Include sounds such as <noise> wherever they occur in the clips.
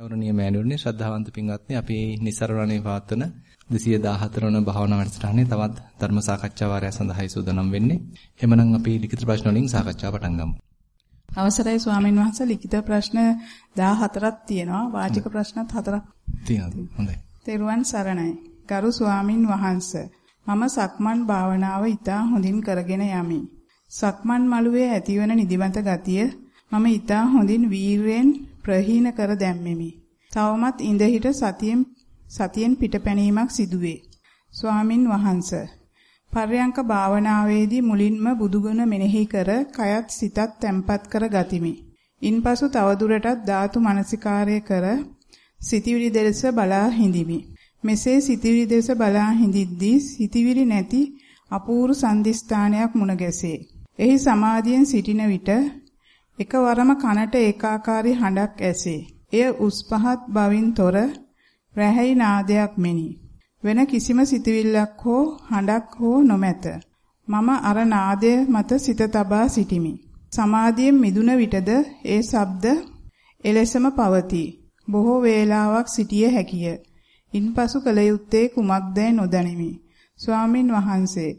ගෞරවනීය මෑණියෝනි ශ්‍රද්ධාවන්ත පින්වත්නි අපි નિසරණේ පවත්වන 214 වන භාවනා වැඩසටහනේ තවත් ධර්ම සාකච්ඡා වාරය සඳහායි සූදානම් වෙන්නේ. එහෙමනම් අපි ලිඛිත ප්‍රශ්න වලින් සාකච්ඡාව පටන් ගමු. අවසරයි ස්වාමීන් වහන්සේ ලිඛිත ප්‍රශ්න 14ක් තියෙනවා. වාචික ප්‍රශ්නත් 4ක් තියෙනවා. හොඳයි. තෙරුවන් සරණයි. ගරු ස්වාමින් වහන්සේ මම සක්මන් භාවනාව ඉතා හොඳින් කරගෙන යමි. සක්මන් මළුවේ ඇතිවන නිදිමත ගතිය මම ඊටා හොඳින් වීරයෙන් ප්‍රහීන කර දැම්මෙමි. තවමත් ඉඳ හිට සතියෙන් සතියෙන් පිටපැනීමක් සිදුවේ. ස්වාමින් වහන්සේ පර්යංක භාවනාවේදී මුලින්ම බුදුගුණ මෙනෙහි කර කයත් සිතත් තැම්පත් කර ගතිමි. ඉන්පසු තවදුරටත් ධාතු මනසිකාරය කර සිතවිලි දෙස බලා හිඳිමි. මෙසේ සිතවිලි දෙස බලා හිඳිද්දී සිතවිලි නැති අපූර්ව සම්දිස්ථානයක් මුණ ගැසේ. එහි සමාධියෙන් සිටින විට එකවරම කනට ඒකාකාරී හඬක් ඇසේ. එය උස් පහත් බවින් තොර රැහැයි නාදයක් මෙනි. වෙන කිසිම සිතවිල්ලක් හෝ හඬක් හෝ නොමැත. මම අර නාදය මත සිත තබා සිටිමි. සමාධියෙන් මිදුන විටද ඒ ශබ්ද එලෙසම පවතී. බොහෝ වේලාවක් සිටිය හැකිය. ඉන්පසු කල යුත්තේ කුමක්දැයි නොදනිමි. ස්වාමින් වහන්සේ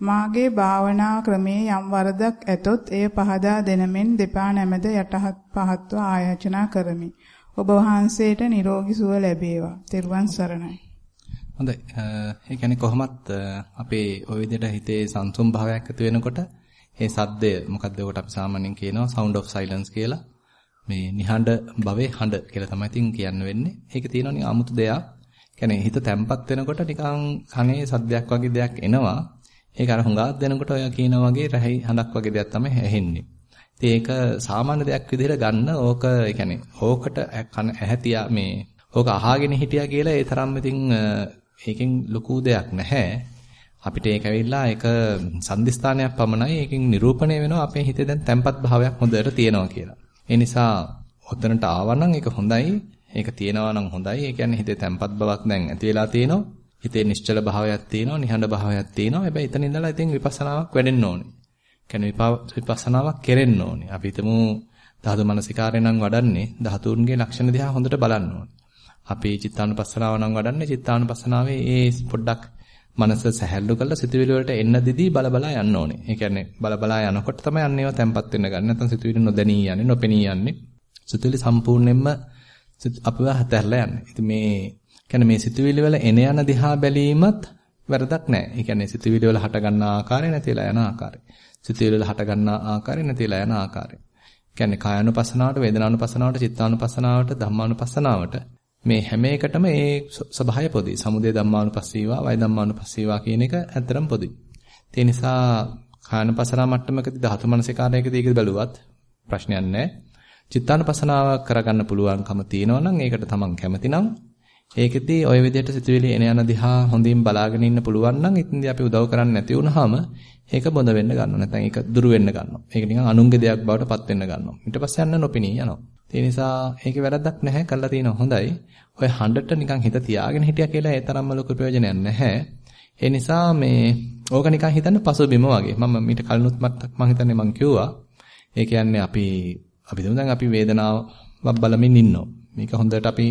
මාගේ භාවනා ක්‍රමේ යම් වරදක් ඇතොත් එය පහදා දෙනමෙන් දෙපා නැමෙද යටහත් පහත්ව ආයෝජනා කරමි. ඔබ වහන්සේට නිරෝගී සුව ලැබේවා. තෙරුවන් සරණයි. හොඳයි. ඒ කියන්නේ කොහොමත් අපේ ওই විදිහට හිතේ සංසුම් භාවයක් ඇති වෙනකොට මේ සද්දය මොකක්ද ඒකට අපි සාමාන්‍යයෙන් කියනවා sound of silence කියලා. මේ නිහඬ භවයේ හඬ කියලා තමයි තින් කියන්න වෙන්නේ. ඒක තියෙනවා නිකන් 아무තු දෙයක්. කියන්නේ හිත තැම්පත් වෙනකොට නිකන් කනේ සද්දයක් වගේ දෙයක් එනවා. ඒක අර හුඟක් දෙනකොට ඔය කියන වගේ රැහි හඳක් වගේ දෙයක් තමයි ඇහෙන්නේ. ඉතින් ඒක සාමාන්‍ය දෙයක් විදිහට ගන්න ඕක ඒ කියන්නේ ඕකට ඇහැතියා මේ ඕක අහගෙන හිටියා කියලා ඒ තරම්ම ඉතින් ඒකෙන් ලොකු දෙයක් නැහැ. අපිට ඒක ඇවිල්ලා ඒක සම්දිස්ථානයක් පමණයි. ඒකෙන් නිරූපණය වෙනවා අපේ හිතේ දැන් තැම්පත් භාවයක් හොඳට තියෙනවා කියලා. ඒ නිසා ඔතනට ආවනම් ඒක හොඳයි. ඒක තියෙනවා නම් හොඳයි. ඒ කියන්නේ හිතේ තැම්පත් බවක් දැන් ඇති වෙලා තියෙනවා. හිතේ නිශ්චල භාවයක් තියෙනවා, නිහඬ භාවයක් තියෙනවා. හැබැයි එතන ඉඳලා ඉතින් විපස්සනාවක් වැඩෙන්න ඕනේ. කියන්නේ විපස්සනාවක් කෙරෙන්න ඕනේ. අපි හිතමු ධාතු මනසිකාරය නම් වඩන්නේ ධාතුන්ගේ ලක්ෂණ දිහා හොඳට බලන්න ඕනේ. අපි චිත්තානුපස්සනාව නම් වඩන්නේ චිත්තානුපස්සනාවේ ඒ පොඩ්ඩක් මනස සැහැල්ලු කරලා සිතුවිලි වලට එන්න දිදී බල බලා යන්න ඕනේ. ඒ කියන්නේ බල බලා යනකොට තමයි අන්න ඒවා තැම්පත් වෙන්න ගන්න. නැත්නම් සිතුවිලි නොදැනී යන්නේ, නොපෙනී යන්නේ. සිතුවිලි සම්පූර්ණයෙන්ම අපිව හැතැරලා යන්නේ. ඉතින් මේ කියන්නේ මේ සිතුවිලි වල එන යන දිහා බැලීමත් වැරදක් නැහැ. ඒ කියන්නේ සිතුවිලි වල හට ගන්නා ආකාරය නැතිලා යන ආකාරය. සිතුවිලි වල හට ගන්නා ආකාරය නැතිලා යන ආකාරය. කියන්නේ කායानुපස්සනාවට, වේදනානුපස්සනාවට, චිත්තානුපස්සනාවට, ධම්මානුපස්සනාවට මේ හැම එකටම ඒ ස්වභාවය පොදි. සමුදය ධම්මානුපස්සීවා, වය ධම්මානුපස්සීවා කියන එක ඇත්තරම් පොදි. ඒ නිසා කායानुපස්සනා මට්ටමකදී ධාතු මනසිකාරයකදී ඒක බැලුවත් ප්‍රශ්නයක් නැහැ. චිත්තානුපස්සනාව කරගන්න පුළුවන්කම තියෙනවා නම් ඒකට තමන් කැමති නම් ඒකෙදී ওই විදිහට සිතුවිලි එන යන දිහා හොඳින් බලාගෙන ඉන්න පුළුවන් නම් ඉතින්දී අපි උදව් කරන්නේ නැති වුනහම ඒක බොඳ වෙන්න ගන්නවා. නැත්නම් ඒක දුරු වෙන්න ගන්නවා. ඒක නිකන් අනුන්ගේ දෙයක් බවට පත් වෙන්න ගන්නවා. ඊට පස්සේ යන්න නොපෙනී යනවා. ඒ නිසා ඒකේ වැරද්දක් නැහැ. කළා තියෙනවා හොඳයි. ඔය හඬට නිකන් හිත තියාගෙන හිටියා කියලා ඒ තරම්ම ලොකු ප්‍රයෝජනයක් නැහැ. ඒ නිසා මේ ඕක නිකන් හිතන්න පසුබිම වගේ. මම මීට කලිනුත් මත්තක් මම හිතන්නේ මං කිව්වා. ඒ කියන්නේ අපි අපි දැන් අපි වේදනාවක් බලමින් ඉන්නවා. මේක හොඳට අපි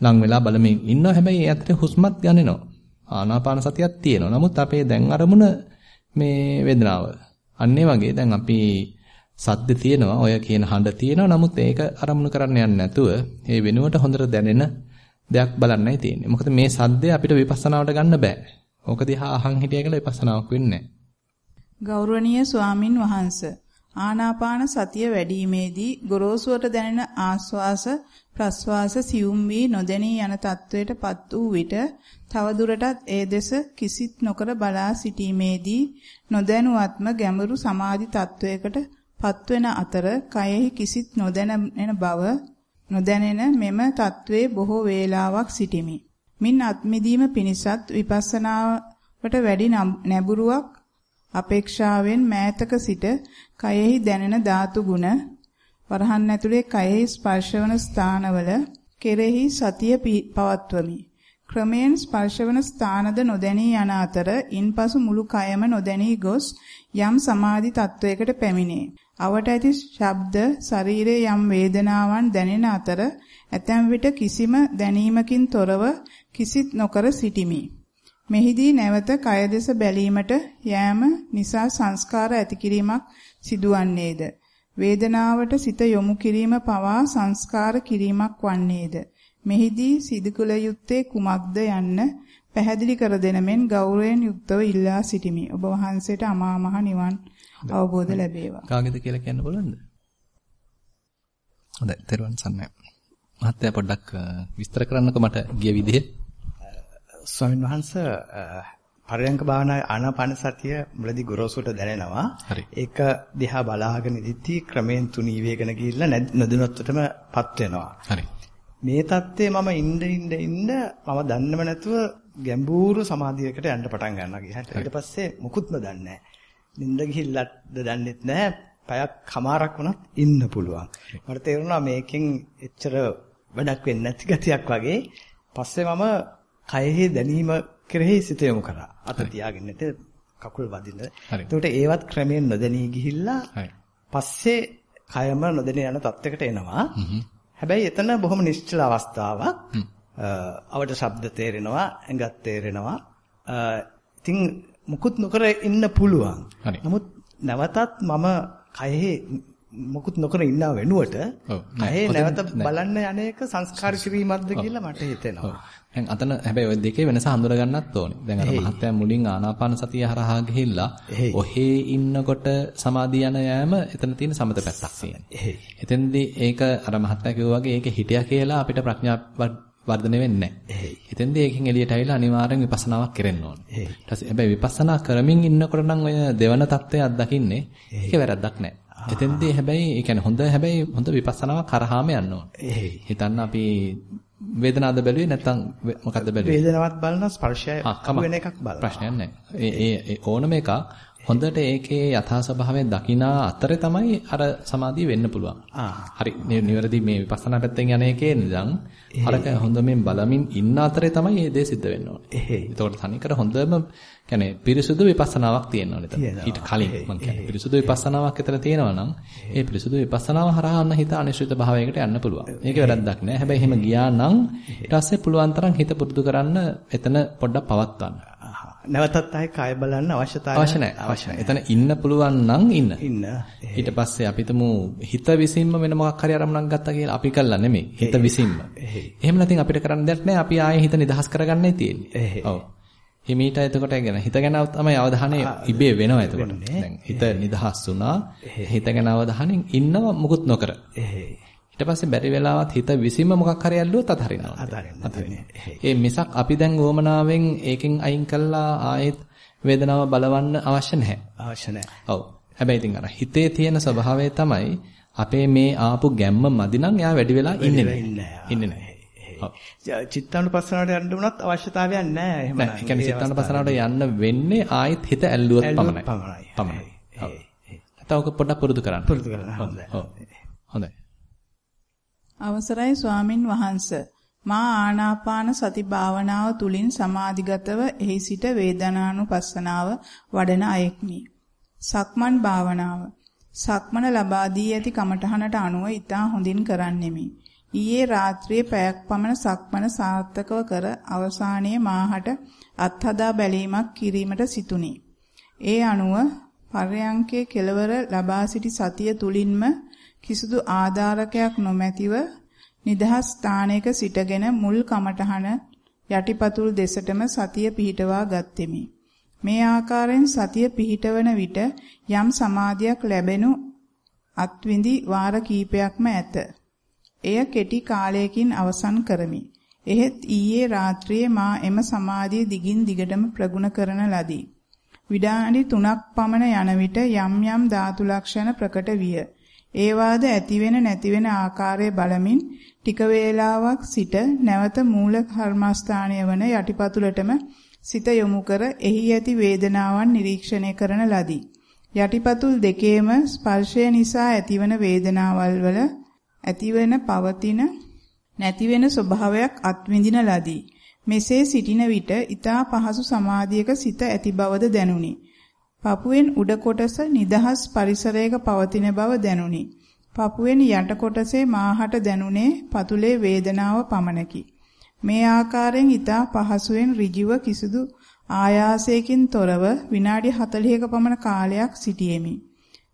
ලං වෙලා බලමින් ඉන්නවා. හැබැයි ඒ අතරේ හුස්මත් ගන්නනවා. ආනාපාන සතියක් තියෙනවා. නමුත් අපේ දැන් අරමුණ මේ වේදනාව. අන්න වගේ දැන් අපි සද්ද තියෙනවා. ඔය කියන හඬ තියෙනවා. නමුත් ඒක අරමුණු කරන්න යන්නේ නැතුව ඒ වෙනුවට හොඳට දැනෙන දෙයක් බලන්නයි තියෙන්නේ. මොකද මේ සද්දය අපිට විපස්සනාවට ගන්න බෑ. ඕක දිහා අහන් හිටිය කියලා විපස්සනාවක් වෙන්නේ නැහැ. ගෞරවනීය ස්වාමින් වහන්සේ ආනාපාන සතිය වැඩිීමේදී ගොරෝසුවට දැනෙන ආස්වාස ප්‍රස්වාස සියුම් වී නොදැනී යන තත්වයටපත් වූ විට තවදුරටත් ඒ දෙස කිසිත් නොකර බලා සිටීමේදී නොදැනුවත්ම ගැඹුරු සමාධි තත්වයකට පත්වෙන අතර කයෙහි කිසිත් නොදැනෙන බව නොදැනෙන මෙම තත්වයේ බොහෝ වේලාවක් සිටිමි. මින් අත්මිදීම පිණිසත් විපස්සනාවට වැඩි නැඹුරුවක් අපේක්ෂාවෙන් මෑතක සිට කයෙහි දැනෙන ධාතු ගුණ වරහන් ඇතුලේ කයෙහි ස්පර්ශවන ස්ථානවල කෙරෙහි සතිය පවත්වමි. ක්‍රමයෙන් ස්පර්ශවන ස්ථානද නොදැනී යන අතර ඉන්පසු මුළු කයම නොදැනී ගොස් යම් සමාධි තත්වයකට පැමිණේ. අවට ඇති ශබ්ද ශරීරයේ යම් වේදනාවන් දැනෙන අතර ඇතැම් විට කිසිම දැනීමකින් තොරව කිසිත් නොකර සිටිමි. මෙහිදී නැවත කය දෙස බැලීමට යෑම නිසා සංස්කාර ඇති කිරීමක් සිදුවන්නේද? වේදනාවට සිත යොමු කිරීම පවා සංස්කාර කිරීමක් වන්නේද? මෙහිදී සිදු කළ යුත්තේ කුමක්ද යන්න පැහැදිලි කර දෙන මෙන් ගෞරවයෙන් යුක්තව ඉල්ලා සිටිමි. ඔබ වහන්සේට අමා මහ නිවන් අවබෝධ ලැබේවා. කාගෙද කියලා කියන්න බලන්න. හොඳයි, තෙරුවන් සරණයි. මහත්තයා පොඩ්ඩක් විස්තර කරන්නකෝ මට ගිය විදිහ. ස්වාමීන් වහන්සේ පරයන්ක භාවනා ආනාපාන සතිය මුලදී ගොරෝසුට දැනෙනවා. ඒක දිහා බලාගෙන ඉඳිති ක්‍රමෙන් තුනී වේගන ගිහිල්ලා නොදැනුවත්වටමපත් වෙනවා. හරි. මේ தත්ත්වයේ මම ඉන්න ඉන්න ඉන්න මම දන්නව නැතුව ගැඹුරු සමාධියකට යන්න පටන් ගන්නවා කියහට. ඊට පස්සේ මුකුත්ම දන්නේ නැහැ. නිින්ද ගිහිල්ලාද දන්නෙත් නැහැ. පැයක් කමාරක් වුණත් ඉන්න පුළුවන්. මට තේරුණා මේකෙන් එච්චර වැඩක් වෙන්නේ නැති ගතියක් වගේ. පස්සේ මම කයෙහි දැනීම කෙරෙහි සිත යොමු කරා. අත තියාගෙන නැත කකුල් වදින්න. එතකොට ඒවත් ක්‍රමයෙන් නොදැනී ගිහිල්ලා පස්සේ කයම නොදැනී යන තත්යකට එනවා. හැබැයි එතන බොහොම නිශ්චල අවස්ථාවක්. අවට ශබ්ද තේරෙනවා, ඇඟත් තේරෙනවා. ඉතින් මුකුත් නොකර ඉන්න පුළුවන්. නමුත් නැවතත් මම කයෙහි මොකුත් නොකර ඉන්නව වෙනුවට කය නැවත බලන්න යන්නේක සංස්කාර කිරීමක්ද කියලා මට හිතෙනවා. දැන් අතන හැබැයි ওই දෙකේ වෙනස හඳුනා ගන්නත් ඕනේ. දැන් අර මහත්තයා මුලින් ආනාපාන සතිය හරහා ගිහිල්ලා ඔහේ ඉන්නකොට සමාධිය යන යෑම එතන තියෙන සමත පැත්තක් කියන්නේ. එතෙන්දී ඒක අර මහත්තයා කිව්වා වගේ ඒක හිටියා කියලා අපිට ප්‍රඥා වර්ධනය වෙන්නේ නැහැ. එතෙන්දී ඒකෙන් එළියට ආවිලා අනිවාර්යෙන් විපස්සනාවක් කරන්න ඕනේ. ඊට පස්සේ හැබැයි විපස්සනා කරමින් ඉන්නකොට නම් ඔය දෙවන தත්ත්වය අත්දකින්නේ ඒක වැරද්දක් නැහැ. එතෙන්දී හැබැයි ඒ කියන්නේ හොඳ හැබැයි හොඳ විපස්සනාවක් කරාම යන්න ඕනේ. හිතන්න අපි වේදනාවද බැලුවේ නැත්නම් මොකද්ද බැලුවේ? වේදනාවක් බලනවා ස්පර්ශය වෙන එකක් බලනවා. ප්‍රශ්නයක් නැහැ. ඒ ඒ ඕනම එකක් හොඳට ඒකේ යථා ස්වභාවය දකිනා අතරේ තමයි අර සමාධිය වෙන්න පුළුවන්. හරි. නිවැරදි මේ විපස්සනා පැත්තෙන් යන එකේ නිදන් අරක හොඳමින් බලමින් ඉන්න අතරේ තමයි මේ දේ සිද්ධ වෙන්න ඕනේ. ඒතකොට තනිකර හොඳම කියන්නේ පිරිසුදු විපස්සනාවක් තියෙනවා නේද? ඊට කලින් මම කියන්නේ පිරිසුදු විපස්සනාවක් එතන තියෙනවා නම් ඒ පිරිසුදු විපස්සනාව හරහා අන්න හිත අනිශ්චිත භාවයකට යන්න පුළුවන්. මේක වැරද්දක් නෑ. හැබැයි එහෙම ගියා නම් ඊට පස්සේ පුළුවන් තරම් හිත පුරුදු කරන්න එතන පොඩ්ඩක් පවත්වන්න. නැවතත් ආයේ කය බලන්න අවශ්‍යතාවය අවශ්‍ය නැහැ. අවශ්‍ය නැහැ. එතන ඉන්න පුළුවන් නම් ඉන්න. ඉන්න. ඊට පස්සේ අපි තමු හිත විසින්ම වෙන මොකක් හරි අරමුණක් ගත්තා කියලා අපි කළා නෙමෙයි. හිත විසින්ම. එහෙම නැත්නම් අපිට කරන්න දෙයක් නැහැ. අපි ආයේ හිත නිදහස් කරගන්නයි තියෙන්නේ. ඔව්. හිමීට එතකොට ගැන හිත ගැන තමයි අවධානය ඉබේ වෙනවා එතකොට. දැන් හිත නිදහස් වුණා. හිත ගැන අවධානයෙන් ඉන්නව මුකුත් නොකර. ඊට පස්සේ බැරි වෙලාවත් හිත විසීම මොකක් හරි ඇල්ලුවොත් අතහරිනවා. අතහරිනවා. ඒ මිසක් අපි දැන් ඕමනාවෙන් ඒකෙන් අයින් කළා ආයෙත් වේදනාව බලවන්න අවශ්‍ය නැහැ. අවශ්‍ය නැහැ. ඔව්. හැබැයි ඉතින් අර හිතේ තියෙන ස්වභාවය තමයි අපේ මේ ආපු ගැම්ම මදි නම් එයා වැඩි වෙලා ඉන්නේ නැහැ. ඉන්නේ නැහැ. චිත්තානුපස්සනාවට යන්න උනත් අවශ්‍යතාවයක් නැහැ එහෙම නෑ. ඒ කියන්නේ චිත්තානුපස්සනාවට යන්න වෙන්නේ ආයෙත් හිත ඇල්ලුවොත් පමණයි. පමණයි. ඔව්. ඔක පොඩ්ඩක් පුරුදු කරන්න. පුරුදු කරන්න. හොඳයි. අවසරයි ස්වාමින් වහන්ස මා ආනාපාන සති භාවනාව තුලින් සමාධිගතව එහි සිට වේදනානුපස්සනාව වඩන අයෙක්මි. සක්මන් භාවනාව සක්මන ලබා දී ඇති කමඨහනට අනුව ඊටා හොඳින් කරන්නෙමි. ඊයේ රාත්‍රියේ පැයක් පමණ සක්මන සාර්ථකව කර අවසානයේ මාහට අත්හදා බැලීමක් කිරීමට සිටුනි. ඒ අනුව පර්යංකයේ කෙලවර ලබා සිටි සතිය තුලින්ම කිසිදු ආධාරකයක් නොමැතිව නිදහස් ස්ථානයක සිටගෙන මුල් කමටහන යටිපතුල් දෙසටම සතිය පිහිටවා ගත්ෙමි. මේ ආකාරයෙන් සතිය පිහිටවන විට යම් සමාධියක් ලැබෙනු අත්විඳි වාර කීපයක්ම ඇත. එය කෙටි කාලයකින් අවසන් කරමි. එහෙත් ඊයේ රාත්‍රියේ මා එම සමාධිය දිගින් දිගටම ප්‍රගුණ කරන ලදී. විනාඩි 3ක් පමණ යන විට යම් යම් ධාතු ලක්ෂණ ප්‍රකට විය. ඒවාද ඇතිවෙන නැතිවෙන ආකාරය බලමින් ටික වේලාවක් සිට නැවත මූල කර්මස්ථානය වන යටිපතුලටම සිත යොමු කර එහි ඇති වේදනාවන් නිරීක්ෂණය කරන ලදී. යටිපතුල් දෙකේම ස්පර්ශය නිසා ඇතිවන වේදනාවල් වල ඇතිවෙන පවතින නැතිවෙන ස්වභාවයක් අත්විඳින ලදී. මෙසේ සිටින විට ඊතා පහසු සමාධියක සිත ඇති බවද දැනුනි. පපුවෙන් උඩ කොටස නිදහස් පරිසරයක පවතින බව දැනුනි. පපුවෙන් යට කොටසේ මාහට දැනුනේ පතුලේ වේදනාව පමණකි. මේ ආකාරයෙන් ඊතා පහසුවෙන් ඍජුව කිසිදු ආයාසයකින් තොරව විනාඩි 40ක පමණ කාලයක් සිටියෙමි.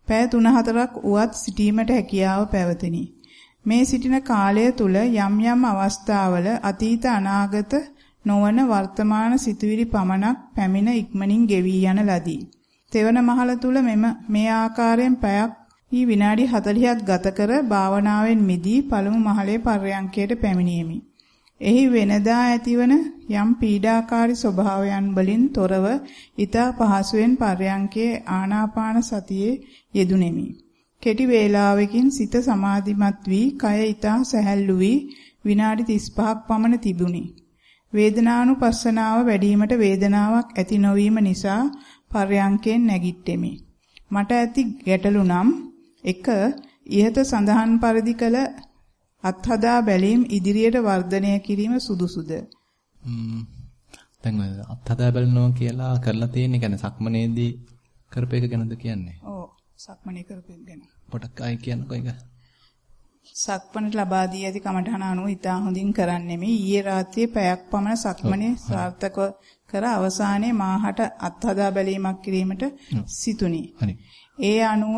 පෑ 3-4ක් උවත් සිටීමට හැකියාව පැවතිනි. මේ සිටින කාලය තුල යම් යම් අවස්ථාවල අතීත අනාගත නොවන වර්තමාන සිතුවිලි පමණක් පැමිණ ඉක්මනින් ගෙවි යන ලදී. තෙවන මහල තුල මෙම මේ ආකාරයෙන් පැයක් ඊ විනාඩි 40ක් ගත කර භාවනාවෙන් මිදී පළමු මහලේ පර්යංකයට පැමිණීමි. එහි වෙනදා ඇතිවන යම් පීඩාකාරී ස්වභාවයන් වලින් තොරව ඊතා පහසුවෙන් පර්යංකයේ ආනාපාන සතියේ යෙදුණෙමි. කෙටි වේලාවකින් සිත සමාධිමත් වී කය ඊතා සැහැල්ලු වී විනාඩි 35ක් පමණ තිබුණි. වේදනානුපස්සනාව වැඩිවීමට වේදනාවක් ඇති නොවීම නිසා පර්යංකයෙන් නැගිට්ටෙමි. මට ඇති ගැටලු නම් 1 ইহත සඳහන් පරිදි කළ අත්හදා බැලීම් ඉදිරියට වර්ධනය කිරීම සුදුසුද? දැන් අත්හදා බලනවා කියලා කරලා තියෙන කියන්නේ සක්මනේදී කරපේක ගැනද කියන්නේ? ඔව් සක්මනේ කරපේක ගැන. පොඩක් ආයි කියන්නකෝ ඒක. සක්මණට ලබා දී ඇති කමඨහන අනුව ඉතා හොඳින් කරන්නෙමි. ඊයේ රාත්‍රියේ පැයක් පමණ සක්මණේ සාර්ථක කර අවසානයේ මාහට අත්හදා බැලීමක් කිරීමට සිතුනි. ඒ අනුව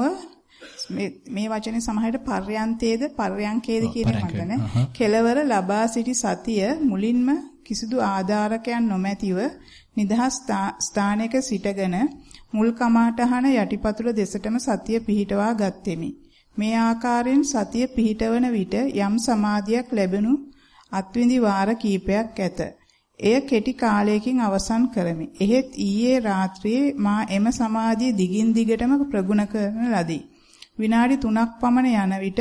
මේ වචනේ සමහරට පර්යන්තේද පර්යංකේද කියන මතන කෙලවර ලබා සිටි සතිය මුලින්ම කිසිදු ආධාරකයන් නොමැතිව නිදහස් ස්ථානයක සිටගෙන මුල් කමාටහන යටිපතුල දෙසටම සතිය පිහිටවා ගත්ෙමි. මේ ආකාරයෙන් සතිය පිහිටවන විට යම් සමාධියක් ලැබෙනු අත්විඳි වාර කීපයක් ඇත. එය කෙටි කාලයකින් අවසන් කරමි. එහෙත් ඊයේ රාත්‍රියේ මා එම සමාධිය දිගින් දිගටම ප්‍රගුණ කරන ලදී. විනාඩි 3ක් පමණ යන විට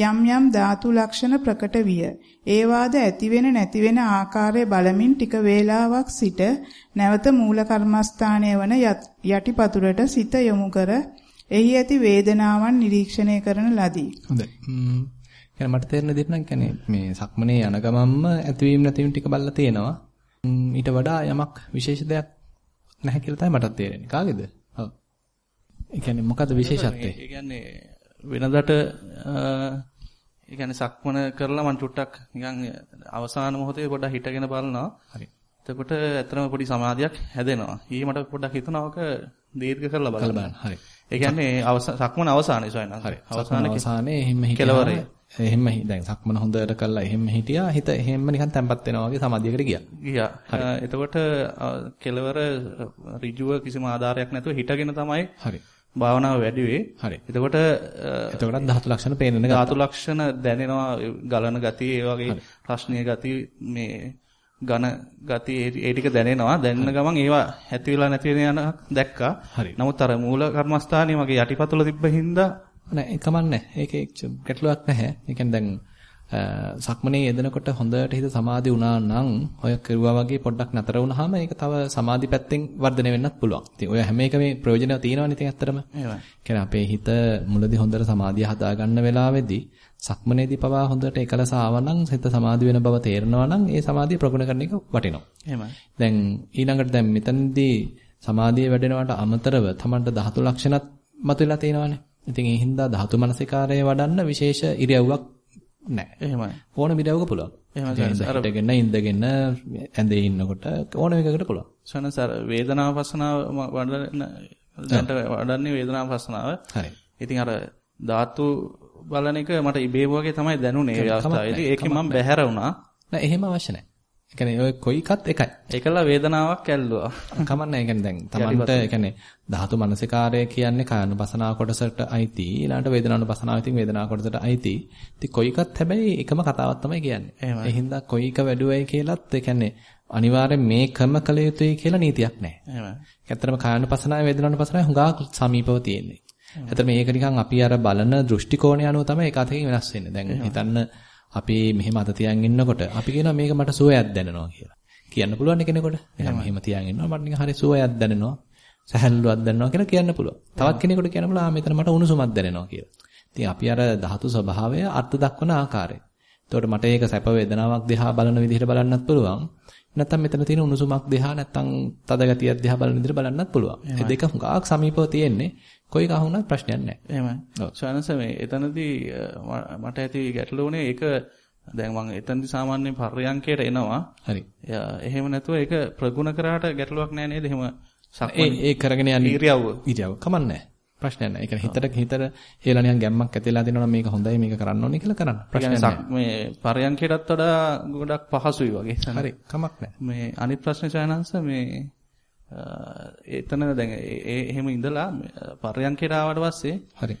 යම් යම් ධාතු ලක්ෂණ ප්‍රකට විය. ඒවාද ඇතිවෙන නැතිවෙන ආකාරය බලමින් ටික වේලාවක් සිට නැවත මූල කර්මස්ථානය වන යටිපතුලට සිත යොමු කර එහි ඇති වේදනාවන් නිරීක්ෂණය කරන ලදී. හොඳයි. ම්ම් මට තේරෙන දෙයක් නම් කියන්නේ මේ සක්මනේ යන ගමම්ම ඇතිවීම නැතිවීම ටික බලලා තියෙනවා. ඊට වඩා යමක් විශේෂ දෙයක් නැහැ කියලා තමයි මටත් තේරෙන්නේ. කාගේද? ඔව්. ඒ කියන්නේ මොකද්ද විශේෂත්වය? ඒ කියන්නේ වෙනදට ඒ කියන්නේ සක්මන කරලා මම චුට්ටක් නිකන් අවසාන මොහොතේ පොඩ්ඩක් හිටගෙන බලනවා. හරි. එතකොට ඇත්තම පොඩි සමාධියක් හැදෙනවා. ඊයේ මට පොඩ්ඩක් හිතුණාක දීර්ඝ කරලා බලන්න. හරි. ඒ කියන්නේ සක්මන අවසානයේ සොයන. හරි. අවසානයේ අවසානයේ එහෙම හිටියා. එහෙම දැන් සක්මන හොඳට කරලා එහෙම හිටියා. හිත එහෙම නිකන් තැම්පත් වෙනවා වගේ සමාධියකට ගියා. ගියා. එතකොට කෙලවර ඍජුව කිසිම ආධාරයක් නැතුව හිටගෙන තමයි හරි. භාවනාව වැඩි වෙයි. හරි. එතකොට එතකොටත් ධාතු ලක්ෂණ පේන්න ගත්තා. ධාතු ලක්ෂණ දැනෙනවා ගලන ගතිය, ඒ වගේ රස්නීය ගතිය මේ ඝන ගති ඒ ටික දැනෙනවා. දැනෙන ගමන් ඒවා ඇති වෙලා නැති වෙන යන දැක්කා. නමුත් අර මූල කර්මස්ථානයේ මගේ යටිපතුල තිබ්බ හින්දා නෑ ඒ කමන්නේ. ඒකේ ගැටලුවක් නැහැ. ඒ කියන්නේ දැන් සක්මනේ යෙදෙනකොට හොඳට හිත සමාධි වුණා නම් ඔය කරුවා වගේ පොඩ්ඩක් නතර වුණාම ඒක තව සමාධි පැත්තෙන් වර්ධනය වෙන්නත් පුළුවන්. ඉතින් ඔය හැම එකම ප්‍රයෝජන තියෙනවනේ ඉතින් ඇත්තටම. එහෙමයි. අපේ හිත මුලදී හොඳට සමාධිය හදා ගන්න වෙලාවේදී සක්මනේදී පවා හොඳට එකලස ආවනම් හිත සමාධි වෙන බව තේරෙනවා නම් ඒ සමාධිය ප්‍රගුණ කරන එක වටිනවා. එහෙමයි. දැන් ඊළඟට දැන් මෙතනදී සමාධිය වැඩෙනවට අමතරව තමන්ට ධාතු ලක්ෂණත් මතුවලා තියෙනවානේ. ඉතින් ඒ හින්දා ධාතු මනසිකාරය වඩන්න විශේෂ ඉරියව්වක් නැහැ. එහෙමයි. ඕන ඉරියව්වක පුළුවන්. එහෙමයි. අර ඉඳගෙන ඉඳගෙන ඇඳේ ඉන්නකොට ඕන එකකට පුළුවන්. සනස අර වේදනාව පස්සනාව වඩන දැන්ට වඩන්නේ වේදනාව පස්සනාව. හරි. ඉතින් අර ධාතු බලන එක මට ඉබේම වගේ තමයි දැනුනේ ඒ අවස්ථාවේදී. ඒකෙන් මම බැහැර වුණා. නෑ එහෙම අවශ්‍ය නෑ. ඒ කියන්නේ ඔය කොයි එකත් එකයි. ඒකලා වේදනාවක් ඇල්ලුවා. කමන්නේ. ඒ කියන්නේ දැන් Tamanට ඒ කියන්නේ ධාතු මනසිකාරය කියන්නේ කායනුපසනාව කොටසට අයිති. ඊළඟට වේදනානුපසනාව ඉතින් වේදනාව කොටසට අයිති. ඉතින් කොයි එකත් හැබැයි එකම කතාවක් තමයි කියන්නේ. ඒ හින්දා කොයි එක වැඩුවයි කියලත් ඒ කියන්නේ අනිවාර්යෙන් මේකම කළ යුතුයි කියලා නීතියක් නැහැ. එහෙමයි. ඇත්තටම කායනුපසනාව වේදනානුපසනාව හුඟා සමීපව තියෙන්නේ. ඇත්තට මේක නිකන් අපි අර බලන දෘෂ්ටි කෝණය අනුව තමයි ඒක අතකින් වෙනස් වෙන්නේ. දැන් හිතන්න අපි මෙහෙම අත තියන් ඉන්නකොට අපි කියනවා මේක මට සුවයක් දැනෙනවා කියලා. කියන්න පුළුවන් කෙනෙකුට. නිකන් මෙහෙම තියන් ඉන්නවා මට නිකන් හරි සුවයක් දැනෙනවා. සැහැල්ලුවක් දැනෙනවා කියලා කියන්න පුළුවන්. තවත් කෙනෙකුට කියන්න පුළුවන් ආ මෙතන මට උණුසුමක් දැනෙනවා කියලා. ඉතින් අපි අර ධාතු ස්වභාවය අර්ථ දක්වන ආකාරය. එතකොට මට ඒක සැප වේදනාවක් දිහා බලන විදිහට බලන්නත් පුළුවන්. නැත්නම් මෙතන තියෙන උණුසුමක් දිහා නැත්නම් තද ගතියක් දිහා බලන විදිහට බලන්නත් පුළුවන්. ඒ දෙක හුඟක් සමීපව තියෙන්නේ. කොයි කහ වුණත් ප්‍රශ්නයක් නැහැ. එහෙමයි. ස්වයන්ස මේ එතනදී මට ඇති ගැටලුව උනේ ඒක දැන් මම එතනදී සාමාන්‍ය පර්යංකයට එනවා. හරි. එහෙම නැතුව ඒක ප්‍රගුණ කරාට ගැටලුවක් නැහැ නේද? එහෙම ඒ ඒ කරගෙන යන්නේ ඉරියව්ව. ඉරියව්ව. කමන්නේ ප්‍රශ්නයක් නැහැ. ඒ කියන්නේ හිතට හිතට හේලා නිකන් ගැම්මක් ඇතිලා දෙනවා නම් මේක හොඳයි මේක කරන්න ඕනේ කියලා කරන්න. ප්‍රශ්නයක් නැහැ. මේ පරයන්කයටත් වඩා ගොඩක් පහසුයි වගේ. හරි. කමක් නැහැ. මේ අනිත් ප්‍රශ්නේ චානංශ මේ එතන දැන් ඒ එහෙම ඉඳලා පරයන්කයට ආවට පස්සේ හරි.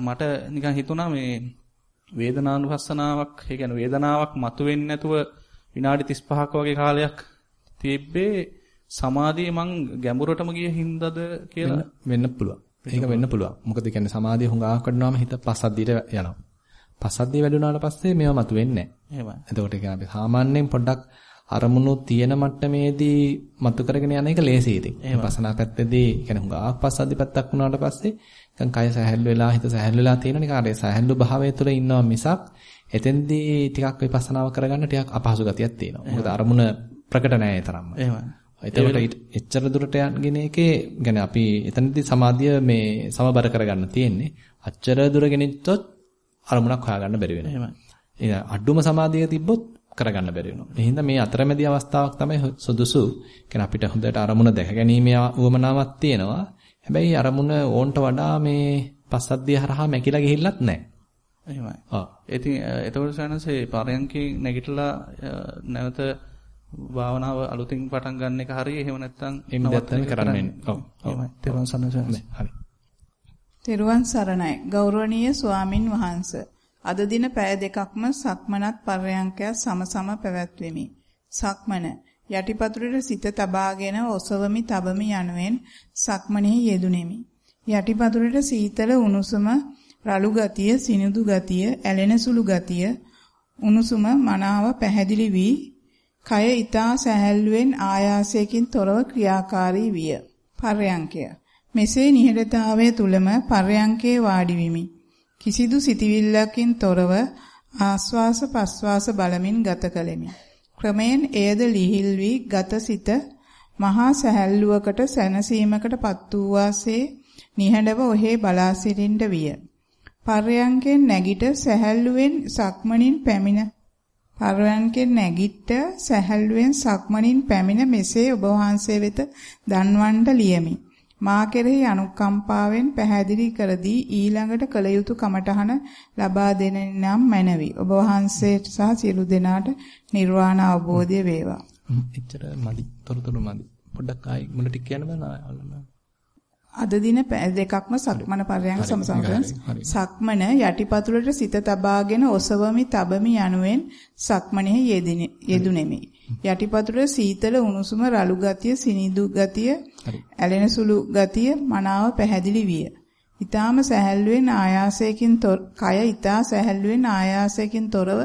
මට නිකන් හිතුණා මේ වේදනානුපස්සනාවක්, ඒ කියන්නේ වේදනාවක් මතුවෙන්නේ නැතුව විනාඩි 35ක වගේ කාලයක් තිබ්බේ සමාධිය මං ගැඹුරටම ගිය හින්දාද කියලා වෙන්න පුළුවන්. ඒක වෙන්න පුළුවන්. මොකද කියන්නේ සමාධිය හුඟා කරනවාම හිත පස්සද්ධියට යනවා. පස්සද්ධිය වැඩි වුණාට පස්සේ මේවා මතුවෙන්නේ නැහැ. එතකොට කියන්නේ අපි සාමාන්‍යයෙන් පොඩ්ඩක් අරමුණු තියෙන මට්ටමේදී මතු කරගෙන යන එක ලේසි ඉතින්. පස්සනා පැත්තේදී කියන්නේ හුඟා පස්සද්ධි පැත්තක් වුණාට පස්සේ නිකන් කය සැහැල්ලු වෙලා හිත සැහැල්ලු වෙලා තියෙන නිකන් අර සැහැල්ලු භාවය තුළ ඉන්නවා මිසක් එතෙන්දී ටිකක් විපස්සනාව කරගන්න ටිකක් අපහසු ගතියක් තියෙනවා. මොකද අරමුණ ප්‍රකට නැහැ ඒ තරම්ම. එහෙමයි. එතකොට එච්චර දුරට යන එකේ يعني අපි එතනදී සමාධිය මේ සමබර කරගන්න තියෙන්නේ. අච්චර දුර ගෙනිච්චොත් අරමුණක් හොයාගන්න බැරි වෙනවා. එහෙමයි. අඩුම සමාධිය තිබ්බොත් කරගන්න බැරි වෙනවා. ඒ හින්දා මේ අතරමැදි අවස්ථාවක් තමයි සුදුසු. يعني අපිට හොඳට අරමුණ දැක ගැනීමේ උවමනාවක් තියෙනවා. හැබැයි අරමුණ ඕන්ට වඩා මේ පස්සද්ධිය හරහා මැකිලා ගිහිල්ලත් නැහැ. එහෙමයි. ඔව්. ඉතින් එතකොට සයන්සේ පරයන්කේ නැගිටලා නැවත භාවනාව අලුතින් පටන් ගන්න එක හරිය එහෙම නැත්නම් ඉම්දත්තම කරන්න. ඔව්. එහෙමයි. තෙරුවන් සරණයි. හරි. තෙරුවන් සරණයි. ගෞරවනීය ස්වාමින් වහන්සේ. අද දින පැය දෙකක්ම සක්මනත් පර්යංකයක් සමසම පැවැත්වෙමි. සක්මන යටිපතුලට සිත තබාගෙන ඔසවමි තබමි යනුවෙන් සක්මනේ යෙදුණෙමි. යටිපතුලට සීතල උණුසුම රළු ගතිය, සිනිඳු ගතිය, ඇලෙන සුළු ගතිය, උණුසුම මනාව පැහැදිලි වී කය ඊතා සැහැල්ලුවෙන් ආයාසයෙන් තොරව ක්‍රියාකාරී විය. පර්යංකය. මෙසේ නිහඬතාවය තුලම පර්යංකේ වාඩි විමි. කිසිදු සිතිවිල්ලකින් තොරව ආස්වාස ප්‍රස්වාස බලමින් ගත කළෙමි. ක්‍රමෙන් එයද ලිහිල් වී ගතසිත මහා සැහැල්ලුවකට සැනසීමකටපත් වූ වාසේ නිහඬව ඔහේ බලා සිටින්න විය. පර්යංකෙන් නැගිට සැහැල්ලුවෙන් සක්මණින් පැමිණ පර්යංකෙන් නැගිට සැහැල්ලුවෙන් සක්මණින් පැමිණ මෙසේ ඔබ වහන්සේ වෙත දන්වන්නට ලියමි. මා කෙරෙහි අනුකම්පාවෙන් පැහැදිලි කර දී ඊළඟට කළ යුතු කමටහන ලබා දෙන නම් මැනවි. ඔබ වහන්සේට සහ සියලු දෙනාට නිර්වාණ අවබෝධය වේවා. එච්චර මදි. තොරතුරු මදි. පොඩ්ඩක් ආයි මුල ටික කියන්න බෑ අද දින දෙකක්ම සක්මන පරයන්ක සමසමකරන සක්මන යටිපතුලට සිත තබාගෙන ඔසවමි තබමි යනුවෙන් සක්මනේ යෙදුණෙමි. යටිපතුලේ සීතල උණුසුම රළු ගතිය සිනිඳු ගතිය ඇලෙන සුළු ගතිය මනාව පැහැදිලි විය. ඊටාම සැහැල්ලුවෙන් ආයාසයෙන් තොර කය ඊටා සැහැල්ලුවෙන් ආයාසයෙන් තොරව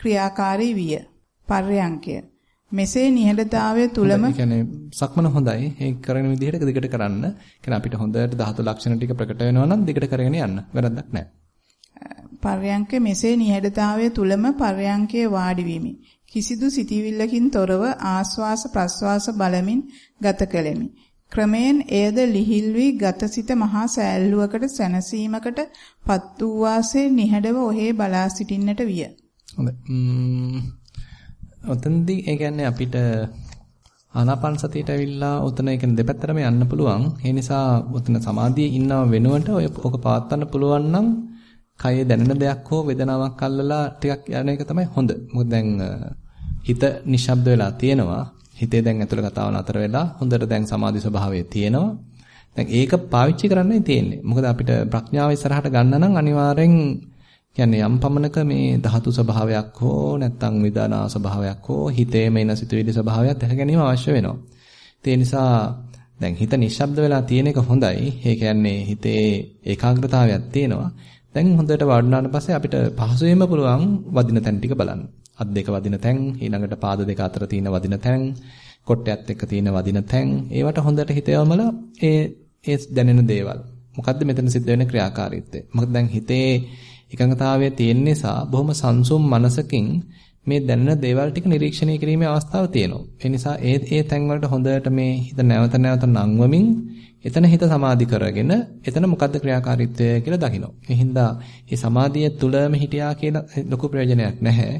ක්‍රියාකාරී විය. පර්යංකය මෙසේ නිහඬතාවය තුලම කියන්නේ සක්මන හොඳයි. ඒ කරන විදිහට දිගට කරන්න. කියන්නේ අපිට හොඳට ධාතු ලක්ෂණ ටික ප්‍රකට වෙනවා නම් දිගට කරගෙන යන්න. වැරද්දක් නැහැ. පර්යංක මෙසේ නිහඬතාවය තුලම පර්යංකයේ වාඩි වීමි. කිසිදු සිටිවිල්ලකින් තොරව ආස්වාස ප්‍රස්වාස බලමින් ගත කළෙමි. ක්‍රමයෙන් එයද ලිහිල් වී ගතසිත මහා සෑල්ලුවකට සැනසීමකට පත් වූ වාසේ නිහඬව ඔහේ බලා සිටින්නට විය. හොඳයි. ඔතනදී ඒ කියන්නේ අපිට ආනාපාන සතියට ඇවිල්ලා ඔතන ඒ කියන්නේ දෙපැත්තටම යන්න පුළුවන්. ඒ නිසා ඔතන සමාධියේ ඉන්නව වෙනුවට ඔය ඔක පවත්වන්න පුළුවන් නම් කයේ දැනෙන දෙයක් හෝ වේදනාවක් අල්ලලා ටිකක් යන එක තමයි හොඳ. මොකද දැන් හිත නිශ්ශබ්ද වෙලා තියෙනවා. හිතේ දැන් ඇතුළ කතාව නතර වෙලා හොඳට දැන් සමාධි ස්වභාවයේ තියෙනවා. දැන් ඒක පාවිච්චි කරන්නයි තියෙන්නේ. මොකද අපිට ප්‍රඥාව ඉස්සරහට ගන්න නම් අනිවාර්යෙන් කියන්නේ යම් පමණක මේ ධාතු ස්වභාවයක් හෝ නැත්නම් විදානා ස්වභාවයක් හෝ හිතේම එන සිතුවිලි ස්වභාවයක් දැක ගැනීම අවශ්‍ය වෙනවා. ඒ නිසා දැන් හිත නිශ්ශබ්ද වෙලා තියෙන එක හොඳයි. ඒ කියන්නේ හිතේ ඒකාග්‍රතාවයක් තියෙනවා. දැන් හොඳට වඩනාට පස්සේ අපිට පහසුවෙන්ම පුළුවන් වදින තැන් ටික බලන්න. අත් දෙක වදින තැන්, ඊළඟට පාද දෙක අතර තියෙන වදින තැන්, කොට්ටයත් එක්ක තියෙන වදින තැන්, ඒවට හොඳට හිත යොමලා ඒ ඒ දැනෙන දේවල්. මොකද්ද මෙතන සිද්ධ වෙන ක්‍රියාකාරීත්වය? මොකද දැන් හිතේ එකඟතාවය තියෙන නිසා බොහොම සංසුම් මනසකින් මේ දැනෙන දේවල් ටික නිරීක්ෂණය කිරීමේ අවස්ථාව තියෙනවා. ඒ නිසා ඒ ඒ තැන් වලට හොඳට මේ හිත නැවත නැවත නංවමින් එතන හිත සමාධි කරගෙන එතන මොකද්ද ක්‍රියාකාරීත්වය කියලා දකිනවා. ඒ හින්දා මේ සමාධිය තුලම හිටියා කියලා ලොකු ප්‍රයෝජනයක් නැහැ.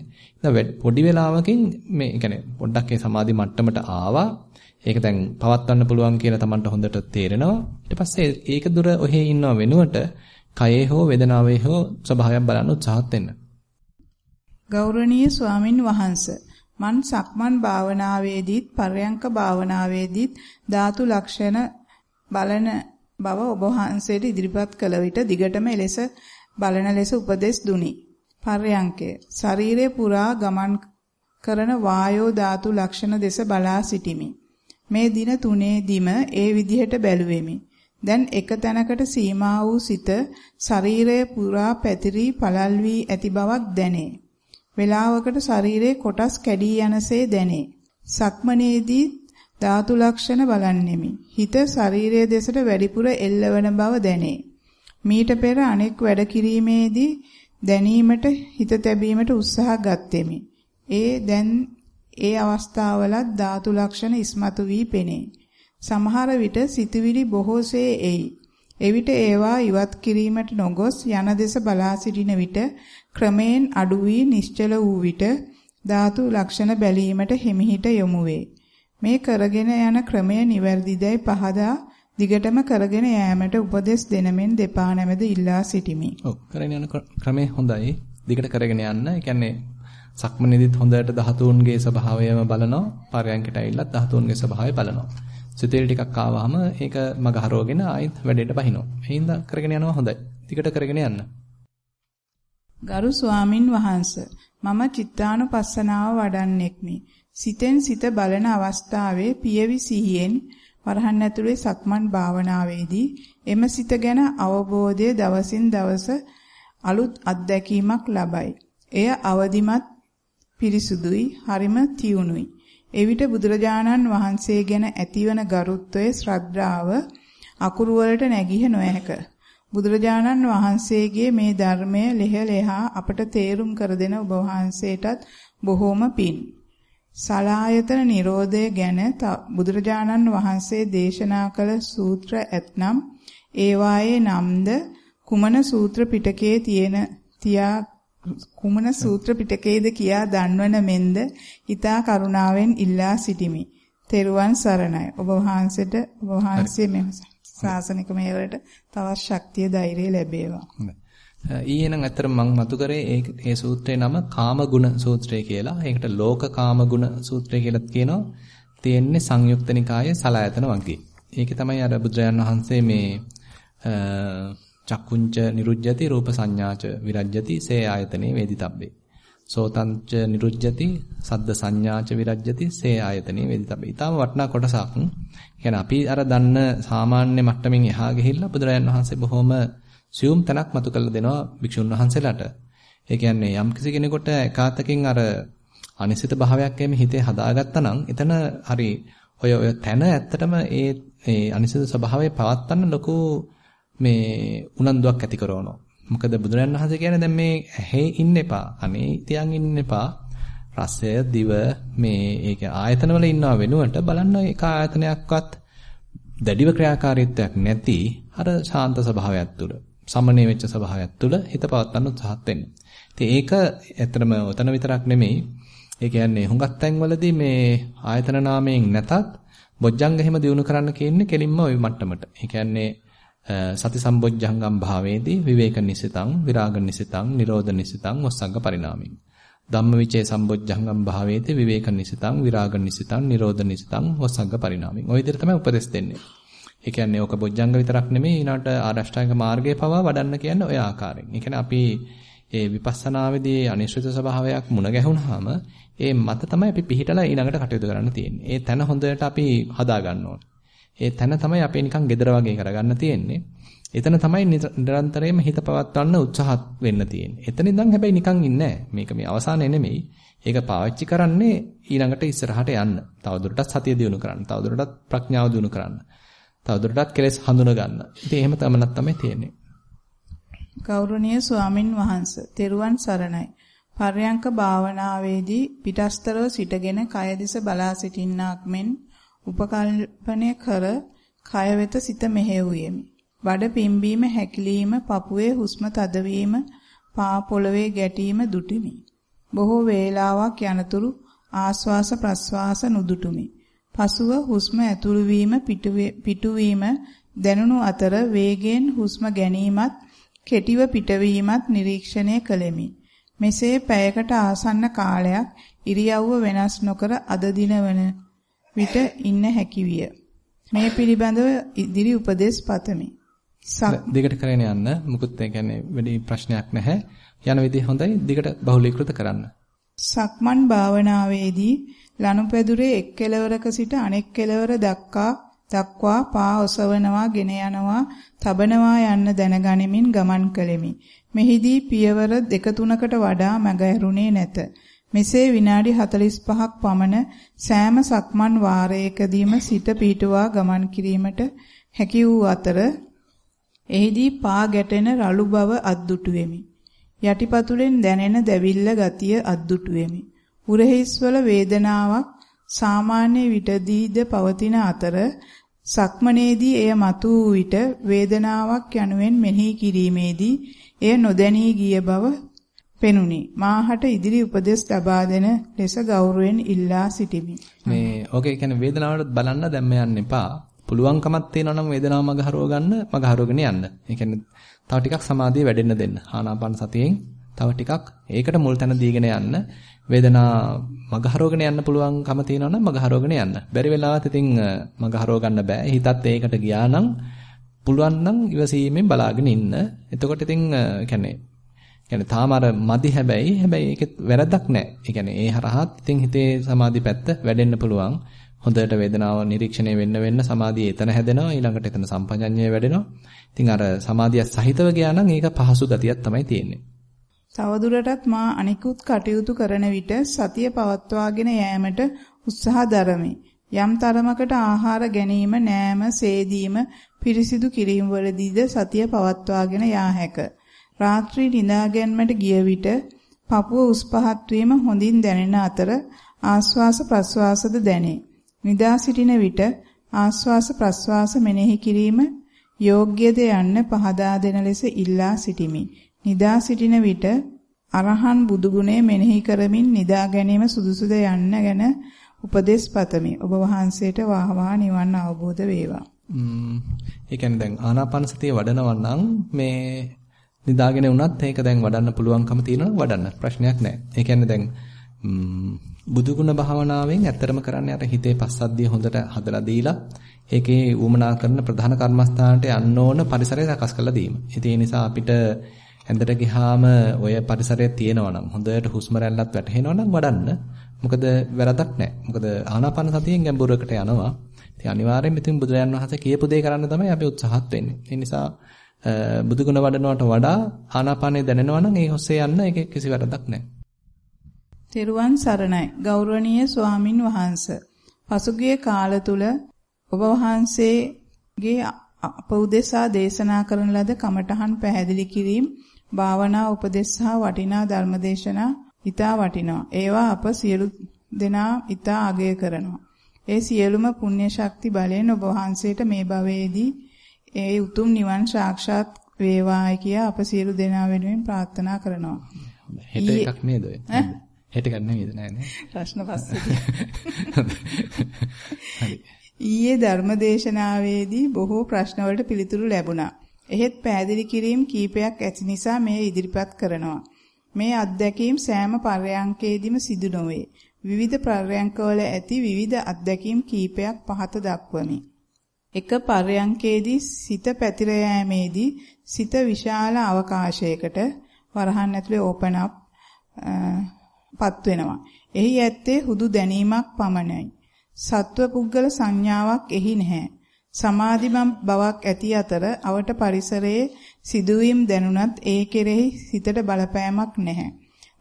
පොඩි වෙලාවකින් මේ කියන්නේ පොඩ්ඩක් ඒ සමාධි මට්ටමට ආවා. ඒක දැන් පවත්වන්න පුළුවන් කියලා Tamanට හොඳට තේරෙනවා. ඊට පස්සේ ඒක දුර ඔහේ ඉන්නව වෙනුවට කයේ හෝ වේදනාවේ හෝ ස්වභාවයක් බලන්න උත්සාහත් වෙන්න. ගෞරවනීය ස්වාමින් වහන්සේ මන් සක්මන් භාවනාවේදීත් පර්යංක භාවනාවේදීත් ධාතු ලක්ෂණ බලන බව ඔබ වහන්සේට ඉදිරිපත් කළ විට දිගටම එලෙස බලන ලෙස උපදෙස් දුනි. පර්යංකය ශරීරයේ පුරා ගමන් කරන වායෝ ධාතු ලක්ෂණ දෙස බලා සිටිමි. මේ දින තුනේදීම ඒ විදිහට බැලුවෙමි. දැන් එක තැනකට සීමා වූ සිත ශරීරයේ පුරා පැතිරී පළල් වී ඇති බවක් දැනේ. වේලාවකට ශරීරයේ කොටස් කැඩී යනසේ දැනේ. සක්මනේදී ධාතු ලක්ෂණ බලන්නෙමි. හිත ශරීරයේ දෙසට වැඩිපුර එල්ලවන බව දැනේ. මීට පෙර අනෙක් වැඩ කිරීමේදී දැනීමට හිත තැබීමට උත්සාහ ගත්ෙමි. ඒ දැන් ඒ අවස්ථාවලත් ධාතු ලක්ෂණ ඉස්මතු වී පෙනේ. සමහර විට සිතුවිලි බොහෝසේ එයි. එවිට ඒවා ඉවත් කිරීමට නොගොස් යන දෙස බලා සිටින විට ක්‍රමයෙන් අඩු වී නිශ්චල වූ විට ධාතු ලක්ෂණ බැලීමට හිමිහිට යොමු වේ. මේ කරගෙන යන ක්‍රමය නිවැරදිදයි පහදා දිගටම කරගෙන යෑමට උපදෙස් දෙනමෙන් දෙපා නැමෙද ඉල්ලා සිටිමි. ඔව් කරගෙන යන ක්‍රමය හොඳයි. දිගට කරගෙන යන්න. ඒ කියන්නේ සක්මනේදිත් හොඳට ධාතුන්ගේ ස්වභාවයම බලනවා. පරයන්කට ඇවිල්ලත් ධාතුන්ගේ ස්වභාවය බලනවා. සිතේල් ටිකක් ආවහම ඒක මග හරවගෙන ආයෙත් වැඩේට බහිනවා. එහෙනම් කරගෙන යනවා හොඳයි. දිගට කරගෙන යන්න. ගරු ස්වාමින් වහන්සේ මම චිත්තානුපස්සනාව වඩන්නෙක්මි. සිතෙන් සිත බලන අවස්ථාවේ පියවි සිහියෙන් වරහන් ඇතුලේ සක්මන් භාවනාවේදී එම සිත ගැන අවබෝධය දවසින් දවස අලුත් අත්දැකීමක් ලබයි. එය අවදිමත් පිරිසුදුයි, හරිම තියුණුයි. එවිට බුදුරජාණන් වහන්සේ ගැන ඇතිවන ගරුත්වයේ ශ්‍රද්ධාව අකුරු වලට නැගිය නොහැක. බුදුරජාණන් වහන්සේගේ මේ ධර්මය ලෙහෙලෙහා අපට තේරුම් කර දෙන ඔබ වහන්සේටත් බොහෝම පින්. සලායතන නිරෝධය ගැන බුදුරජාණන් වහන්සේ දේශනා කළ සූත්‍ර ඇතනම් ඒවායේ නම්ද කුමන සූත්‍ර පිටකයේ තියෙන තියා කුමන සූත්‍ර පිටකයේද කියා දන්වන මෙන්ද ඊතා කරුණාවෙන් ඉල්ලා සිටිමි. තෙරුවන් සරණයි. ඔබ වහන්සේට ඔබ වහන්සේ මෙම ශාසනික මේවලට තවත් ශක්තිය ධෛර්යය ලැබේවා. ඊයේ නම් ඇත්තටම මම මතු කරේ ඒ ඒ සූත්‍රයේ නම කාමගුණ සූත්‍රය කියලා. ඒකට ලෝක කාමගුණ සූත්‍රය කියලා කියනවා. තියෙන්නේ සංයුක්ත නිකායේ සලායතන වර්ගයේ. ඒකේ තමයි අර බුදුරජාන් වහන්සේ මේ චක්කුංච නිරුජ්ජති රූප සංඥාච විරජ්ජති සේ ආයතනේ වේදිතබ්බේ. සෝතංච නිරුජ්ජති සද්ද සංඥාච විරජ්ජති සේ ආයතනේ වේදිතබ්බේ. ඊටම වටිනා කොටසක්. කියන්නේ අපි අර දන්න සාමාන්‍ය මට්ටමින් එහා ගිහිල්ලා බුදුරජාන් වහන්සේ බොහොම සියුම් තැනක් මතු කරලා දෙනවා භික්ෂුන් වහන්සේලාට. ඒ කියන්නේ යම්කිසි කෙනෙකුට එකාතකින් අර අනිසිත භාවයක් එමෙ හිතේ හදාගත්තා නම් එතන හරි ඔය ඔය තැන ඇත්තටම ඒ ඒ අනිසිත ස්වභාවය පවත්වන්න ලොකු මේ උනන්දුවක් ඇති කරනවා. මොකද බුදුරජාණන් වහන්සේ කියන්නේ දැන් මේ ඇහි ඉන්න එපා. අනේ තියන් ඉන්න එපා. රසය, දිව මේ ඒක ආයතන වල ඉන්නව වෙනුවට බලන්න එක ආයතනයක්වත් දැඩිව ක්‍රියාකාරීත්වයක් නැති අර ශාන්ත ස්වභාවයක් තුළ සමනය වෙච්ච ස්වභාවයක් තුළ හිත පවත්වන්න උත්සාහත් වෙන්න. ඉතින් ඒක ඇත්තටම උතන විතරක් නෙමෙයි. ඒ කියන්නේ හුඟක් තැන්වලදී මේ ආයතන නාමයෙන් නැතත් බොජ්ජංග එහෙම දිනු කරන්න කියන්නේ කෙලින්ම ওই මට්ටමට. ඒ කියන්නේ සති සම්බොජ්ජංගම් භාවේදී විවේක නිසිතං විරාග නිසිතං නිරෝධ නිසිතං වස්සග්ග පරිණාමින් ධම්මවිචේ සම්බොජ්ජංගම් භාවේදී විවේක නිසිතං විරාග නිසිතං නිරෝධ නිසිතං වස්සග්ග පරිණාමින් ඔය විදිහට තමයි උපදෙස් දෙන්නේ ඒ කියන්නේ ඕක බොජ්ජංග විතරක් නෙමෙයි ඊනට ආරෂ්ඨාංග මාර්ගයේ පවා වඩන්න කියන්නේ ඔය ආකාරයෙන්. ඒ කියන්නේ අපි ඒ විපස්සනාවේදී අනිශ්චිත ස්වභාවයක් මුණ ගැහුනහම ඒ මත තමයි අපි පිළිහිටලා ඊළඟට කටයුතු කරන්න තියෙන්නේ. ඒ තැන හොඳට අපි හදා ගන්න ඕනේ. ඒ තැන තමයි අපි නිකන් gedara වගේ කරගන්න තියෙන්නේ. එතන තමයි නිරන්තරයෙන්ම හිත පවත්වන්න උත්සාහත් වෙන්න තියෙන්නේ. එතන ඉඳන් හැබැයි නිකන් ඉන්නේ මේක මේ අවසානය නෙමෙයි. ඒක පාවිච්චි කරන්නේ ඊළඟට ඉස්සරහට යන්න. තවදුරටත් සතිය දියුණු කරන්න. තවදුරටත් ප්‍රඥාව දියුණු කරන්න. තවදුරටත් කෙලෙස් හඳුන ගන්න. ඉතින් එහෙම තමනක් තමයි තියෙන්නේ. ගෞරවනීය ස්වාමින් වහන්සේ, තෙරුවන් සරණයි. පර්යංක භාවනාවේදී පිටස්තරව සිටගෙන කය දෙස බලා සිටින්නාක් මෙන් උපකල්පනය කර කය වෙත සිත මෙහෙයුයෙමි. බඩ පිම්බීම හැකිලිම පපුවේ හුස්ම තදවීම පා පොළවේ ගැටීම දුටිමි. බොහෝ වේලාවක් යනතුරු ආස්වාස ප්‍රස්වාස නුදුටුමි. පසුව හුස්ම ඇතුළු වීම පිටුවීම දැනුණු අතර වේගයෙන් හුස්ම ගැනීමත් කෙටිව පිටවීමත් නිරීක්ෂණය කළෙමි. මෙසේ පැයකට ආසන්න කාලයක් ඉරියව්ව වෙනස් නොකර අද දිනවන විට ඉන්න හැකි විය. මේ පිළිබඳව ඉදිරි උපදෙස් පතමි. දිගට කරගෙන යන්න. මුකුත් ඒ කියන්නේ වැඩි ප්‍රශ්නයක් නැහැ. යන විදිහ හොඳයි. දිගට බහුලීකృత කරන්න. සක්මන් භාවනාවේදී ලනුපැදුරේ එක් කෙළවරක සිට අනෙක් කෙළවර දක්වා දක්වා පා ඔසවනවා, ගෙන යනවා, තබනවා යන්න දැනගනිමින් ගමන් කළෙමි. මෙහිදී පියවර දෙක තුනකට වඩා මඟ ඇරුණේ නැත. මෙසේ විනාඩි 45ක් පමණ සෑම සක්මන් වාරයකදීම සිත පීටුවා ගමන් කිරීමට හැකි වූ අතර එහිදී පා ගැටෙන රළු බව අද්දුටුවෙමි. යටිපතුලෙන් දැනෙන දැවිල්ල ගතිය අද්දුටුවෙමි. උරහිස්වල වේදනාවක් සාමාන්‍ය විටදීද පවතින අතර සක්මනේදී එය මතු වූ විට වේදනාවක් යනුවෙන් මෙනෙහි කිරීමේදී එය නොදැනී ගිය බව පෙනුනි. මාහට ඉදිරි උපදෙස් ලබා දෙන ලෙස ගෞරවයෙන් ඉල්ලා සිටිමි. මේ ඕකේ කියන්නේ වේදනාවට බලන්න දැම්ම යන්න එපා. පුළුවන්කමක් තියෙනවා නම් වේදනාව මග හරව ගන්න මග හරවගෙන යන්න. ඒ කියන්නේ තව ටිකක් සමාධිය වැඩෙන්න දෙන්න. ආනාපාන සතියෙන් තව ටිකක් ඒකට මුල් තැන දීගෙන යන්න. වේදනා මග හරවගෙන යන්න පුළුවන්කම තියෙනවා නම් මග හරවගෙන යන්න. බැරි වෙලාවත් ඉතින් මග හරව ගන්න බෑ. හිතත් ඒකට ගියා නම් පුළුවන් නම් ඉවසීමෙන් බලාගෙන ඉන්න. එතකොට ඉතින් කියන්නේ කියන්නේ තාම අර මදි හැබැයි හැබැයි ඒකෙත් වැරද්දක් නැහැ. ඒ කියන්නේ ඒ හරහාත් ඉතින් හිතේ සමාධි පැත්ත වැඩෙන්න පුළුවන්. හොඳට වේදනාව නිරීක්ෂණය වෙන්න වෙන්න සමාධිය එතන හැදෙනවා ඊළඟට එතන සම්පජඤ්ඤය වැඩෙනවා. ඉතින් අර සමාධිය සහිතව ගියා නම් ඒක පහසු ගතියක් තමයි තියෙන්නේ. තවදුරටත් මා අනිකුත් කටයුතු කරන විට සතිය පවත්වාගෙන යෑමට උත්සාහ දරමි. යම් තරමකට ආහාර ගැනීම, නෑම, සේදීම, පිරිසිදු කිරීම වලදීද සතිය පවත්වාගෙන යා හැක. රාත්‍රී නිදා ගැනීමට ගිය විට පපුව උස් පහත් වීම හොඳින් දැනෙන අතර ආස්වාස ප්‍රස්වාසද දැනේ. නිදා සිටින විට ආස්වාස ප්‍රස්වාස මෙනෙහි කිරීම යෝග්‍යද යන්න පහදා දෙන ලෙස ඉල්ලා සිටිමි. නිදා සිටින විට අරහන් බුදුගුණය මෙනෙහි කරමින් නිදා ගැනීම සුදුසුද යන්න ගැන උපදෙස් පතමි. ඔබ වහන්සේට වාහවා නිවන් අවබෝධ වේවා. ම්ම් ඒ කියන්නේ දැන් ආනාපාන සතිය වඩනවා නම් මේ නිදාගෙන වුණත් ඒක දැන් වඩන්න පුළුවන්කම තියෙනවා වඩන්න ප්‍රශ්නයක් නැහැ. ඒ කියන්නේ දැන් බුදුගුණ භාවනාවෙන් ඇත්තරම කරන්නේ අර හිතේ පස්සද්ධිය හොඳට හදලා දීලා ඒකේ ඌමනා කරන ප්‍රධාන කර්මස්ථානට යන්න ඕන පරිසරය සකස් කරලා දීම. ඒ නිසා අපිට ඇඳට ගියාම ඔය පරිසරය තියෙනවා නම් හොඳට හුස්ම රැල්ලත් වැටහෙනවා නම් වඩන්න. මොකද වැරදක් නැහැ. මොකද ආනාපාන සතියෙන් ගැඹුරකට යනවා. ඉතින් අනිවාර්යෙන්ම ඉතින් බුදුරජාන් වහන්සේ කියපු දේ කරන්න තමයි අපි උත්සාහත් වෙන්නේ. ඒ නිසා බුදුගුණ වඩනවට වඩා ආනාපානය දැනෙනවා නම් ඒ ඔස්සේ යන්න ඒකේ කිසි වැරදක් නැහැ. තෙරුවන් සරණයි ගෞරවනීය ස්වාමින් වහන්සේ. පසුගිය කාල තුල ඔබ වහන්සේගේ අප උදෙසා දේශනා කරන ලද කමඨහන් පැහැදිලි කිරීම භාවනා උපදෙස් සහ වටිනා ධර්මදේශනා ඊටා වටිනවා. ඒවා අප සියලු දෙනා ඊටා අගය කරනවා. ඒ සියලුම පුණ්‍ය ශක්ති බලයෙන් ඔබ වහන්සේට මේ භවයේදී ඒ උතුම් නිවන් සාක්ෂාත් වේවායි කියා අප සියලු දෙනා වෙනුවෙන් ප්‍රාර්ථනා කරනවා. හෙට එකක් නේද ඔය? හෙට එකක් නෙමෙයිද නෑ නේ. ප්‍රශ්න පස්සේ. ඊයේ ධර්මදේශනාවේදී බොහෝ ප්‍රශ්න වලට පිළිතුරු ලැබුණා. එහෙත් පැහැදිලි කිරීම කීපයක් ඇති නිසා මේ ඉදිරිපත් කරනවා. මේ අත්දැකීම් සෑම පර්යංකයේදීම සිදු නොවේ. විවිධ පර්යංකවල ඇති විවිධ අත්දැකීම් කීපයක් පහත දක්වමි. එක පර්යංකයේදී සිත පැතිර යෑමේදී සිත විශාල අවකාශයකට වරහන් ඇතුලේ ඕපන් අප් පත් වෙනවා. එහි ඇත්තේ හුදු දැනීමක් පමණයි. සත්ව පුද්ගල සංඥාවක් එහි නැහැ. සමාධිමත් බවක් ඇති අතර අවට පරිසරයේ සිදුවීම් දැනුණත් ඒ කෙරෙහි සිතට බලපෑමක් නැහැ.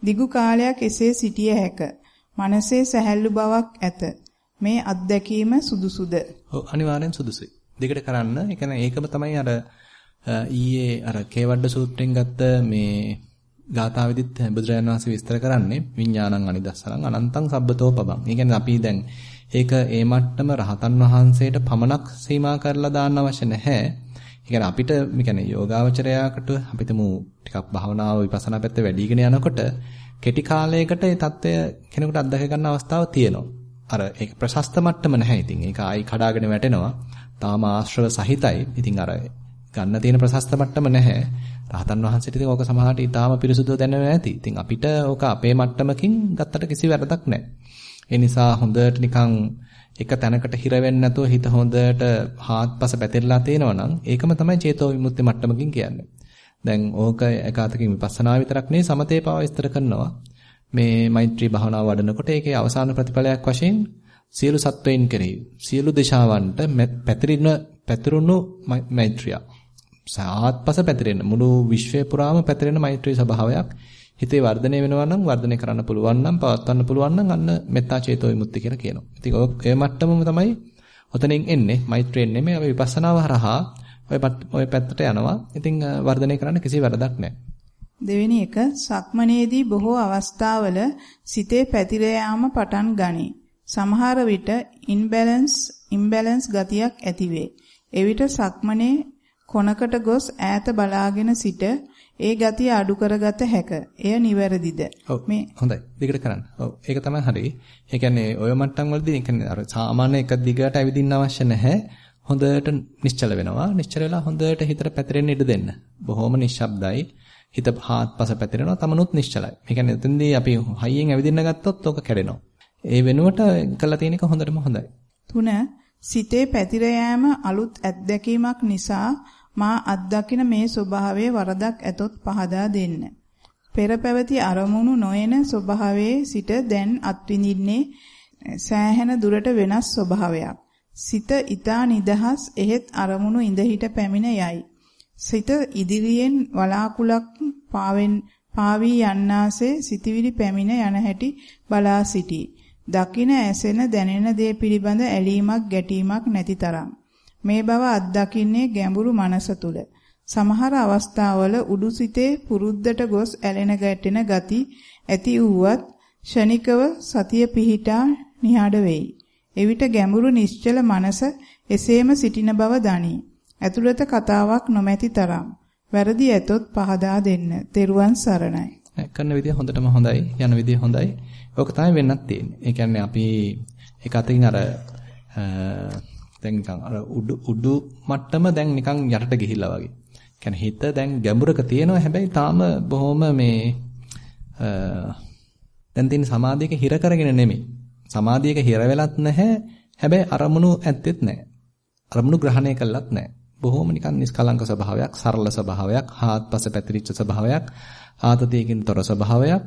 දිගු කාලයක් එසේ සිටිය හැක. මනසේ සැහැල්ලු බවක් ඇත. මේ අත්දැකීම සුදුසුද? ඔව් අනිවාර්යෙන් සුදුසුයි. දෙකට කරන්න. ඒ කියන්නේ ඒකම තමයි අර ඊයේ අර කේවඩ සූත්‍රයෙන් ගත්ත මේ ගාථාවෙදිත් බුදුරජාණන් වහන්සේ විස්තර කරන්නේ විඥානං අනිදස්සනං අනන්තං සබ්බතෝ පබං. ඒ කියන්නේ අපි දැන් ඒක ඒ මට්ටම රහතන් වහන්සේට පමණක් සීමා කරලා දාන්න අවශ්‍ය නැහැ. ඒ කියන්නේ අපිට මේ කියන්නේ යෝගාවචරයාකට අපිටම ටිකක් භාවනාව විපස්සනා පැත්ත වැඩිගෙන යනකොට කෙටි කාලයකට මේ தත්ත්වය කෙනෙකුට අත්දැක ගන්න අවස්ථාවක් තියෙනවා. අර ඒක ප්‍රශස්ත මට්ටම නැහැ ඉතින්. ඒක ආයි කඩාගෙන වැටෙනවා. තාම ආශ්‍රව සහිතයි. ඉතින් අර ගන්න තියෙන ප්‍රශස්ත මට්ටම නැහැ. රහතන් වහන්සේට ඉතින් ඕක සමහරට ඊටාම පිරිසුදුව දැනෙන්නේ නැති. ඉතින් අපිට ඕක අපේ මට්ටමකින් ගත්තට කිසි වැරදක් නැහැ. ඒ නිසා හොඳට නිකන් එක තැනකට හිර වෙන්නේ නැතුව හිත හොඳට හාත්පස පැතිරලා තේනවා නම් ඒකම තමයි චේතෝ විමුක්ති මට්ටමකින් කියන්නේ. දැන් ඕක එකාතකින් විපස්සනා විතරක් නෙවෙයි සමතේ පාව විස්තර කරනවා. මේ මෛත්‍රී භාවනාව වඩනකොට ඒකේ අවසාන ප්‍රතිඵලයක් වශයෙන් සියලු සත්වයින් කෙරෙහි සියලු දිශාවන්ට පැතිරින පැතිරුණු මෛත්‍රිය. සාත්පස පැතිරෙන මුළු විශ්වය පුරාම පැතිරෙන මෛත්‍රී ස්වභාවයක් හිතේ වර්ධනය වෙනවා නම් වර්ධනය කරන්න පුළුවන් නම් පවත්වන්න පුළුවන් නම් අන්න මෙත්තා චේතෝ විමුක්ති කියලා කියනවා. ඉතින් ඔය මට්ටමම තමයි ඔතනින් එන්නේ මෛත්‍රියෙන් නෙමෙයි අපි විපස්සනාව හරහා ඔය ඔය පැත්තට යනවා. ඉතින් වර්ධනය කරන්න කිසි වැරදක් නැහැ. දෙවෙනි එක සක්මනේදී බොහෝ අවස්ථාවල සිතේ පැතිර යාම පටන් ගනී. සමහර විට ඉන්බැලන්ස් ඉම්බැලන්ස් ගතියක් ඇතිවේ. එවිට සක්මනේ කොනකට ගොස් ඈත බලාගෙන සිට ඒ ගතිය අඩු කරගත හැක. එය නිවැරදිද? මේ හොඳයි. දිගට කරන්න. ඔව්. ඒක තමයි හරි. ඒ කියන්නේ ඔය මට්ටම් වලදී ඒ කියන්නේ අර සාමාන්‍ය එක දිගට ඇවිදින්න අවශ්‍ය නැහැ. හොඳට නිශ්චල වෙනවා. නිශ්චල වෙලා හොඳට හිතට පැතිරෙන්න ඉඩ දෙන්න. බොහොම නිශ්ශබ්දයි. හිත හාත්පස පැතිරෙනවා. තමනුත් නිශ්චලයි. ඒ කියන්නේ එතෙන්දී අපි හයියෙන් ඇවිදින්න ගත්තොත් ඕක කැඩෙනවා. ඒ වෙනුවට කළා තියෙන එක හොඳටම හොඳයි. 3. සිතේ පැතිර යෑම අලුත් අත්දැකීමක් නිසා මා අත්දකින මේ ස්වභාවයේ වරදක් ඇතොත් පහදා දෙන්න. පෙර පැවති අරමුණු නොයන ස්වභාවයේ සිට දැන් අත්විඳින්නේ සෑහෙන දුරට වෙනස් ස්වභාවයක්. සිත ඊතා නිදහස් එහෙත් අරමුණු ඉඳ හිට පැමිණ යයි. සිත ඉදිරියෙන් වලාකුලක් පාවෙන් පාවී යන්නාසේ සිතවිලි පැමිණ යන හැටි බලා සිටී. දකින ඇසෙන දැනෙන දේ පිළිබඳ ඇලීමක් ගැටීමක් නැති තරම්. මේ බව අත්දකින්නේ ගැඹුරු මනස තුල. සමහර අවස්ථාවල උඩුසිතේ පුරුද්දට ගොස් ඇලෙන ගැටෙන ගති ඇති වුවත් ෂණිකව සතිය පිහිටා නිහඬ වෙයි. එවිට ගැඹුරු නිශ්චල මනස එසේම සිටින බව දනී. ඇතුළත කතාවක් නොමැති තරම්. වැරදි ඇතොත් පහදා දෙන්න. තෙරුවන් සරණයි. කරන විදිය හොඳටම හොඳයි. යන විදිය හොඳයි. ඕක තමයි වෙන්නත් තියෙන්නේ. ඒ කියන්නේ අපි එක අතකින් අර දැන් නිකන් අර උඩු උඩු මට්ටම දැන් නිකන් යටට ගිහිල්ලා වගේ. කියන්නේ හිත දැන් ගැඹුරක තියෙනවා හැබැයි තාම බොහොම මේ දැන් තියෙන සමාධියක හිර කරගෙන නෙමෙයි. සමාධියක හිර වෙලත් නැහැ. හැබැයි අරමුණු ඇත්තෙත් නැහැ. අරමුණු ග්‍රහණය කළත් නැහැ. බොහොම නිකන් නිස්කලංක ස්වභාවයක්, සරල ස්වභාවයක්, හාත්පස පැතිරිච්ච ස්වභාවයක්, ආතතියකින් තොර ස්වභාවයක්.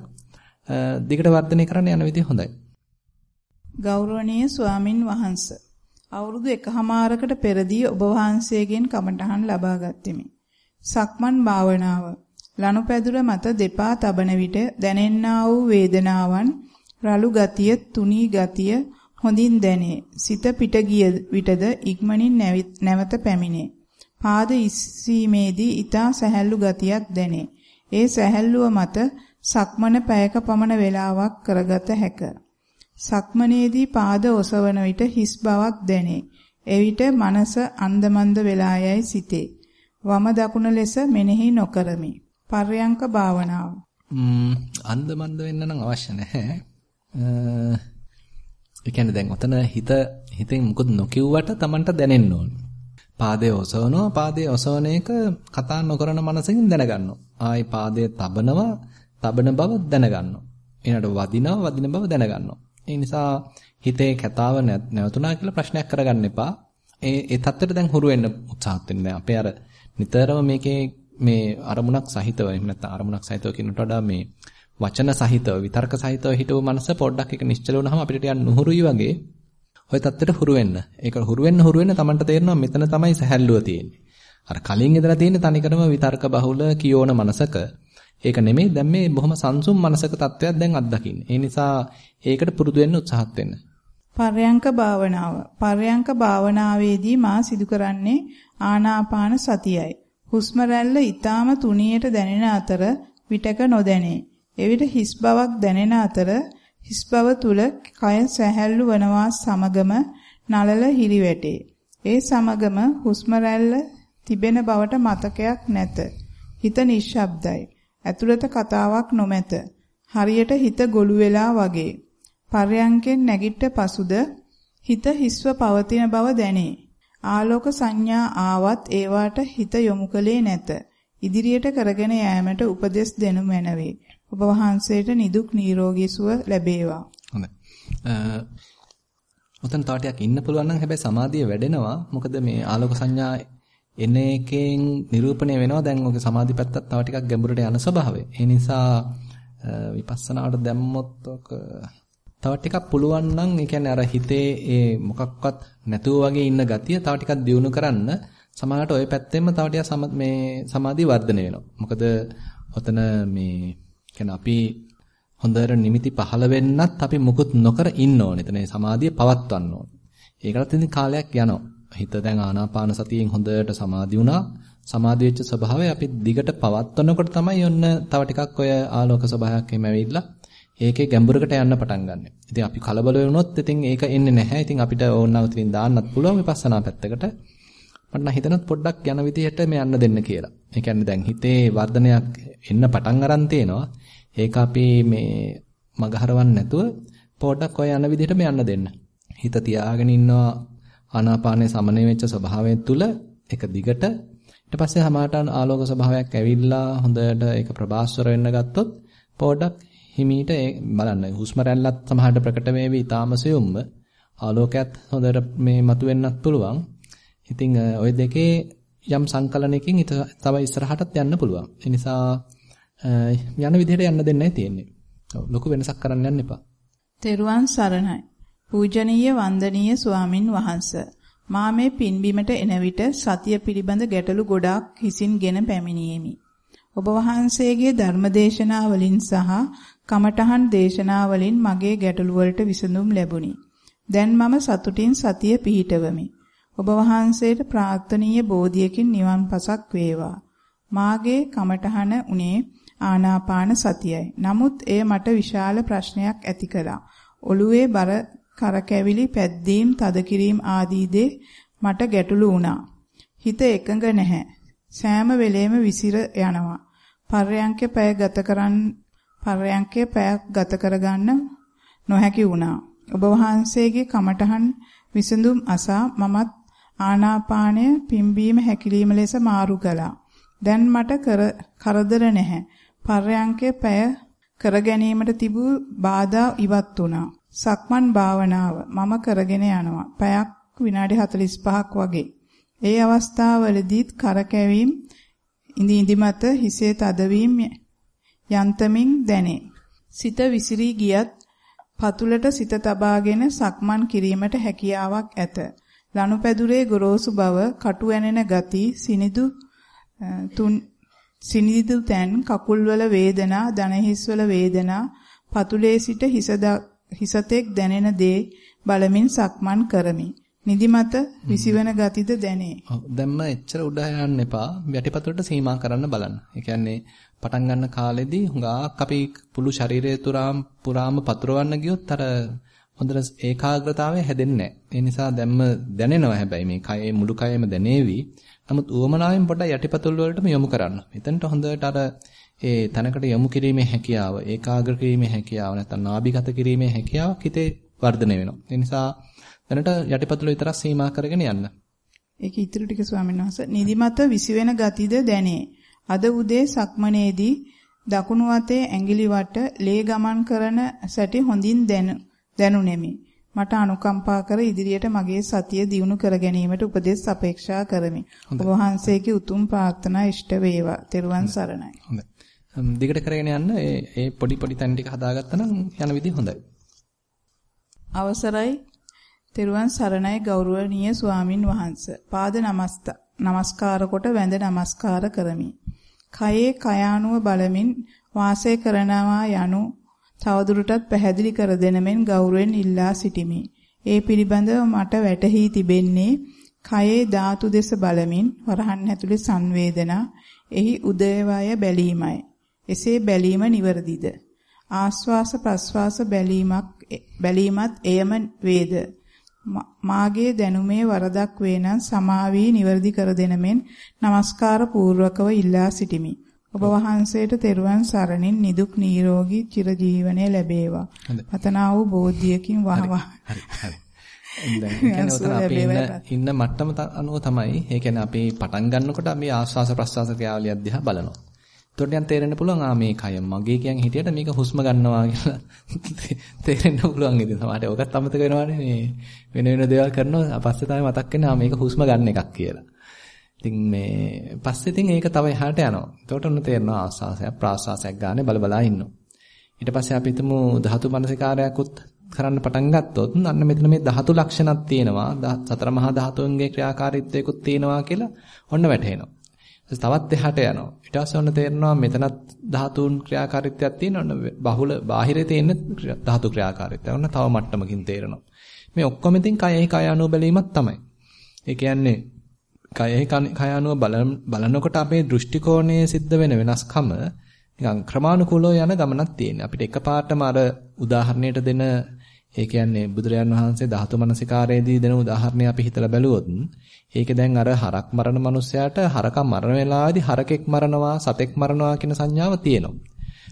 දිගට වර්ධනය කරන්න යන විදිහ හොඳයි. ගෞරවනීය ස්වාමින් වහන්සේ අවුරුදු එකහමාරකට පෙරදී ඔබ වහන්සේගෙන් කමඨහන් ලබා ගත්ෙමි. සක්මන් භාවනාව ලනුපැදුර මත දෙපා තබන විට දැනෙන්නා වූ වේදනාවන් රළු ගතිය තුනී ගතිය හොඳින් දැනේ. සිත පිට ගිය විටද ඉක්මනින් නැවත පැමිණේ. පාද ඉස්සීමේදී ඊතා සැහැල්ලු ගතියක් දැනේ. ඒ සැහැල්ලුව මත සක්මන පැයක පමණ වේලාවක් කරගත හැකිය. සක්මනේදී පාද ඔසවන විට හිස් බවක් දැනේ. එවිට මනස අන්දමන්ද වෙලා යයි සිතේ. වම දකුණ ලෙස මෙනෙහි නොකරමි. පර්යංක භාවනාව. ම්ම් අන්දමන්ද වෙන්න නම් අවශ්‍ය නැහැ. ඒ කියන්නේ දැන් ඔතන හිත හිතෙන් මොකද නොකියුවට Tamanට දැනෙන්න ඕනේ. පාදයේ ඔසවනවා පාදයේ ඔසවන එක කතා නොකරන මනසකින් දැනගන්නවා. ආයි පාදයේ තබනවා තබන බව දැනගන්නවා. ඊනට වදිනවා වදින බව දැනගන්නවා. ඒ නිසා හිතේ කතාව නැවතුණා කියලා ප්‍රශ්නයක් කරගන්න එපා. ඒ ඒ தත්තෙට දැන් හුරු වෙන්න උත්සාහත් වෙන්න අපේ අර නිතරම මේකේ මේ අරමුණක් සහිතව එහෙම නැත්නම් අරමුණක් සහිතව කියනට වඩා මේ වචන සහිතව විතර්ක සහිතව හිටව මනස පොඩ්ඩක් එක නිශ්චල වුණාම අපිට ටිකක් නුහුරුයි වගේ ওই தත්තෙට හුරු වෙන්න. ඒක හුරු වෙන්න හුරු වෙන්න Tamanට තේරෙනවා මෙතන තමයි සැහැල්ලුව තියෙන්නේ. අර කලින් ඉඳලා තියෙන තනිකරම විතර්ක බහුල කියෝන මනසක ඒක නෙමෙයි දැන් මේ බොහොම සංසුම් මනසක තත්වයක් දැන් අත්දකින්න. ඒ නිසා ඒකට පුරුදු වෙන්න උත්සාහත් වෙන්න. පර්යංක භාවනාව. පර්යංක භාවනාවේදී මා සිදු කරන්නේ ආනාපාන සතියයි. හුස්ම රැල්ල ඊටාම තුනියට දැනෙන අතර විටක නොදැනේ. එවිට හිස් බවක් දැනෙන අතර හිස් බව තුල කය සැහැල්ලු වනවා සමගම නලල හිරිවැටේ. ඒ සමගම හුස්ම තිබෙන බවට මතකයක් නැත. හිත නිශ්ශබ්දයි. ඇතුළත කතාවක් නොමැත. හරියට හිත ගොළු වෙලා වගේ. පර්යංකෙන් නැගිට පසුද හිත හිස්ව පවතින බව දැනේ. ආලෝක සංඥා ආවත් ඒවාට හිත යොමු කළේ නැත. ඉදිරියට කරගෙන යෑමට උපදෙස් දෙනු මැනවේ. ඔබ වහන්සේට නිදුක් නිරෝගී සුව ලැබේවා. හොඳයි. උතන් තව ටිකක් ඉන්න පුළුවන් නම් හැබැයි සමාධිය වැඩෙනවා. මොකද මේ ආලෝක සංඥා එන එකෙන් නිරූපණය වෙනවා. දැන් ඔගේ සමාධි පැත්තත් තව ටිකක් ගැඹුරට යන ස්වභාවය. ඒ නිසා විපස්සනාවට දැම්මොත් ඔක තව ටිකක් පුළුවන් නම් ඒ කියන්නේ අර හිතේ ඒ මොකක්වත් නැතුව වගේ ඉන්න ගතිය තව ටිකක් දියුණු කරන්න සමහරට ওই පැත්තෙන්ම තව ටිකක් මේ සමාධිය වර්ධනය වෙනවා. මොකද ඔතන මේ කියන්නේ අපි හොඳට නිමිති පහළ වෙන්නත් අපි මුකුත් නොකර ඉන්න ඕනේ. එතන සමාධිය පවත්වන්න ඕනේ. ඒකටත් ඉතින් කාලයක් යනවා. හිත දැන් ආනාපාන සතියෙන් හොඳට සමාධි වුණා. සමාධි වෙච්ච ස්වභාවය අපි දිගට පවත්වනකොට තමයි ඔන්න තව ටිකක් ඔය ආලෝක ස්වභාවයක් එමෙ ඇවිල්ලා ඒකේ ගැඹුරකට යන්න පටන් ගන්න. ඉතින් අපි කලබල වුණොත් ඉතින් ඒක එන්නේ නැහැ. ඉතින් අපිට ඕනනම් ඉතින් දාන්නත් පුළුවන් විපස්සනා පැත්තකට. මට නම් හිතනත් පොඩ්ඩක් යන විදිහට මේ යන්න දෙන්න කියලා. ඒ කියන්නේ දැන් හිතේ වර්ධනයක් එන්න පටන් අරන් තේනවා. ඒක අපි මේ මගහරවන්න නැතුව පොඩ්ඩක් ඔය යන විදිහට මේ යන්න දෙන්න. හිත තියාගෙන ඉන්නවා ආනාපානයේ සමනය වෙච්ච ස්වභාවය තුළ එක දිගට ඊට පස්සේ හමාට ආලෝක ස්වභාවයක් ඇවිල්ලා හොඳට ඒක ප්‍රබාස්වර වෙන්න ගත්තොත් පොඩ්ඩක් හිමීට බලන්න හුස්ම රැල්ලත් සමහරට ප්‍රකට වේවි ඊටාම සියුම්ම ආලෝකයක් හොඳට මේ මතුවෙන්නත් පුළුවන්. ඉතින් ওই දෙකේ යම් සංකලනයකින් තව ඉස්සරහටත් යන්න පුළුවන්. ඒ නිසා යන විදිහට යන්න දෙන්නයි තියෙන්නේ. ලොකු වෙනසක් කරන්න යන්න එපා. තෙරුවන් සරණයි. පූජනීය වන්දනීය ස්වාමින් වහන්සේ මා මේ පින්බිමට එන විට සතිය පිළිබඳ ගැටලු ගොඩාක් හිසින්ගෙන පැමිණියෙමි. ඔබ වහන්සේගේ ධර්මදේශනා වලින් සහ කමඨහන් දේශනා වලින් මගේ ගැටලු වලට විසඳුම් ලැබුණි. දැන් මම සතුටින් සතිය පිහිටවමි. ඔබ වහන්සේට ප්‍රාර්ථනීය බෝධියකින් නිවන් පසක් වේවා. මාගේ කමඨහන උනේ ආනාපාන සතියයි. නමුත් එය මට විශාල ප්‍රශ්නයක් ඇති කළා. ඔළුවේ බර කරකැවිලි පැද්දීම් තද කිරීම ආදී දේ මට ගැටලු වුණා. හිත එකඟ නැහැ. සෑම වෙලේම විසිර යනවා. පර්යංකේ පැය ගත කරන් පර්යංකේ පැයක් ගත කරගන්න නොහැකි වුණා. ඔබ වහන්සේගේ කමඨහන් විසඳුම් අසා මමත් ආනාපානය පිම්බීම හැකිලිම ලෙස මාරු කළා. දැන් මට කරදර නැහැ. පර්යංකේ පැය කර ගැනීමට තිබූ බාධා ඉවත් වුණා. සක්මන් භාවනාව මම කරගෙන යනවා. පැයක් විනාඩි 45ක් වගේ. ඒ අවස්ථාවවලදීත් කරකැවීම ඉඳි ඉඳිමත හිසේ තදවීම යන්තමින් දැනේ. සිත විසිරී ගියත් පතුලට සිත තබාගෙන සක්මන් කිරීමට හැකියාවක් ඇත. ලනුපැදුරේ ගොරෝසු බව, කටු ඇනෙන ගති, සිනිදු තුන් සිනිදු තැන්, කකුල්වල වේදනා, දණහිස්වල වේදනා, පතුලේ සිට හිසතෙක් දැනෙන දේ බලමින් සක්මන් කරමි. නිදිමත විසිවන ගතිද දැනේ. ඔව් දැම්ම එච්චර උඩ යන්න එපා. යටිපතුලට සීමා කරන්න බලන්න. ඒ කියන්නේ පටන් ගන්න කාලෙදී හුඟක් අපි පුළු ශරීරය තුරාම පුරාම පතුරවන්න ගියොත් අර හොඳට ඒකාග්‍රතාවය හැදෙන්නේ නැහැ. ඒ නිසා දැම්ම දැනෙනවා හැබැයි මේ කයේ මුළු කයෙම දැනේවි. නමුත් උවමනාවෙන් පොඩ්ඩක් යටිපතුල් වලටම යොමු කරන්න. එතනට හොඳට අර ඒ තනකට යොමු කිරීමේ හැකියාව, ඒකාග්‍ර කිරීමේ හැකියාව නැත්නම් නාභිගත කිරීමේ හැකියාව හිතේ වර්ධනය වෙනවා. ඒ නිසා දැනට යටිපතුල විතරක් සීමා කරගෙන යන්න. ඒක ඉතුරු ටික ස්වාමීන් වහන්සේ නිදිමත විසිවෙන ගතිද දැනේ. අද උදේ සක්මනේදී දකුණු අතේ ඇඟිලි වට ලේ ගමන් කරන සැටි හොඳින් දැනුනෙමි. මට අනුකම්පා කර ඉදිරියට මගේ සතිය දියුණු කර ගැනීමට උපදෙස් අපේක්ෂා කරමි. ඔබ වහන්සේගේ උතුම් ප්‍රාර්ථනා ඉෂ්ට වේවා. තෙරුවන් සරණයි. හොඳයි. දිගට කරගෙන යන්න ඒ ඒ පොඩි පොඩි තැන් ටික හදාගත්තා නම් යන විදිහ හොඳයි. අවසරයි. තෙරුවන් සරණයි ගෞරවනීය ස්වාමින් වහන්සේ. පාද නමස්කාර කොට වැඳ නමස්කාර කරමි. කයේ කයානුව බලමින් වාසය කරනවා යනු තවදුරටත් පැහැදිලි කර දෙනමෙන් ගෞරවයෙන් ඉල්ලා සිටිමි. ඒ පිළිබඳව මට වැටහි තිබෙන්නේ කයේ ධාතු දෙස බලමින් වරහන් ඇතුලේ සංවේදනා එහි උදේවය බැලීමයි. එසේ බැලීම නිවැරදිද? ආස්වාස ප්‍රස්වාස බැලීමක් බැලීමත් එයම වේද? මාගේ දැනුමේ වරදක් වේ නම් සමාවී නිවැරදි කර දෙන මෙන් নমස්කාර පූර්වකව ඉල්ලා සිටිමි. ඔබ වහන්සේට තෙරුවන් සරණින් නිදුක් නිරෝගී චිරජීවනයේ ලැබේවා. පතනා වූ බෝධියකින් වහවා. හරි හරි. දැන් <laughs> අපි ඉන්න ඉන්න මට්ටම අනුව තමයි. ඒ කියන්නේ අපි පටන් ගන්නකොට අපි ආස්වාස ප්‍රස්වාස ක්‍රියාවලිය දිහා බලනවා. එතකොට දැන් තේරෙන්න පුළුවන් ආ මේ කය මගේ කියන්නේ හිටියට මේක හුස්ම ගන්නවා කියලා <laughs> තේරෙන්න පුළුවන් ඉතින් සමහරට ඔකත් අමතක වෙනවානේ මේ වෙන වෙන දේවල් කරනවා පස්සේ තමයි මතක් වෙන්නේ ආ මේක හුස්ම ගන්න එකක් කියලා. ඉතින් මේ පස්සේ ඉතින් ඒක තව එහාට යනවා. එතකොට ඔන්න තේරෙනවා ආස්වාසයක් ප්‍රාස්වාසයක් ගන්න බල බලා ඉන්නවා. ඊට පස්සේ අපි හිතමු ධාතු මනසිකාරයක්ත් කරන්න පටන් ගත්තොත් අන්න මෙතන මේ ධාතු ලක්ෂණක් තියෙනවා. සතර මහා ධාතුන්ගේ ක්‍රියාකාරීත්වයකුත් තියෙනවා කියලා ඔන්න වැටහෙනවා. තවත් එහාට යනවා. ඊට පස්සේ ඔන්න තේරෙනවා මෙතනත් ධාතුන් ක්‍රියාකාරීත්වයක් තියෙනවා. ඔන්න බහුල බාහිරේ තියෙන ධාතු ක්‍රියාකාරීත්වය. ඔන්න තව මට්ටමකින් තේරෙනවා. මේ ඔක්කොම ඉතින් කයෙහි කය අනුව බැලීමක් තමයි. ඒ කියන්නේ කයෙහි කය අනුව බලනකොට අපේ දෘෂ්ටි කෝණයේ සිද්ධ වෙන වෙනස්කම නිකන් ක්‍රමානුකූලව යන ගමනක් තියෙනවා. අපිට එකපාරටම අර උදාහරණයට දෙන ඒ කියන්නේ බුදුරජාන් වහන්සේ ධාතු මනසිකාරයේදී දෙන උදාහරණය අපි හිතලා බැලුවොත් ඒකේ දැන් අර හරක් මරණ මිනිසයාට හරකම් මරණ වෙලාවේදී හරකෙක් මරනවා සතෙක් මරනවා කියන සංඥාව තියෙනවා.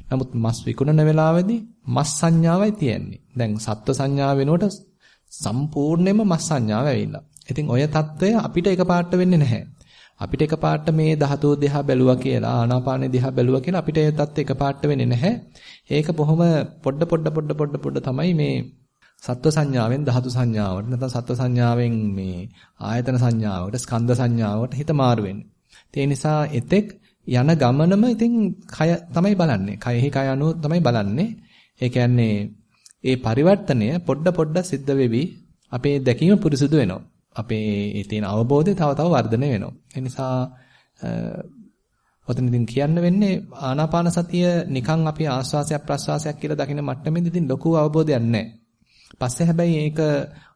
නමුත් මස් විකුණන වෙලාවේදී මස් සංඥාවයි තියෙන්නේ. දැන් සත්ව සංඥාව වෙනුවට සම්පූර්ණයෙන්ම මස් සංඥාව ඇවිල්ලා. ඉතින් ඔය తত্ত্বය අපිට එකපාර්ට වෙන්නේ නැහැ. අපිට එකපාර්ට මේ ධාතෝ දිහා බැලුවා කියලා ආනාපානෙ දිහා බැලුවා කියලා අපිට ඒ தත් එකපාර්ට වෙන්නේ නැහැ. ඒක බොහොම පොඩ පොඩ පොඩ පොඩ පොඩ තමයි මේ සත්ව සංඥාවෙන් ධාතු සංඥාවට නැත්නම් සත්ව සංඥාවෙන් මේ ආයතන සංඥාවකට ස්කන්ධ සංඥාවකට හිත මාරු වෙන්නේ. නිසා එතෙක් යන ගමනම ඉතින් කය තමයි බලන්නේ. කයෙහි කය අනුව තමයි බලන්නේ. ඒ කියන්නේ ඒ පරිවර්තනය පොඩ පොඩ සිද්ධ වෙවි අපේ දැකීම පුරිසුදු වෙනවා. අපේ ඒ තියෙන අවබෝධය තව තව වර්ධනය වෙනවා. ඒ නිසා ඔතන ඉතින් කියන්න වෙන්නේ ආනාපාන සතිය නිකන් අපි ආස්වාසයක් ප්‍රස්වාසයක් කියලා දකින මට්ටමේදී ඉතින් ලොකු අවබෝධයක් නැහැ. පස්සේ හැබැයි ඒක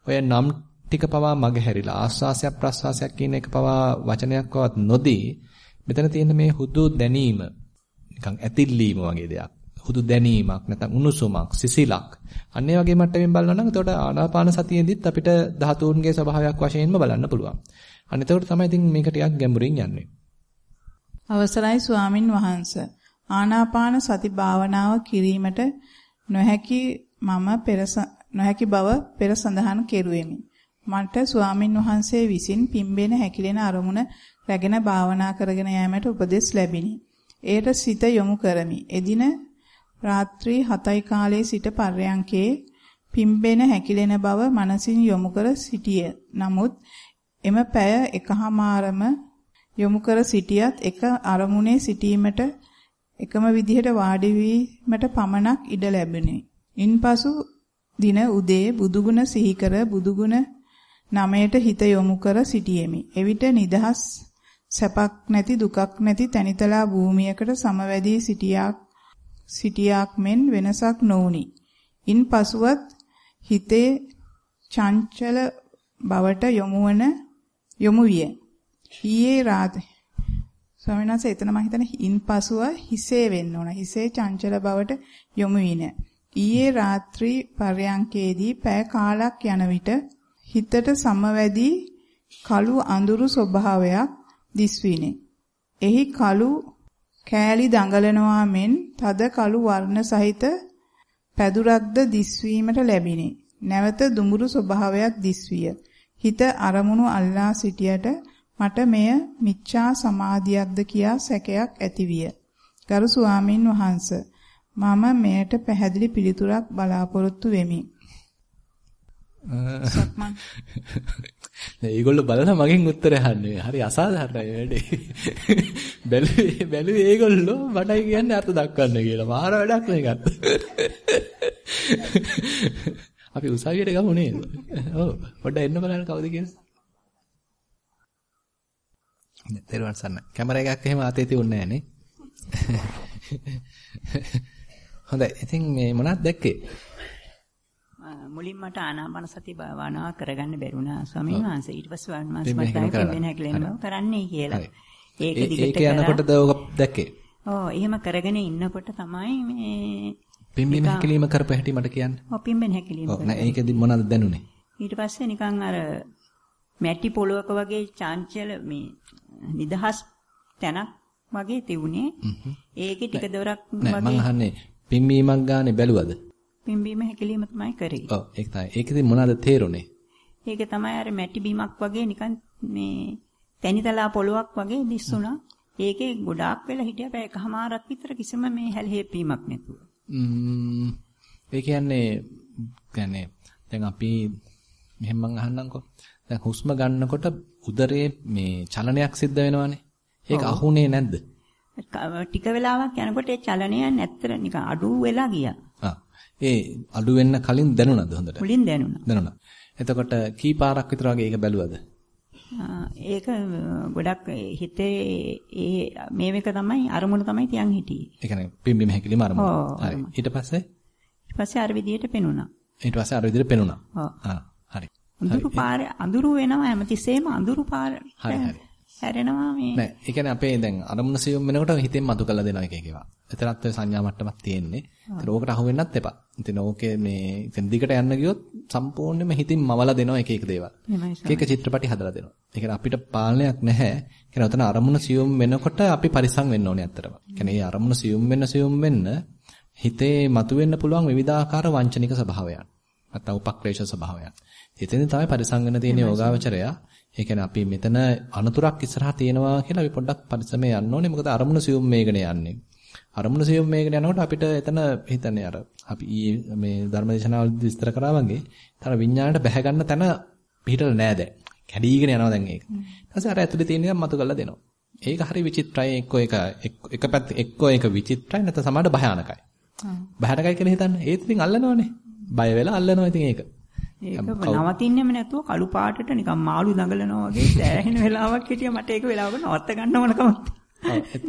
ඔය නම් ටික පවා මග හැරිලා ආස්වාසයක් ප්‍රස්වාසයක් කියන එක පවා වචනයක්වත් නොදී මෙතන තියෙන මේ හුදු දැනීම නිකන් ඇතිල්ලීම වගේ දෙයක්. හුදු දැනීමක් නැත්නම් උණුසුමක් සිසිලක්. අන්න ඒ වගේ මට්ටමින් බලනවා නම් එතකොට ආනාපාන සතියෙදිත් අපිට ධාතුන්ගේ ස්වභාවයක් වශයෙන්ම බලන්න පුළුවන්. අන්න එතකොට තමයි ඉතින් මේක ටිකක් ගැඹුරින් යන්නේ. අවසරයි ස්වාමින් වහන්සේ. ආනාපාන සති භාවනාව කිරීමට නොහැකි මම පෙර නොහැකි බව පෙර සඳහන් කෙරුවෙමි. මට ස්වාමින් වහන්සේ විසින් පිම්බෙන හැකිලෙන අරමුණ රැගෙන භාවනා කරගෙන යාමට උපදෙස් ලැබිනි. එයට සිත යොමු කරමි. එදින රාත්‍රී 7යි කාලයේ සිට පර්යංකේ පිම්බෙන හැකිලෙන බව මනසින් යොමු කර සිටිය. නමුත් එම පැය එකහමාරම යොමු කර සිටියත් එක අරමුණේ සිටීමට එකම විදිහට වාඩි වීමට පමණක් ඉඩ ලැබුණේ. ඉන්පසු දින උදේ බුදුගුණ සිහි කර බුදුගුණ නමයට හිත යොමු කර සිටියෙමි. එවිට නිදහස් සැපක් නැති දුකක් නැති තනිතලා භූමියකට සමවැදී සිටියාක් සිටියාක් මෙන් වෙනසක් නොඋනි. ඉන්පසුවත් හිතේ චංචල බවට යොමුවන යොමු විය. ඊයේ රාත් ස්වාමීන් වහන්සේ එතන මම හිතන්නේ ඉන්පසුව හිසේ වෙන්න ඕන. හිසේ චංචල බවට යොමු වින. ඊයේ රාත්‍රී පරයන්කේදී පැය කාලක් යන විට හිතට සමවැදී කළු අඳුරු ස්වභාවයක් දිස්විනේ. එහි කළු කෑලි දඟලනවා මෙන් තද කළු වර්ණ සහිත පැදුරක්ද දිස්වීමට ලැබිනේ. නැවත දුඹුරු ස්වභාවයක් දිස්විය. හිත අරමුණු අල්ලා සිටියට මට මෙය මිච්ඡා සමාධියක්ද කියා සැකයක් ඇතිවිය. ගරු ස්වාමින් වහන්සේ මම මෙයට පැහැදිලි පිළිතුරක් බලාපොරොත්තු වෙමි. සක්මන්. <laughs> ඒගොල්ලෝ බලලා මගෙන් උත්තර අහන්නේ. හරි අසාධාරණයි වැඩේ. <laughs> බැලුවේ බැලුවේ ඒගොල්ලෝ මටයි කියන්නේ අර්ථ දක්වන්න කියලා. මාර වැඩක් මේකත්. <laughs> අපි උසාවියට ගමු නේද? ඔව්. පොඩ්ඩක් එන්න බලන්න කවුද කියලා. තෙරුවන් සන්න. කැමරා එකක් එහෙම අතේ තියුන්නේ නැහැ නේ. හොඳයි. ඉතින් මේ මොනවද දැක්කේ? මුලින් මට ආනාපාන සති භාවනාව කරගන්න බැරුණා ස්වාමීන් වහන්සේ. ඊට පස්සේ වාන් මාස මට වෙන හැකලෙම කරන්නේ කියලා. ඒක දිගට ඒක යනකොටද ඔක දැක්කේ? ඔව් එහෙම කරගෙන ඉන්නකොට තමයි මේ පිම්බීම හැකිලිම කරපු හැටි මට කියන්න. ඔව් පිම්බෙන හැකිලිම. ඔව් නෑ ඒකෙදි මොනවද දැනුනේ? ඊට පස්සේ නිකන් අර මැටි පොලවක වගේ චාන්චල මේ නිදහස් තැනක් වගේ තිබුණේ. ඒකේ ටික දොරක් නෑ මං අහන්නේ පිම්බීමක් ගානේ බැලුවද? පිම්බීම හැකිලිම තමයි කරේ. ඔව් ඒක තමයි. ඒකෙදි මොනවද තේරුනේ? ඒක තමයි අර මැටි බීමක් වගේ නිකන් මේ තැනිතලා පොලොවක් වගේ දිස්සුණා. ඒකේ ගොඩාක් වෙලා හිටියා පැය එකමාරක් විතර කිසිම මේ හැලහෙපීමක් නැතුව. ම්ම් ඒ කියන්නේ කියන්නේ දැන් අපි මෙහෙම මං අහන්නම්කෝ. දැන් හුස්ම ගන්නකොට උදරයේ මේ චලනයක් සිද්ධ වෙනවානේ. ඒක අහුනේ නැද්ද? ටික වෙලාවක් යනකොට ඒ චලනයන් ඇත්තට නිකන් අඩු වෙලා ගියා. ඒ අඩු වෙන්න කලින් දැනුණාද හොඳට? මුලින් දැනුණා. දැනුණා. එතකොට කී පාරක් විතර වගේ ඒක බැලුවද? ඒක ගොඩක් හිතේ ඒ මේක තමයි අරමුණ තමයි තියන් හිටියේ. ඒ කියන්නේ පිම්බිම හැකිලිම අරමුණ. හරි. ඊට පස්සේ ඊට පස්සේ අර විදියට පෙනුණා. ඊට පස්සේ අර විදියට පෙනුණා. ආ හරි. අඳුරු පාරේ අඳුරු වෙනවා හැමතිස්සෙම අඳුරු පාර. හරි හරි. හැරෙනවා මේ. නෑ ඒ කියන්නේ අපේ දැන් අරමුණ සියුම් වෙනකොට හිතෙන් මතු කරලා දෙනවා එක එක ඒවා. එතරම් සංඥා මට්ටමක් තියෙන්නේ. ඒතර ඕකට අහු වෙන්නත් එපා. ඉතින් ඕකේ මේ ඉතින් දිගට යන්න ගියොත් සම්පූර්ණයෙන්ම හිතින් මවලා දෙනවා එක එක දේවල්. එක එක චිත්‍රපටි හදලා දෙනවා. ඒ කියන්නේ අපිට පාලනයක් නැහැ. කියන්නේ උතන අරමුණ සියුම් වෙනකොට අපි පරිසම් වෙන්න ඕනේ ඇත්තටම. කියන්නේ මේ අරමුණ සියුම් වෙන්න සියුම් වෙන්න හිතේ මතුවෙන්න පුළුවන් විවිධාකාර වංචනික ස්වභාවයන්. නැත්නම් උපක්‍රේෂ ස්වභාවයන්. එතෙන් තමයි පරිසම් වෙන්න තියෙන යෝගාවචරය. ඒ කියන්නේ අපි මෙතන අනතුරක් ඉස්සරහා තියෙනවා කියලා අපි පොඩ්ඩක් පරිස්සමේ යන්න ඕනේ. මොකද අරමුණ සියුම් මේකන යන්නේ. අරමුණ සියුම් මේකන යනකොට අපිට එතන හිතන්නේ අර අපි ඊයේ මේ ධර්මදේශනාවල විස්තර කරා වගේ තර විඥාණයට බැහැ ගන්න තැන පිටල නෑ දැන්. කැඩීගෙන යනවා දැන් ඒක. ඊට පස්සේ අර ඇතුලේ තියෙන දේ මතු කරලා දෙනවා. ඒක හරි විචිත්‍රයි එක්ක එක එක පැත්ත එක්ක එක විචිත්‍රයි නැත්නම් සමහරට භයානකයි. භයානකයි කියලා හිතන්න. ඒත් ඉතින් අල්ලනවනේ. බය වෙලා අල්ලනවා ඉතින් ඒක. ඒක නවතින්නෙම නැතුව කළු පාටට නිකන් මාළු දඟලනවා වගේ සෑහෙන වෙලාවක් හිටියා මට ඒක වෙලාවක නවත්ත ගන්න ඕන කමක්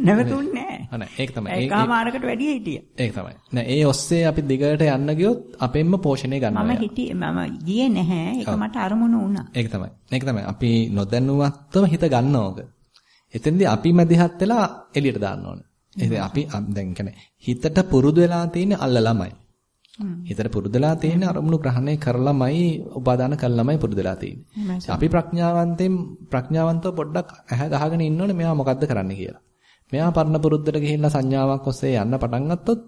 නැවතුන්නේ නැහැ. නෑ ඒක තමයි. ඒකමාරකට වැඩි හිටියා. ඒක තමයි. නෑ ඒ ඔස්සේ අපි දිගට යන්න ගියොත් අපෙන්ම පෝෂණය ගන්නවා. මම හිටියේ මම ගියේ නැහැ. ඒක මට අරමුණු වුණා. ඒක තමයි. ඒක තමයි. අපි නොදැනුවත්වම හිත ගන්න ඕක. එතෙන්දී අපි මැදිහත් වෙලා එළියට දාන්න ඕනේ. ඉතින් අපි දැන් කියන්නේ හිතට පුරුදු වෙලා තියෙන අල්ලලාමයි. හිතට පුරුදුලා තියෙන අරමුණු ග්‍රහණය කරලමයි උපාදාන කළාමයි පුරුදුලා තියෙන්නේ. අපි ප්‍රඥාවන්තෙන් ප්‍රඥාවන්තව පොඩ්ඩක් ඇහැ ගහගෙන ඉන්න ඕනේ මෙයා මොකද්ද කරන්න කියලා. මෙයා පරණ පුරුද්දට ගිහිල්ලා සංඥාවක් ඔස්සේ යන්න පටන් ගත්තොත්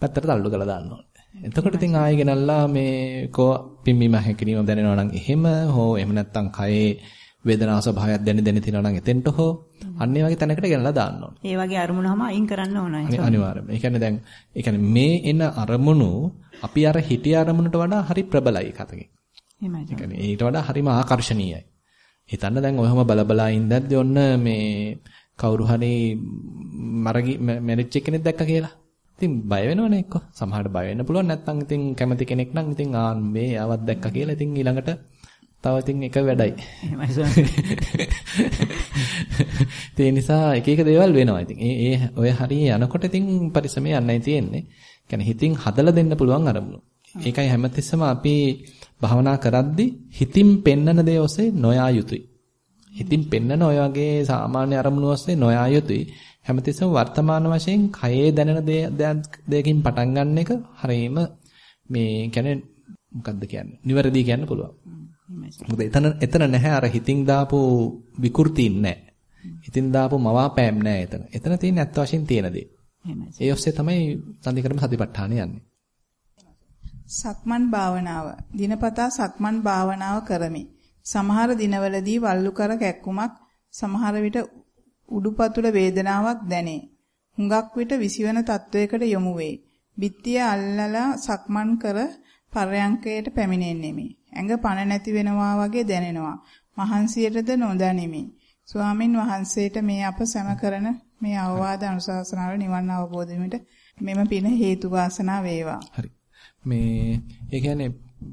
පැත්තට තල්ලු කරලා දාන්න ඕනේ. එතකොට ඉතින් ආයෙ ගෙනල්ලා මේ කෝ පිම්බීම හැකිරීම දැනෙනවා නම් එහෙම හෝ එහෙම නැත්නම් කයේ වේදනා ස්වභාවයක් දැනෙ දැනෙ තියනවා නම් එතෙන්ට හෝ අන්න ඒ වගේ තැනකට ගෙනලා දාන්න ඕනේ. ඒ වගේ අරමුණම අයින් කරන්න ඕනයි. අනිවාර්යයෙන්ම. ඒ කියන්නේ දැන් ඒ කියන්නේ මේ එන අරමුණු අපි අර හිටිය අරමුණට වඩා හරි ප්‍රබලයි කතකින්. එහෙමයි. ඒ කියන්නේ ඊට වඩා හරිම ආකර්ශනීයයි. හිතන්න දැන් ඔයම බලබලා ඉඳද්දී ඔන්න මේ කවුරු හරි මරගි මැරිච් කෙනෙක් දැක්ක කියලා. ඉතින් බය වෙනවනේ එක්ක. සමහරට බය වෙන්න පුළුවන් නැත්නම් ඉතින් කැමති කෙනෙක් නම් ඉතින් ආ මේ ආවත් දැක්ක කියලා ඉතින් ඊළඟට තව ඉතින් එක වැඩයි. <laughs> ඒ නිසා එක එක දේවල් වෙනවා. ඉතින් ඒ ඔය හරිය යනකොට ඉතින් පරිස්සමේ යන්නයි තියෙන්නේ. කියන්නේ හිතින් හදලා දෙන්න පුළුවන් අරමුණු. ඒකයි හැමතිස්සෙම අපි භවනා කරද්දී හිතින් පෙන්නන දේ ඔස්සේ නොයා යුතුයි. හිතින් පෙන්නන ඔය වගේ සාමාන්‍ය අරමුණු ඔස්සේ නොයා යුතුයි. හැමතිස්සෙම වර්තමාන වශයෙන් කයේ දැනෙන දෙයකින් පටන් ගන්න එක හරීම මේ කියන්නේ මොකද්ද කියන්නේ? නිවැරදි කියන්න පුළුවන්. මොකද එතන එතන නැහැ අර හිතින් දාපු විකෘතීන් නැහැ. හිතින් දාපු මවාපෑම් නැහැ එතන. එතන තියෙන ඇත්ත වශයෙන් තියෙන දේ. ඒ ඔස්සේ තමයි සම්දිකරම සතිපට්ඨාන යන්නේ. සක්මන් භාවනාව. දිනපතා සක්මන් භාවනාව කරමි. සමහර දිනවලදී වල්ලු කර කැක්කුමක් සමහර විට උඩුපතුල වේදනාවක් දැනේ. හුඟක් විට විසිවන තත්වයකට යොමු වේ. බිත්තිය අල්ලලා සක්මන් කර පරයන්කයට පැමිණෙන්නෙමි. ඇඟ පණ නැති වෙනවා වගේ දැනෙනවා. මහන්සියටද නොදැනිමි. ස්වාමින් වහන්සේට මේ අප සැම කරන මේ අවවාද අනුශාසනාවල නිවන් අවබෝධ වීමට මෙම පින හේතු වාසනා වේවා. හරි. මේ ඒ කියන්නේ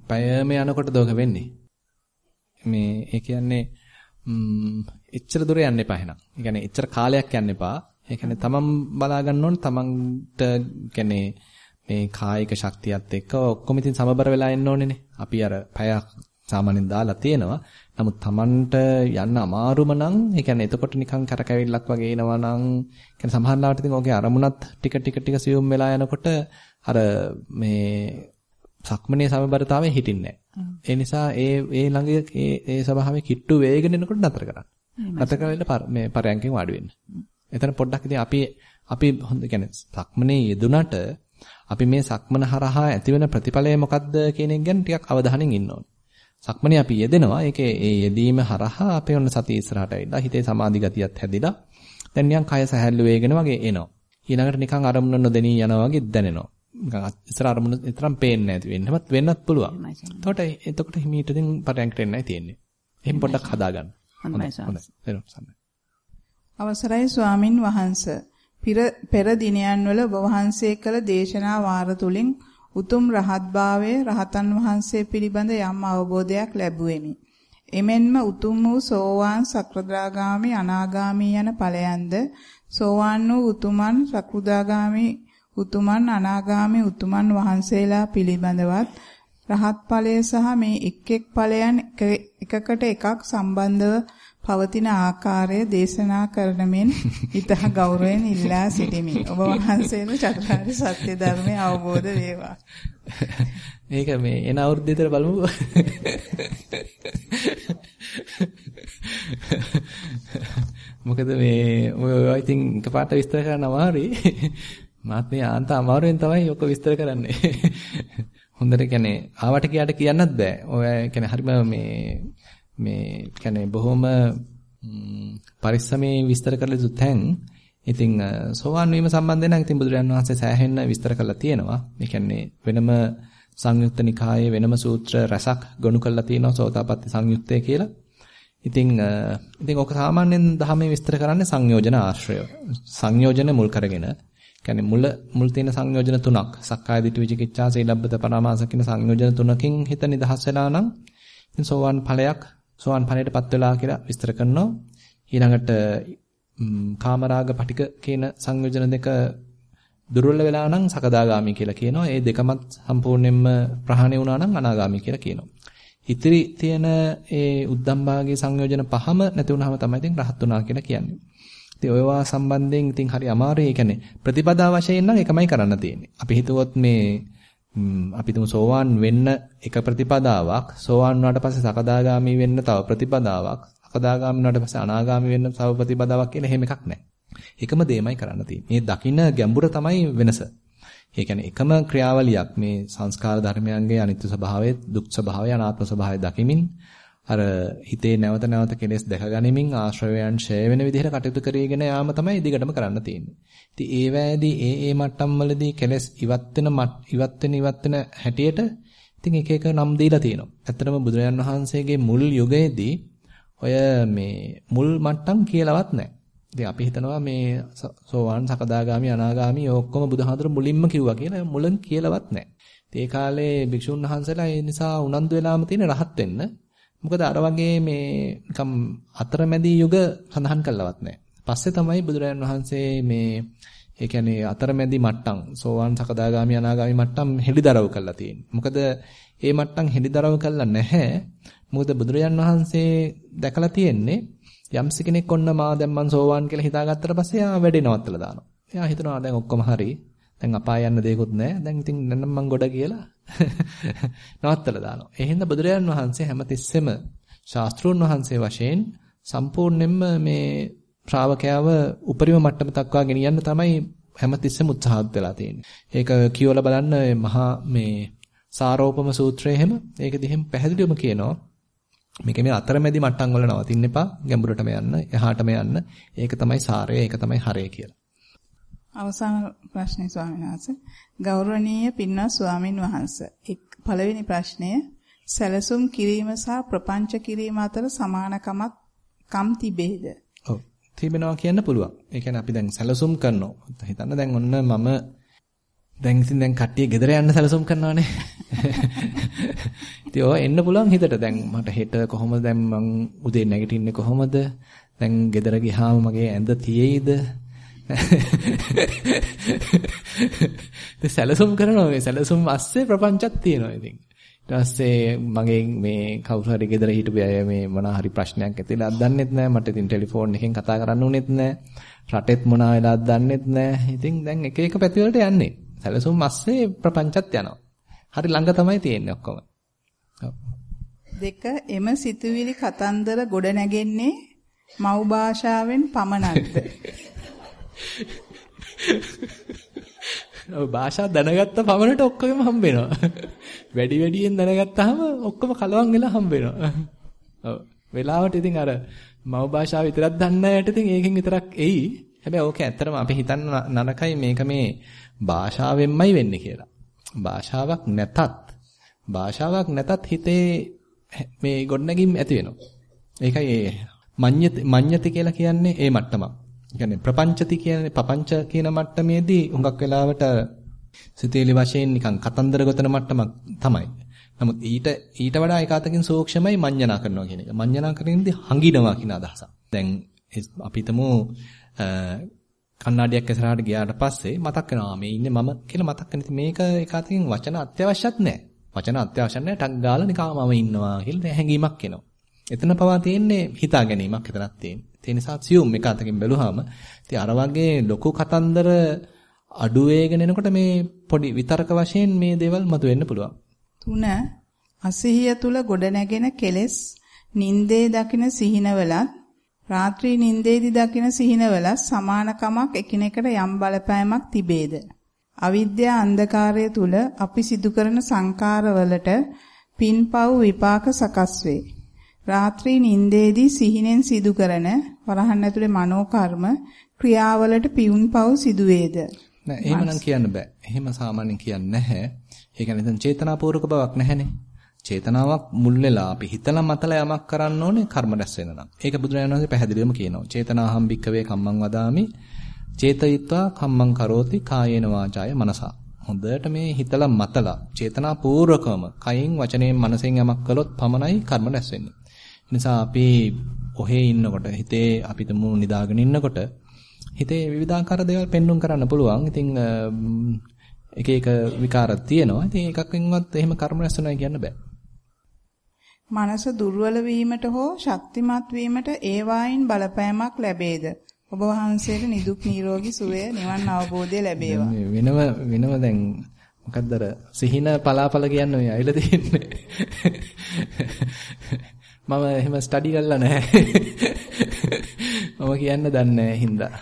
පයම යනකොට දෝක වෙන්නේ. මේ ඒ කියන්නේ එච්චර දුර යන්න එපා එහෙනම්. ඒ කියන්නේ එච්චර කාලයක් යන්න එපා. ඒ කියන්නේ තමන් බලා ගන්න ඕනේ තමන්ට කියන්නේ මේ කායික ශක්තියත් එක්ක ඔක්කොම ඉතින් සමබර වෙලා එන්න ඕනේනේ. අපි අර පැයක් සාමාන්‍යයෙන් දාලා තියෙනවා. නමුත් Tamanට යන්න අමාරුම නම් ඒ කියන්නේ එතකොට නිකන් කරකැවිල්ලක් වගේ එනවා නම් කියන්නේ සමහරවිට ඉතින් ඔගේ අරමුණත් ටික ටික ටික සියුම් වෙලා යනකොට අර මේ සක්මනේ සමබරතාවය හිටින්නේ නැහැ. ඒ නිසා ඒ ඒ ළඟ ඒ ඒ ස්වභාවයේ කිට්ටු වේගෙන එනකොට නතර කරන්න. නතර කරලා මේ පරයන්කෙන් වාඩි වෙන්න. එතන පොඩ්ඩක් ඉතින් අපි අපි හොඳ කියන්නේ සක්මනේ යෙදුනට අපි මේ සක්මන හරහා ඇතිවෙන ප්‍රතිඵලය මොකක්ද කියන එක ගැන ටිකක් අවධානයෙන් ඉන්න ඕනේ. සක්මනේ අපි යෙදෙනවා. ඒකේ ඒ යෙදීම හරහා අපේ ඔන්න සතිය ඉස්සරහට ඇවිල්ලා හිතේ සමාධි ගතියත් හැදිලා දැන් නිකන් කය සැහැල්ලු වේගෙන වගේ එනවා. ඊළඟට නිකන් අරමුණ නොදෙනී යනවා වගේ දැනෙනවා. නිකන් ඉස්සර අරමුණ විතරම් පේන්නේ නැති වෙන්නවත් වෙන්නත් පුළුවන්. එතකොට එතකොට හිමීට ඉතින් පරයන්කට එන්නයි තියෙන්නේ. එහෙන් පොඩ්ඩක් හදාගන්න. හොඳයි. අවසරයි ස්වාමින් වහන්සේ. පෙර දිනයන්වල ඔබ වහන්සේ කළ දේශනා වාර තුලින් උතුම් රහත්භාවයේ රහතන් වහන්සේ පිළිබඳ යම් අවබෝධයක් ලැබුවෙමි. එමෙන්ම උතුම් වූ සෝවාන් සක්‍රදාගාමි අනාගාමි යන ඵලයන්ද සෝවාන් වූ උතුමන් සක්‍රදාගාමි උතුමන් අනාගාමි උතුමන් වහන්සේලා පිළිබඳවත් රහත් ඵලය සහ මේ එක් එක් ඵලයන් එකකට එකක් සම්බන්ධව පවතින ආකාරය දේශනා කරන මෙන් ඉතා ගෞරවයෙන් ඉල්ලා සිටිමි. ඔබ වහන්සේම චතුරාර්ය සත්‍ය ධර්මය අවබෝධ වේවා. මේක මේ එන අවුරුද්ද විතර බලමුකෝ. මොකද මේ ඔය ඉතින් එකපාරට විස්තර කරන්න අමාරුයි. මාත් මේ ආන්ත අමාරුවෙන් තමයි ඔක විස්තර කරන්නේ. හොඳට කියන්නේ ආවට කියාට කියන්නත් බෑ. ඔය කියන්නේ හරිම මේ මේ කියන්නේ බොහොම පරිස්සමේ විස්තර කරලා යුතු තැන්. ඉතින් සෝවාන් වීම සම්බන්ධයෙන් නම් ඉතින් බුදුරජාණන් වහන්සේ සෑහෙන්න විස්තර කරලා තියෙනවා. ඒ කියන්නේ වෙනම සංයුක්ත නිකායේ වෙනම සූත්‍ර රසක් ගොනු කරලා තියෙනවා සෝතාපට්ටි සංයුත්තේ කියලා. ඉතින් ඉතින් ඔක සාමාන්‍යයෙන් ධර්මයේ විස්තර කරන්නේ සංයෝජන ආශ්‍රය. සංයෝජන මුල් කරගෙන කියන්නේ මුල මුල් තියෙන සංයෝජන තුනක්. සක්කාය දිට්ඨි විචිකිච්ඡා සීලබ්බත පරාමාස කියන සංයෝජන තුනකින් හිත නිදහස් වෙලා නම් ඉතින් සෝවාන් ඵලයක් සෝවාන් ඵලයටපත් වෙලා කියලා විස්තර කරනවා. ඊළඟට කාමරාග පටික කියන සංයෝජන දෙක දුර්වල වෙලා නම් සකදාගාමි කියලා කියනවා. ඒ දෙකමත් සම්පූර්ණයෙන්ම ප්‍රහාණය වුණා නම් අනාගාමි කියලා කියනවා. ඉතිරි තියෙන ඒ උද්දම්භාගයේ සංයෝජන පහම නැති වුනහම තමයි ඉතින් රහත් වුණා කියලා කියන්නේ. ඉතින් ඔයවා සම්බන්ධයෙන් ඉතින් හරි අමාරුයි. ඒ කියන්නේ ප්‍රතිපදා වශයෙන් නම් එකමයි කරන්න තියෙන්නේ. අපි හිතුවොත් මේ අපි තුමු සෝවාන් වෙන්න එක ප්‍රතිපදාවක්, සෝවාන් වුණාට පස්සේ සකදාගාමි වෙන්න තව ප්‍රතිපදාවක්, සකදාගාමි වුණාට පස්සේ අනාගාමි වෙන්න තව ප්‍රතිපදාවක් කියලා එහෙම එකක් නැහැ. එකම දෙයමයි කරන්න තියෙන්නේ. මේ දකින්න ගැඹුර තමයි වෙනස. ඒ කියන්නේ එකම ක්‍රියාවලියක් මේ සංස්කාර ධර්මයන්ගේ අනිත්‍ය ස්වභාවය, දුක් ස්වභාවය, අනාත්ම ස්වභාවය දකිමින් අර හිතේ නැවත නැවත කෙලෙස් දැකගනිමින් ආශ්‍රවයන් ඡය වෙන විදිහට කටයුතු කරගෙන යාම තමයි දිගටම කරන්න තියෙන්නේ. ඉතින් ඒ වෑදී ඒ ඒ මට්ටම් වලදී කෙලෙස් ඉවත් වෙන ඉවත් වෙන ඉවත් වෙන හැටියට ඉතින් එක එක නම් දීලා තියෙනවා. ඇත්තටම බුදුරජාන් වහන්සේගේ මුල් යුගයේදී ඔය මේ මුල් මට්ටම් කියලාවත් නැහැ. ඉතින් අපි හිතනවා මේ සෝවාන් සකදාගාමි අනාගාමි ඔක්කොම බුදුහාඳුර මුලින්ම කිව්වා කියලා මුලින් කියලාවත් නැහැ. ඒ කාලේ භික්ෂුන් වහන්සේලා ඒ නිසා උනන්දු වෙලාම තියෙන රහත් වෙන්න මොකද අර වගේ මේ නිකම් අතරමැදි යුග සඳහන් කළවත් නැහැ. පස්සේ තමයි බුදුරජාණන් වහන්සේ මේ ඒ කියන්නේ අතරමැදි මට්ටම් සෝවාන් සකදාගාමි අනාගාමි මට්ටම් හෙලිදරව් කරලා තියෙන්නේ. මොකද මේ මට්ටම් හෙලිදරව් කළා නැහැ. මොකද බුදුරජාණන් වහන්සේ දැකලා තියෙන්නේ යම්ස කෙනෙක් ඔන්න මා දැන් මං සෝවාන් කියලා හිතාගත්තට පස්සේ ආ වැඩේ නවත්තලා දානවා. එයා හිතනවා දැන් ඔක්කොම හරි. දැන් අපාය යන්න දෙයක්වත් නැහැ. දැන් ඉතින් නන්නම් මං ගොඩ කියලා <laughs> නවත්තලා දානවා. ඒ හින්දා බුදුරජාන් වහන්සේ හැමතිස්සෙම ශාස්ත්‍රෝන් වහන්සේ වශයෙන් සම්පූර්ණයෙන්ම මේ ශ්‍රාවකයාව උපරිම මට්ටම දක්වා ගෙනියන්න තමයි හැමතිස්සෙම උත්සාහත් වෙලා තියෙන්නේ. ඒක කියවලා බලන්න මහා මේ සාරෝපම සූත්‍රය එහෙම ඒක දිහෙම පැහැදිලිවම කියනවා. මේක මේ අතරමැදි මට්ටම් වල නවතින්න එපා. ගැඹුරටම යන්න, එහාටම යන්න. ඒක තමයි සාරය, ඒක තමයි හරය කියලා. අවසාන ප්‍රශ්නේ ස්වාමීන් වහන්සේ ගෞරවනීය පින්වත් ස්වාමින් වහන්සේ එක් පළවෙනි ප්‍රශ්නය සැලසුම් කිරීම සහ ප්‍රපංච කිරීම අතර සමානකමක් කම් තිබේද? ඔව් තිබෙනවා කියන්න පුළුවන්. ඒ කියන්නේ අපි දැන් සැලසුම් කරනවා. හිතන්න දැන් ඔන්න මම දැන් ඉතින් දැන් කට්ටිය ගෙදර යන්න සැලසුම් කරනවානේ. ඉතින් ඔය එන්න පුළුවන් හිතට. දැන් මට හෙට කොහොමද දැන් මං උදේ නැගිටින්නේ කොහොමද? දැන් ගෙදර ගියාම මගේ ඇඳ තියෙයිද? <laughs> ඉතින් සැලසුම් කරනවා මේ සැලසුම් අස්සේ ප්‍රපංචක් තියෙනවා ඉතින්. පස්සේ මගේ මේ කවුරු හරි ගෙදර හිටපු අය මේ මොනවා හරි ප්‍රශ්නයක් ඇතිලා දන්නෙත් නැහැ. මට ඉතින් ටෙලිෆෝන් එකෙන් කතා කරන්න උනේත් නැහැ. රටෙත් මොනවා වෙලාද දන්නෙත් නැහැ. ඉතින් දැන් එක එක පැති වලට යන්නේ. සැලසුම් අස්සේ ප්‍රපංචත් යනවා. හරි ළඟ තමයි තියෙන්නේ ඔක්කොම. දෙක එම සිතුවිලි කතන්දර ගොඩ නැගෙන්නේ මව් භාෂාවෙන් පමණක්ද? <laughs> ඔව් භාෂා දැනගත්ත පමණට ඔක්කොගෙම හම්බ වෙනවා. වැඩි වැඩියෙන් දැනගත්තාම ඔක්කොම කලවම් වෙලා හම්බ වෙනවා. ඔව්. වෙලාවට ඉතින් අර මව් භාෂාව විතරක් දන්න අයට ඉතින් ඒකෙන් විතරක් එයි. හැබැයි ඕක ඇත්තටම අපි හිතන්න නරකයි මේක මේ භාෂාවෙන්මයි වෙන්නේ කියලා. භාෂාවක් නැතත් භාෂාවක් නැතත් හිතේ මේ ගොඩනැගීම් ඇති වෙනවා. ඒකයි මඤ්ඤති මඤ්ඤති කියලා කියන්නේ ඒ මට්ටමක්. කියන්නේ ප්‍රපංචති කියන්නේ පපංච කියන මට්ටමේදී හුඟක් වෙලාවට සිතේලි වශයෙන් නිකන් කතන්දර ගොතන මට්ටමක් තමයි. නමුත් ඊට ඊට වඩා ඒකාතකින් සූක්ෂමයි මඤ්ඤණා කරනවා කියන එක. මඤ්ඤණා කරනදී හංගිනවා කියන අදහසක්. දැන් අපි හිතමු කන්නඩියක් ඉස්සරහට ගියාට පස්සේ මතක් වෙනවා මේ ඉන්නේ මම කියලා මතක් වෙන ඉතින් මේක ඒකාතකින් වචන අත්‍යවශ්‍යත් නැහැ. වචන අත්‍යවශ්‍ය නැහැ. ටක් ගාලා නිකන් මම ඉන්නවා කියලා හැඟීමක් එනවා. එතන පවා තියෙන්නේ හිතා ගැනීමක් එතනක් තියෙන්නේ. ඒ නිසා සියුම් එක අතකින් බැලුවාම ඉතින් අර වගේ ලොකු කතන්දර අඩු වේගෙන එනකොට මේ පොඩි විතරක වශයෙන් මේ දේවල් මතුවෙන්න පුළුවන්. තුන අසිහිය තුල ගොඩනැගෙන කෙලෙස් නින්දේ දකින සිහිනවලත් රාත්‍රී නින්දේදී දකින සිහිනවලත් සමානකමක් එකිනෙකට යම් බලපෑමක් තිබේද? අවිද්‍යා අන්ධකාරය තුල අපි සිදු කරන සංකාරවලට පින්පව් විපාක සකස් වේ. රාත්‍රී නින්දේදී සිහිනෙන් සිදු කරන වරහන් ඇතුලේ මනෝ කර්ම ක්‍රියාවලට පියුන් පව් සිදු වේද? නෑ එහෙම නම් කියන්න බෑ. එහෙම සාමාන්‍යයෙන් කියන්නේ නැහැ. ඒ කියන්නේ දැන් චේතනාපූර්වක බවක් නැහැනේ. චේතනාවක් මුල් වෙලා අපි හිතලා මතලා යමක් කරන්න ඕනේ කර්ම රැස් වෙන නම්. ඒක බුදුරජාණන් වහන්සේ පැහැදිලිවම කියනවා. චේතනාහම් භික්කවේ කම්මං වදාමි. චේතයිත්වා කම්මං කරෝති කායේන වාචාය මනසා. හොඳට මේ හිතලා මතලා චේතනාපූර්වකවම කයින් වචනයෙන් මනසෙන් යමක් කළොත් පමණයි කර්ම රැස් වෙන්නේ. නිසා අපි ඔහේ ඉන්නකොට හිතේ අපි තුමු නිදාගෙන ඉන්නකොට හිතේ විවිධාකාර දේවල් පෙන්눔 කරන්න පුළුවන්. ඉතින් එක එක විකාර තියෙනවා. ඉතින් එකකින්වත් එහෙම කර්ම රැස් වෙනවා කියන්න බෑ. මනස දුර්වල වීමට හෝ ශක්තිමත් වීමට ඒ වායින් බලපෑමක් ලැබේද? ඔබ වහන්සේට නිදුක් නිරෝගී සුවය නිවන් අවබෝධය ලැබේවා. වෙනම වෙනම දැන් මොකක්ද අර සිහින පලාපල කියන්නේ ඔය අයලා තියෙන්නේ. මම එහෙම ස්ටඩි කරලා නැහැ. <laughs> මම කියන්න දන්නේ නැහැ හින්දා. <laughs>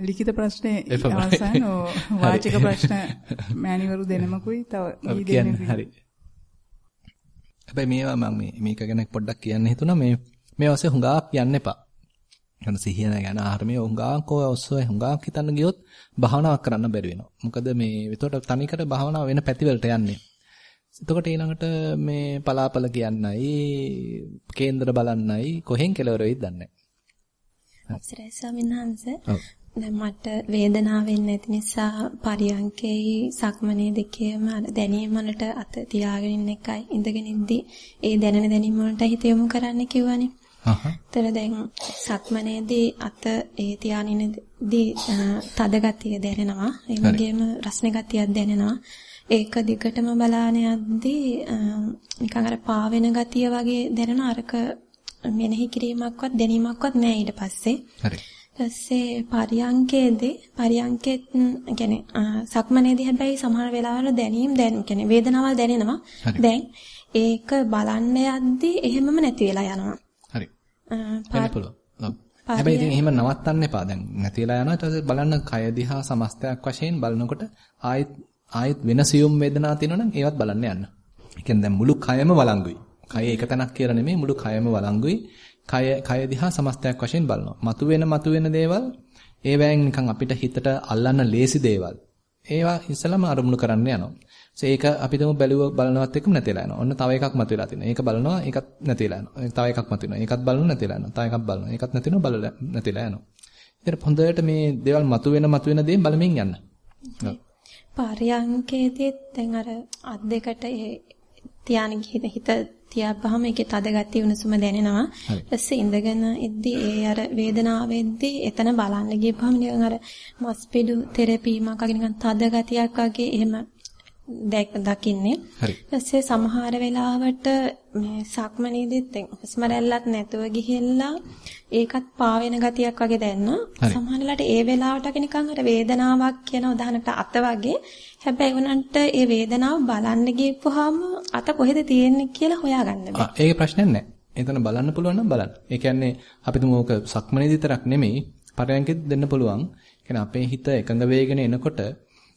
ලිඛිත ප්‍රශ්නේ අවසන් වාචික ප්‍රශ්න මෑණිවරු දෙනමකුයි තව <laughs> කියන්න හරි. හැබැයි මේවා මම මේක ගැන පොඩ්ඩක් කියන්න හිතුණා මේ මේ ඔස්සේ හුඟක් යන්න එපා. යන සිහින ගැන ආහාරමේ හුඟක් ඔය ඔස්සේ හුඟක් හිතන්න ගියොත් භාවනාවක් කරන්න බැරි වෙනවා. මොකද මේ එතකොට තනිකර භාවනාව වෙන පැතිවලට යන්නේ. එතකොට ඊළඟට මේ පලාපල කියන්නයි කේන්දර බලන්නයි කොහෙන් කෙලවර වෙයිද දන්නේ නැහැ. අවසරයි ස්වාමීන් වහන්සේ. දැන් මට වේදනාව වෙන්නේ නැති නිසා පරියන්කේයි සක්මනේ දෙකේම දැනීම වලට අත තියාගෙන ඉන්න එකයි ඉඳගෙන ඉද්දි ඒ දැනෙන දැනීම වලට හිත යොමු කරන්න කිව්වනේ. හහ. ତර දැන් සක්මනේදී අත ඒ තියානිනදී තද ගතිය දැනෙනවා. ඒ වගේම රස්නේ ගතියක් දැනෙනවා. ඒක දිගටම බලාන යද්දී නිකන් අර පාවෙන ගතිය වගේ දැනෙන අරක මෙනෙහි කිරීමක්වත් දැනීමක්වත් නැහැ ඊට පස්සේ. හරි. ඊපස්සේ පරියංකේදී පරියංකෙත් يعني සක්මනේදී හැබැයි සමහර වෙලාවල දැනීම් දැන් يعني වේදනාවල් දැනෙනවා. දැන් ඒක බලන්න යද්දී එහෙමම නැති වෙලා යනවා. හරි. වෙන්න පුළුවන්. හැබැයි ඉතින් එහෙම නවත්තන්න එපා. දැන් නැති වෙලා යනවා. ඊට පස්සේ බලන්න කය දිහා සමස්තයක් වශයෙන් බලනකොට ආයෙත් ආයෙත් වෙන සියුම් වේදනා තියෙනවනම් ඒවත් බලන්න යන්න. ඒ කියන්නේ දැන් මුළු කයම වළංගුයි. කය එක තැනක් කියලා නෙමෙයි මුළු කයම වළංගුයි. කය කය දිහා සමස්තයක් වශයෙන් බලනවා. මතුවෙන මතුවෙන දේවල් ඒවැයෙන් නිකන් අපිට හිතට අල්ලන්න ලේසි දේවල්. ඒවා ඉස්සලම අරමුණු කරන්න යනවා. ඒක අපිටම බැලුව බලනවත් එක්කම නැතිලා යනවා. ඔන්න තව එකක් මතුවලා තිනවා. ඒක බලනවා ඒකත් නැතිලා යනවා. තව එකක් මතුවෙනවා. ඒකත් බලනවා නැතිලා යනවා. තව එකක් බලනවා. ඒකත් නැතිනවා බලලා නැතිලා යනවා. ඉතින් හොඳට මේ දේවල් මතුවෙන මතුවෙන දේ බලමින් යන්න. පරියංකේදී දැන් අර අත් දෙකට තියාන හිත තියාපහම ඒකේ තද ගතිය උණුසුම දැනෙනවා. ඊපස්සේ ඉඳගෙන ඉද්දි ඒ අර වේදනාවෙද්දී එතන බලන්න ගියපහම නිකන් අර මස්පිඩු තෙරපීමක් වගේ නිකන් තද ගතියක් වගේ එහෙම දකින්නේ. හරි. ඊපස්සේ සමහර වෙලාවට මේ සක්මනේදීත් හුස්ම රැල්ලක් නැතුව ගිහිල්ලා ඒකත් පාවෙන ගතියක් වගේ දැනනවා. සමහර වෙලාවට ඒ වෙලාවට නිකන් අර වේදනාවක් කියන උදාහරණට අත වගේ. හැබැයි උනන්ට ඒ වේදනාව බලන්න ගියපුවාම අත කොහෙද තියෙන්නේ කියලා හොයාගන්න බෑ. ඒක ප්‍රශ්නයක් නෑ. එතන බලන්න පුළුවන් නම් බලන්න. ඒ කියන්නේ අපි තුමු ඕක සක්මනේදී විතරක් නෙමෙයි පරයන්කෙත් දෙන්න පුළුවන්. කියන්නේ අපේ හිත එකඟ වේගෙන එනකොට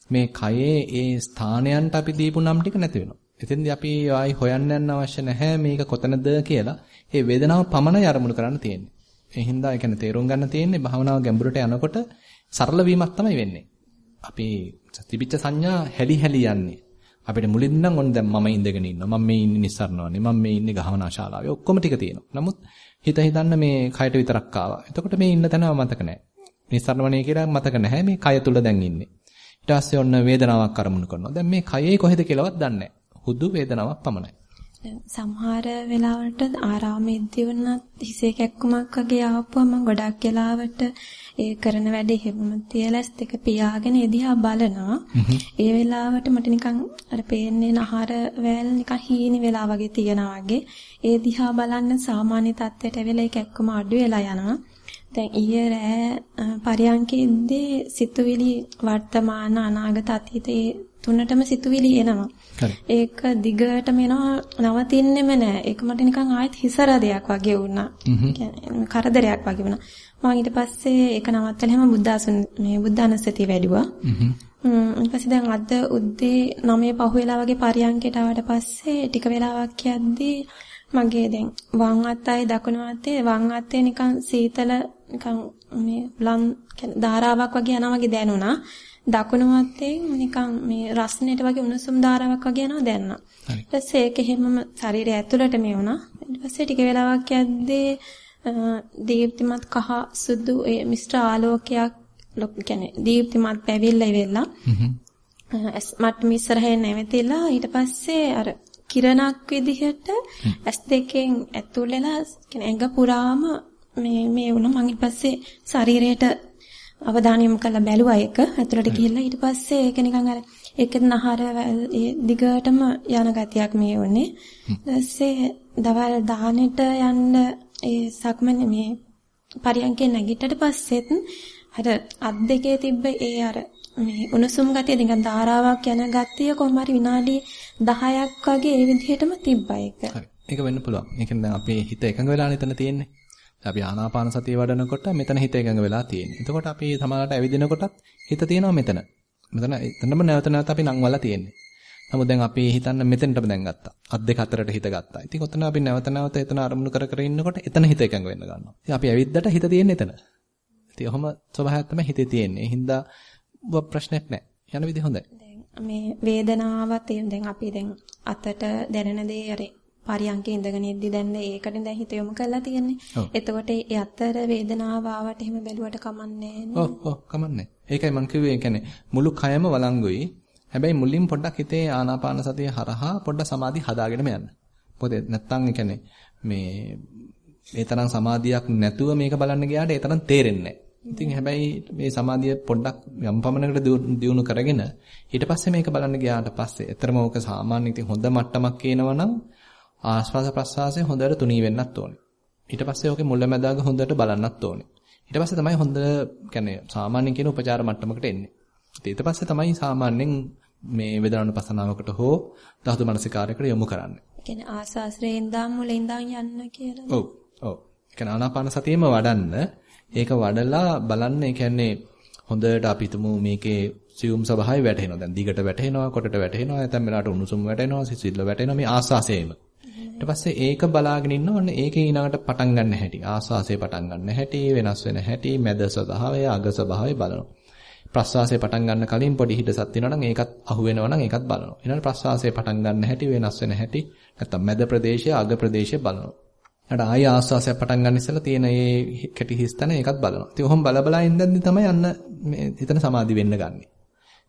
මේ කයේ ඒ ස්ථානයන්ට අපි දීපු නම් ටික නැති වෙනවා. එතෙන්දී අපි ආයි හොයන්න යන්න අවශ්‍ය නැහැ මේක කොතනද කියලා. ඒ වේදනාව පමණයි අරමුණු කරන්න තියෙන්නේ. ඒ හින්දා ඒ කියන්නේ තේරුම් ගන්න තියෙන්නේ භාවනාව ගැඹුරට යනකොට සරල වීමක් තමයි වෙන්නේ. අපි තිබිච්ච සංඥා හැලි හැලි යන්නේ. අපිට මුලින් නම් ඔන්න දැන් මම ඉඳගෙන ඉන්නවා. මම මේ ඉන්නේ නිස්සරණවනේ. මම මේ ඉන්නේ ගහවනා ශාලාවේ. ඔක්කොම ටික තියෙනවා. නමුත් හිත හිතන්න මේ කයට විතරක් ආවා. එතකොට මේ ඉන්න තැන මතක නැහැ. නිස්සරණවනේ කියලා මතක නැහැ. මේ කය තුල දැන් ඉන්නේ. ඊට පස්සේ ඔන්න වේදනාවක් අරමුණු කරනවා. දැන් මේ කයේ කොහෙද කියලාවත් දන්නේ. හුදු වේදනාවක් පමණයි. සමහර වෙලාවලට ආරාමයේදී වුණත් හිසේ කැක්කුමක් වගේ ආවපුවම ගොඩක් වෙලාවට ඒ කරන වැඩේ හැමම තියලා දෙක පියාගෙන එදිහා බලනවා. ඒ වෙලාවට මට නිකන් අර පේන්නේ නහර වැල් නිකන් හීනි වෙලා වගේ තියනවා වගේ. ඒ දිහා බලන්න සාමාන්‍ය තත්ත්වයට වෙලා ඒ කැක්කුම අඩු වෙලා යනවා. දැන් ඊයේ රෑ පරියන්කේදී සිතුවිලි වර්තමාන අනාගත අතීත ඒ තුනටම සිතුවිලි එනවා. ඒක දිගටම එනවා නවතින්නෙම නෑ. ඒක මට නිකන් ආයෙත් හිසරදයක් වගේ වුණා. කියන්නේ කරදරයක් වගේ වුණා. මම ඊට පස්සේ ඒක නවත්තලා හැම බුද්ධාසුන් මේ බුද්ධානසතිය වැඩිවා. ඊට පස්සේ දැන් අද උද්දී 9 පහ වෙලා වගේ පරියන්කයට ආවට පස්සේ ටික වෙලාවක් යද්දී මගේ දැන් වම් අතයි දකුණු අතේ වම් අතේ නිකන් සීතල නිකන් මේ ලම් ධාරාවක් වගේ යනවා වගේ දැනුණා. දකුණු අතේ නිකන් මේ රස්නෙට වගේ උණුසුම් ධාරාවක් වගේ යනවා දැනුණා. ඊට පස්සේ ඒක හැමම ශරීරය ඇතුළට මේ වුණා. ඊට පස්සේ ටික වෙලාවක් යද්දී දීප්තිමත් කහ සුදු ඒ මිශ්‍ර ආලෝකයක් කියන්නේ දීප්තිමත් පැවිල්ල ඉවෙලා. මට මිස්සරහෙන් නැවතිලා ඊට පස්සේ අර කිරණක් විදිහට ඇස් දෙකෙන් ඇතුල් වෙලා ඇඟ පුරාම මේ මේ වුණා. මං ඊට පස්සේ ශරීරයට අවධානය යොමු කරලා බැලුවා ඒක. ඇතුළට ගිහිල්ලා ඊට පස්සේ ඒක නිකන් අර ඒකේ නහර දිගටම යන ගතියක් මේ වුණේ. ඊපස්සේ දවල් දානෙට යන්න ඒ සක්මන් මේ පරියන්කේ නැගිටට පස්සෙත් අර අත් දෙකේ තිබ්බ ඒ අර මේ උණුසුම් ගතිය නිකන් ධාරාවක් යන ගතිය කොහොම හරි විනාඩි 10ක් වගේ ඒ විදිහටම තිබ්බා ඒක. හරි. ඒක වෙන්න පුළුවන්. ඒ කියන්නේ දැන් අපේ හිත එකඟ වෙලානේ එතන තියෙන්නේ. අපි ආනාපාන සතිය වඩනකොට මෙතන හිත එකඟ වෙලා තියෙන්නේ. එතකොට අපි සමානට ඇවිදිනකොටත් හිත තියෙනවා මෙතන. මෙතන එතනම නැවත නැවත අපි නම් වල තියෙන්නේ. නමුත් දැන් අපි හිතන්න මෙතෙන්ටම දැන් ගත්තා. අත් දෙක අතරට හිත ගත්තා. ඉතින් ඔතන අපි නැවත නැවත එතන අරමුණු කර කර ඉන්නකොට එතන හිත එකඟ වෙන්න ගන්නවා. ඉතින් අපි ඇවිද්දට හිත තියෙන්නේ එතන. ඉතින් ඔහොම ස්වභාවයක් තමයි හිතේ තියෙන්නේ. ඒ හින්දා ප්‍රශ්නයක් නැහැ. යන විදිහ හොඳයි. මේ වේදනාවත් දැන් අපි දැන් අතට දැනෙන දේ අර පරියන්කේ ඉඳගෙන ඉද්දි දැන් ඒකට දැන් හිත යොමු කරලා තියෙන්නේ. එතකොට ඒ අතර වේදනාව ආවට එහෙම බැලුවට කමන්නේ නෑ. ඔව් ඔව් කමන්නේ. ඒකයි මම කිව්වේ ඒ කියන්නේ මුළු කයම වළංගුයි. හැබැයි මුලින් පොඩ්ඩක් හිතේ ආනාපාන සතිය හරහා පොඩ්ඩක් සමාධි හදාගෙනම යන්න. මොකද නැත්තම් ඒ කියන්නේ මේ ඒ තරම් සමාධියක් නැතුව මේක බලන්න ගියාට ඒ තරම් තේරෙන්නේ නැහැ. ඉතින් හැබැයි මේ සමාධිය පොඩ්ඩක් යම් පමණකට දියුණු කරගෙන ඊට පස්සේ මේක බලන්න ගියාට පස්සේ එතරම් ඕක සාමාන්‍ය ඉතින් හොඳ මට්ටමක් කියනවනම් ආස්වාද ප්‍රස්වාසය හොඳට තුනී වෙන්නත් ඕනේ. ඊට පස්සේ ඕකේ මුලැමැදාග හොඳට බලන්නත් ඕනේ. ඊට පස්සේ තමයි හොඳ කියන්නේ සාමාන්‍ය කියන උපචාර මට්ටමකට එන්නේ. ඊට පස්සේ තමයි සාමාන්‍යයෙන් මේ වේදනානුපසනාවකට හෝ ධාතු මනසිකාරයකට යොමු කරන්නේ. කියන්නේ ආස්වාස්රේ ඉඳන් මුලින් ඉඳන් යන්න කියලා. ඔව්. ඔව්. කියන්නේ ආනාපාන සතියෙම වඩන්න ඒක වඩලා බලන්න ඒ කියන්නේ හොඳට අපි හිතමු මේකේ සියුම් ස්වභාවය වැටහෙනවා. දැන් දිගට වැටහෙනවා, කොටට වැටහෙනවා, නැත්නම් මෙලාට උණුසුම් වැටෙනවා, සිසිල්ල වැටෙනවා මේ ආස්වාසයේම. ඊට පස්සේ ඒක බලාගෙන ඉන්න ඕනේ ඒකේ ඊළඟට පටන් ගන්න හැටි ආස්වාසේ පටන් ගන්න හැටි වෙනස් වෙන හැටි මැද ස්වභාවය අග ස්වභාවය බලනවා ප්‍රස්වාසයේ පටන් ගන්න කලින් පොඩි හිඩසක් තියෙනවා නම් ඒකත් අහු වෙනවා නම් ඒකත් බලනවා ඊළඟට ප්‍රස්වාසයේ පටන් ගන්න හැටි වෙනස් වෙන හැටි නැත්තම් මැද ප්‍රදේශය අග ප්‍රදේශය බලනවා ඊට ආය ආස්වාසය පටන් ගන්න ඉස්සෙල්ලා තියෙන මේ කැටි හිස්තන ඒකත් බලනවා ඉතින් ඔහොම බල බල ඉඳන්දි තමයි අන්න මේ හිතන සමාධි වෙන්න ගන්නෙ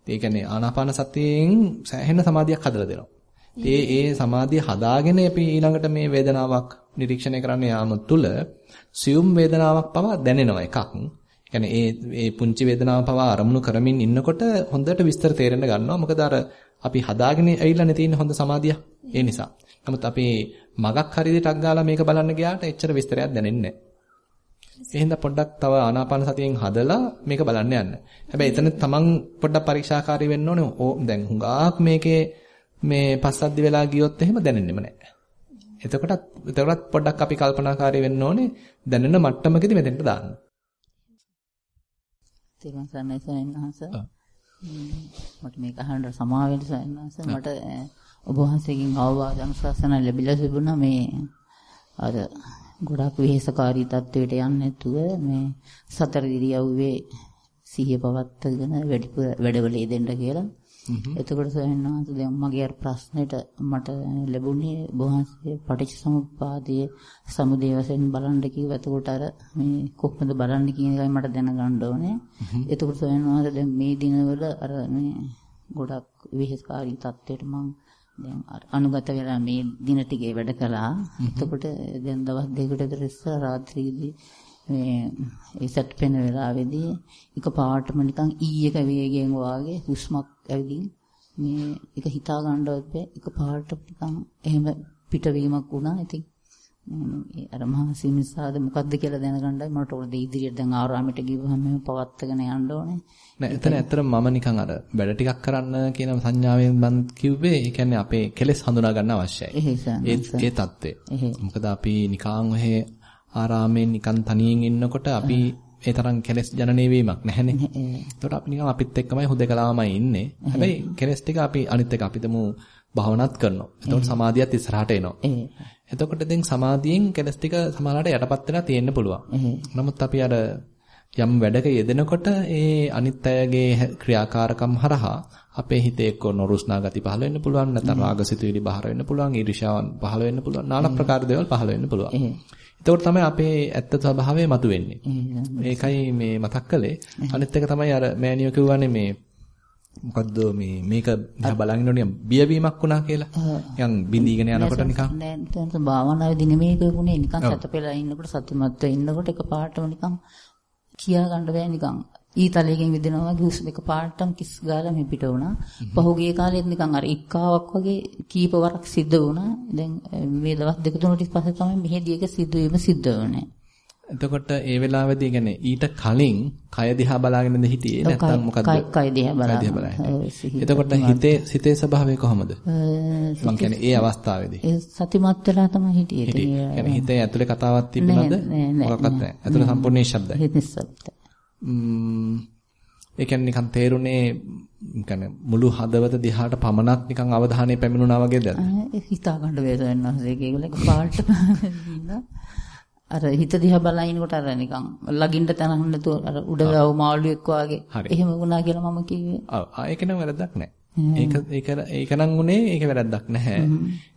ඒ කියන්නේ ආනාපාන සතියෙන් සෑහෙන සමාධියක් හදලා දෙනවා ඒ ඒ සමාධිය හදාගෙන අපි ඊළඟට මේ වේදනාවක් නිරීක්ෂණය කරන්න යාම තුළ සියුම් වේදනාවක් පවා දැනෙනවා එකක්. يعني ඒ ඒ පුංචි වේදනාව පවා අරමුණු කරමින් ඉන්නකොට හොඳට විස්තර තේරෙන්න ගන්නවා. මොකද අර අපි හදාගෙන ඇවිල්ලානේ තියෙන හොඳ සමාධිය. ඒ නිසා. නමුත් අපි මගක් හරියට ටක් ගාලා මේක බලන්න ගියාට එච්චර විස්තරයක් දැනෙන්නේ නැහැ. පොඩ්ඩක් තව ආනාපාන සතියෙන් හදලා මේක බලන්න යන්න. හැබැයි එතන තමන් පොඩ්ඩක් පරීක්ෂාකාරී වෙන්න ඕනේ. ඕ දැන් හුඟක් මේකේ මේ පස්සද්ධි වෙලා ගියොත් එහෙම දැනෙන්නෙම නැහැ. එතකොටත් එතකොටත් පොඩ්ඩක් අපි කල්පනාකාරී වෙන්න ඕනේ. දැනෙන මට්ටමකදී මෙතෙන්ට දාන්න. තිරුවන් සරණයි සයන්හස. මට මේක අහන්න සමාවෙන්න සයන්හස මට ඔබ වහන්සේගෙන් අවවාද අනුශාසන ලැබිලා තිබුණා මේ අර ගොඩක් වෙහෙසකාරී තත්වයට යන්නේ නැතුව මේ සතර ඉරියව්වේ සිහිය පවත්වාගෙන වැඩිපුර වැඩවල යෙදෙන්න කියලා. එතකොට සයන්වහන්ස දැන් මගේ අර ප්‍රශ්නෙට මට ලැබුණේ බොහන්සේ පටිච්චසමුප්පාදයේ සමුදේ වශයෙන් බලන්න කිව්ව. එතකොට අර මේ කොහොමද බලන්න කියන එකයි මට දැනගන්න ඕනේ. එතකොට සයන්වහන්ස දැන් මේ දිනවල අර මේ ගොඩක් විහෙස්කාරී තත්ත්වයට මම දැන් අනුගත වෙලා මේ දින ටිකේ වැඩ කළා. එතකොට දැන් දවස් දෙකකට විතර ඉස්සර රාත්‍රියේදී මේ ඒ සෙට් පෙන වෙලාවේදී එක පාටම නිකන් ඊ එක වේගයෙන් වාගේ හුස්මක් ඇවිදින් මේ එක හිතා ගන්නවත් බෑ එක පාට නිකන් එහෙම පිටවීමක් වුණා. ඉතින් අර මහා සිමිසාද මොකද්ද කියලා දැනගන්නයි මට ඕන දෙ ඉදිරියට දැන් ආරාමයට ගිහුවම මම පවත්වාගෙන යන්න ඕනේ. නෑ එතන ඇත්තටම මම නිකන් අර වැඩ ටිකක් කරන්න කියන සංඥාවෙන් මම කිව්වේ ඒ කියන්නේ අපේ කෙලෙස් හඳුනා ගන්න අවශ්‍යයි. ඒ ඒ தත්ත්වය. මොකද අපි නිකන් ඔහෙ ආරාමයෙන් නිකන් තනියෙන් ඉන්නකොට අපි ඒ තරම් කෙලස් ජනනය වීමක් නැහැනේ. ඒකට අපි නිකන් අපිත් එක්කමයි හුදකලාමයි ඉන්නේ. හැබැයි කෙලස් ටික අපි අනිත් එක අපිටම භවනාත් කරනවා. එතකොට සමාධියත් ඉස්සරහට එනවා. එතකොට දැන් සමාධියෙන් කෙලස් ටික සමහරවිට යටපත් වෙලා තියෙන්න පුළුවන්. නමුත් අපි අර යම් වැඩක යෙදෙනකොට ඒ අනිත් අයගේ ක්‍රියාකාරකම් හරහා අපේ හිතේ එක්ක නොරුස්නා ගති පහළ වෙන්න පුළුවන් නැත්නම් රාගසිතුවිලි බහර වෙන්න පුළුවන් ඊර්ෂ්‍යාවන් පහළ වෙන්න පුළුවන් নানা ප්‍රකාර දේවල් පහළ වෙන්න පුළුවන්. එතකොට තමයි අපේ ඇත්ත ස්වභාවය මතුවෙන්නේ. මේකයි මේ මතක් කළේ. අනිත් එක තමයි අර මෑනියෝ කිව්වනේ මේ මොකද්ද මේ මේක දිහා බලන් ඉන්නෝනේ බියවීමක් වුණා කියලා. නිකන් බින්දීගෙන යනකොට නිකන් නෑ එතන භාවනාවේදී නෙමෙයි කියුනේ නිකන් සතපෙලා ඉන්නකොට සතිමත්ව ඉන්නකොට එක පාටම නිකන් කියා ගන්න බෑ නිකන් ඊතලයෙන් විදිනවා වගේ හුස්ම එක පාටම කිස් ගාලා මේ පිට වුණා. පහුගිය කාලෙත් නිකන් අර එක්කාවක් වගේ කීප වරක් සිද්ධ වුණා. දැන් මේ දවස් දෙක තුනට පස්සේ තමයි මෙහෙදී එක සිදුවීම සිද්ධ වුණේ. එතකොට ඒ වෙලාවේදී يعني ඊට කලින් කය දිහා බලාගෙනද හිටියේ නැත්නම් මොකද්ද? කය දිහා බලාගෙන. එතකොට හිතේ සිතේ ස්වභාවය කොහොමද? මම කියන්නේ ඒ අවස්ථාවේදී. ඒ සතිමත් වෙලා තමයි හිටියේ. يعني හිතේ ඇතුලේ කතාවක් තිබුණාද? මොකක්වත් නැහැ. ඇතුලේ සම්පූර්ණ නිශ්ශබ්දයි. නිශ්ශබ්දයි. ඒ කියන්නේ නිකන් තේරුනේ කියන්නේ මුළු හදවත දිහාට පමණක් නිකන් අවධානය පැමිණුණා වගේද? හිතා ගන්න වේදෙන්න නැහැ ඒක පාට <laughs> අර හිත දිහා බලනකොට අර නිකන් ලගින්න තනක් නැතුව අර උඩ වැව මාළුවෙක් වගේ එහෙම වුණා කියලා මම කිව්වේ. ඔව් ඒක නම් වැරද්දක් නැහැ. ඒක ඒක ඒක නම් උනේ ඒක වැරද්දක් නැහැ.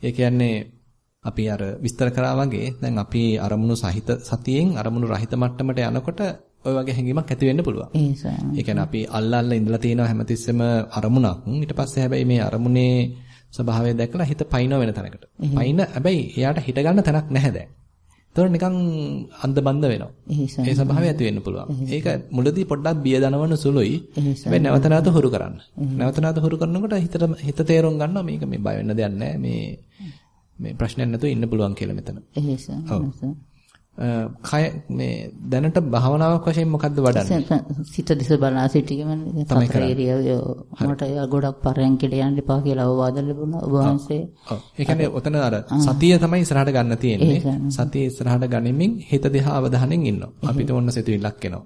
ඒ කියන්නේ අපි අර විස්තර කරා වගේ දැන් අපි අරමුණු සහිත සතියෙන් අරමුණු රහිත මට්ටමට යනකොට ඔය වගේ හැඟීමක් ඇති වෙන්න පුළුවන්. ඒ කියන්නේ අපි අල්ල අල්ල ඉඳලා තියෙනවා හැමතිස්සෙම අරමුණක්. ඊට පස්සේ හැබැයි මේ අරමුණේ ස්වභාවය දැකලා හිත පයින්ව වෙන තැනකට. පයින් හැබැයි එයාට හිට ගන්න තැනක් නැහැ දැන්. ඒතකොට නිකන් අන්දබන්ද වෙනවා. ඒ ස්වභාවය ඇති වෙන්න පුළුවන්. ඒක මුලදී පොඩ්ඩක් බිය දනවන සුළුයි. හැබැයි නැවත නැවත හුරු කරන්න. නැවත නැවත හුරු කරනකොට හිතට හිත තේරුම් ගන්නවා මේක මේ බය වෙන්න දෙයක් නැහැ. මේ මේ ප්‍රශ්නයක් නැතුව ඉන්න පුළුවන් කියලා මෙතන. එහෙසම්. කය මේ දැනට භාවනාවක් වශයෙන් මොකද්ද වඩන්නේ? සිත දිස බලා සිටීම තමයි මට ගොඩක් පරයන්කෙට යන්න එපා කියලා අවවාද ලැබුණා ඔබ වහන්සේ. ඔව්. ඒ කියන්නේ ඔතන අර සතිය තමයි ඉස්සරහට ගන්න තියෙන්නේ. සතිය ඉස්සරහට ගනිමින් හිත දිහා අවධානයෙන් ඉන්නවා. අපිට ඕන සිතුවිල්ලක් එනවා.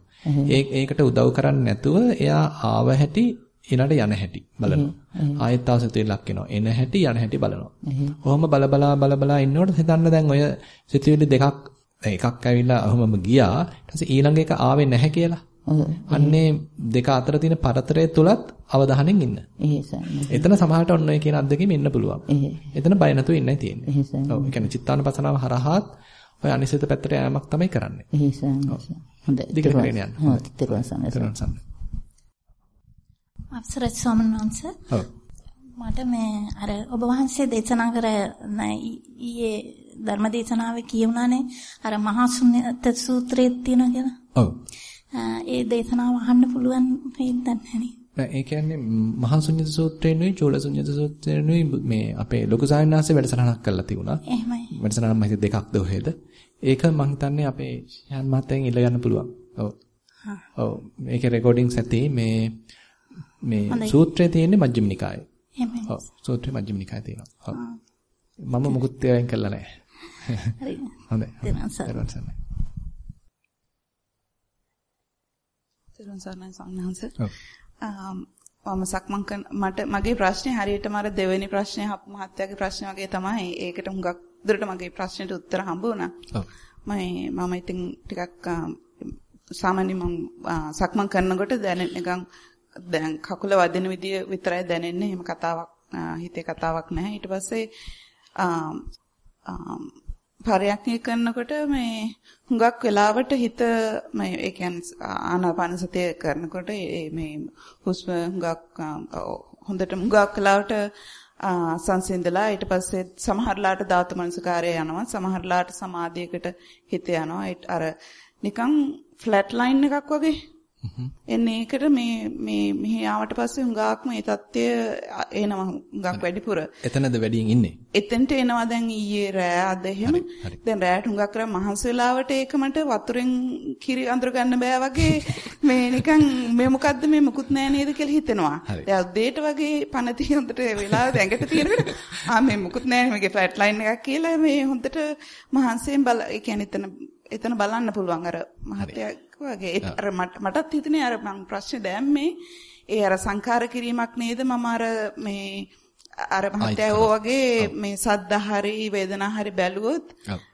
ඒකට උදව් කරන්නේ නැතුව එයා ආව හැටි ඊළඟට යන හැටි බලනවා. ආයෙත් තව සිතුවිල්ලක් එනවා. එන හැටි යන හැටි බලනවා. කොහොම බල බලා බල බලා ඉන්නකොට හිතන්න දැන් ඔය සිතුවිලි දෙකක් එකක් ඇවිල්ලා අහමම ගියා. ඊට පස්සේ ඊළඟ එක ආවේ නැහැ කියලා. අන්නේ දෙක අතර තියෙන පරතරය තුලත් අවධානයෙන් ඉන්න. එතන සමහරට ඔන්න ඔය කියන අද්දකීම ඉන්න පුළුවන්. එතන බය නැතුව ඉන්නයි තියෙන්නේ. ඔව්. ඒ කියන්නේ චිත්තානුපසනාව හරහාත් ඔය අනිසිත පැත්තට යෑමක් තමයි කරන්නේ. හොඳයි. දිගට කරගෙන යන්න. හොඳයි. තිරුවන් සරණයි. අපසරත් ස්වාමීන් වහන්සේ. ඔව්. මට මේ අර ඔබ වහන්සේ දේශනා කර ඊයේ ධර්මදේශනාවේ කියුණානේ අර මහා ශුන්‍යත සූත්‍රයේ තියෙනවා කියලා. ඔව්. ඒ දේශනාව අහන්න පුළුවන් වෙයිද නැහැ ඒ කියන්නේ මහා ශුන්්‍යත සූත්‍රේනුයි චූල ශුන්්‍යත සූත්‍රේනුයි මේ අපේ ලොකු සායනාංශේ වැඩසටහනක් කරලා තිබුණා. එහෙමයි. වැඩසටහන මම හිතේ දෙකක්ද ඔහෙද. ඒක මම හිතන්නේ අපේ ශාන් මහත්තයන් ඉල්ල ගන්න පුළුවන්. ඔව්. ඔව් මේකේ රෙකෝඩින්ග්ස් ඇති මේ මේ සූත්‍රයේ තියෙන්නේ මජ්ක්‍ධිම නිකායේ. එහෙමයි. ඔව් සූත්‍රයේ මජ්ක්‍ධිම නිකායේ තියෙනවා. ඔව්. මම මුකුත් ඒවායින් කළා නැහැ. හරි. හොඳයි. දෙවන් සර්. තෙරුවන් සරණයි සංඝංශ. මම සක්මන් කරන මට මගේ ප්‍රශ්නේ හරියටම අර දෙවෙනි ප්‍රශ්නේ මහත්තයාගේ ප්‍රශ්නේ වගේ තමයි. ඒකට හුඟක් දුරට මගේ ප්‍රශ්නෙට උත්තර හම්බ වුණා. ඔව්. මම මම ඉතින් ටිකක් සාමාන්‍ය මම සක්මන් කරනකොට දැනෙන නිකන් දැන් කකුල වදින විදිය විතරයි දැනෙන්නේ. එහෙම කතාවක් හිතේ කතාවක් නැහැ. ඊට පස්සේ පරයන්කේ කරනකොට මේ හුඟක් වෙලාවට හිත මේ ඒ කියන්නේ ආනාපාන සතිය කරනකොට මේ හුස්ම හුඟක් හොඳට හුඟක් වෙලාවට සංසිඳලා ඊට පස්සේ සමහරලාට ධාතු මනසකාරය යනවා. සමහරලාට සමාධියකට හිත යනවා. අර නිකන් ෆ්ලැට් ලයින් එකක් වගේ එන්නේ ඒකට මේ මේ මෙහි ආවට පස්සේ හුඟක්ම මේ தත්ත්වය එනවා හුඟක් වැඩිපුර. එතනද වැඩියෙන් ඉන්නේ. එතෙන්ට එනවා දැන් ඊයේ රෑ අද එහෙම. දැන් රෑට හුඟක් රෑ මහන්සි වෙලාවට ඒක මට වතුරෙන් කිරි අඳුර ගන්න බෑ වගේ <laughs> මේ නිකන් මේ මොකද්ද මේ මුකුත් නෑ නේද කියලා හිතෙනවා. දැන් උදේට වගේ පණ තියන්ට වෙලාව දැඟට තියෙනකොට ආ මේ මුකුත් නෑ මේකේ ෆ්ලැට් ලයින් එකක් කියලා මේ හොඳට මහන්සියෙන් බල ඒ කියන්නේ එතන එතන බලන්න පුළුවන් අර මහත්තයා වගේ අර මටත් හිතෙනේ අර මං ප්‍රශ්නේ දැම්මේ ඒ අර සංඛාර කිරීමක් නේද මම අර මේ අර මහත්තයා වගේ මේ සද්ද හරි වේදනා හරි බැලුවොත්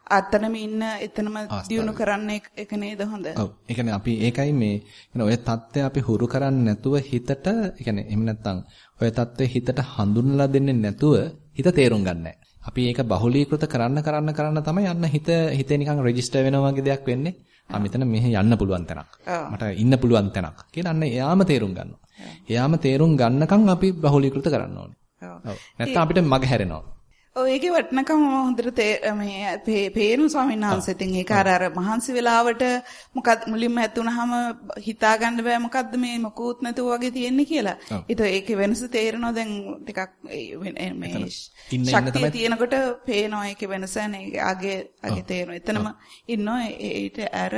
අතනම ඉන්න එතනම දියුණු කරන්න එක නේද හොඳ. ඔව්. ඒ කියන්නේ අපි ඒකයි මේ කියන ඔය தත්ත්වය අපි හුරු කරන්නේ නැතුව හිතට කියන්නේ එහෙම නැත්නම් ඔය தත්ත්වය හිතට හඳුන්වලා දෙන්නේ නැතුව හිත තේරුම් ගන්නෑ. අපි ඒක බහුලීකృత කරන්න කරන්න කරන්න තමයි යන්න හිත හිතේ නිකන් රෙජිස්ටර් වෙනවා වගේ දෙයක් වෙන්නේ. ආ මෙතන මෙහෙ යන්න පුළුවන් තැනක්. මට ඉන්න පුළුවන් තැනක්. කියලා අන්න එයාම තේරුම් ගන්නවා. එයාම තේරුම් ගන්නකම් අපි බහුලීකృత කරන්න ඕනේ. ඔව්. නැත්නම් අපිට මග හැරෙනවා. ඔය ඒකේ වටිනකම හොඳට මේ පේනු ස්වාමීන් වහන්සේ ඉතින් ඒක අර අර මහන්සි වෙලාවට මොකද මුලින්ම ඇතුණාම හිතා ගන්න බෑ මොකද්ද මේ මොකුත් නැතුව වගේ තියෙන්නේ කියලා. ඊට ඒකේ වෙනස තේරෙනවා. දැන් ටිකක් මේ ශක්තිය තියෙනකොට පේනවා ඒකේ වෙනස අගේ අගේ තේරෙනවා. එතනම ඉන්නවා. ඊට අර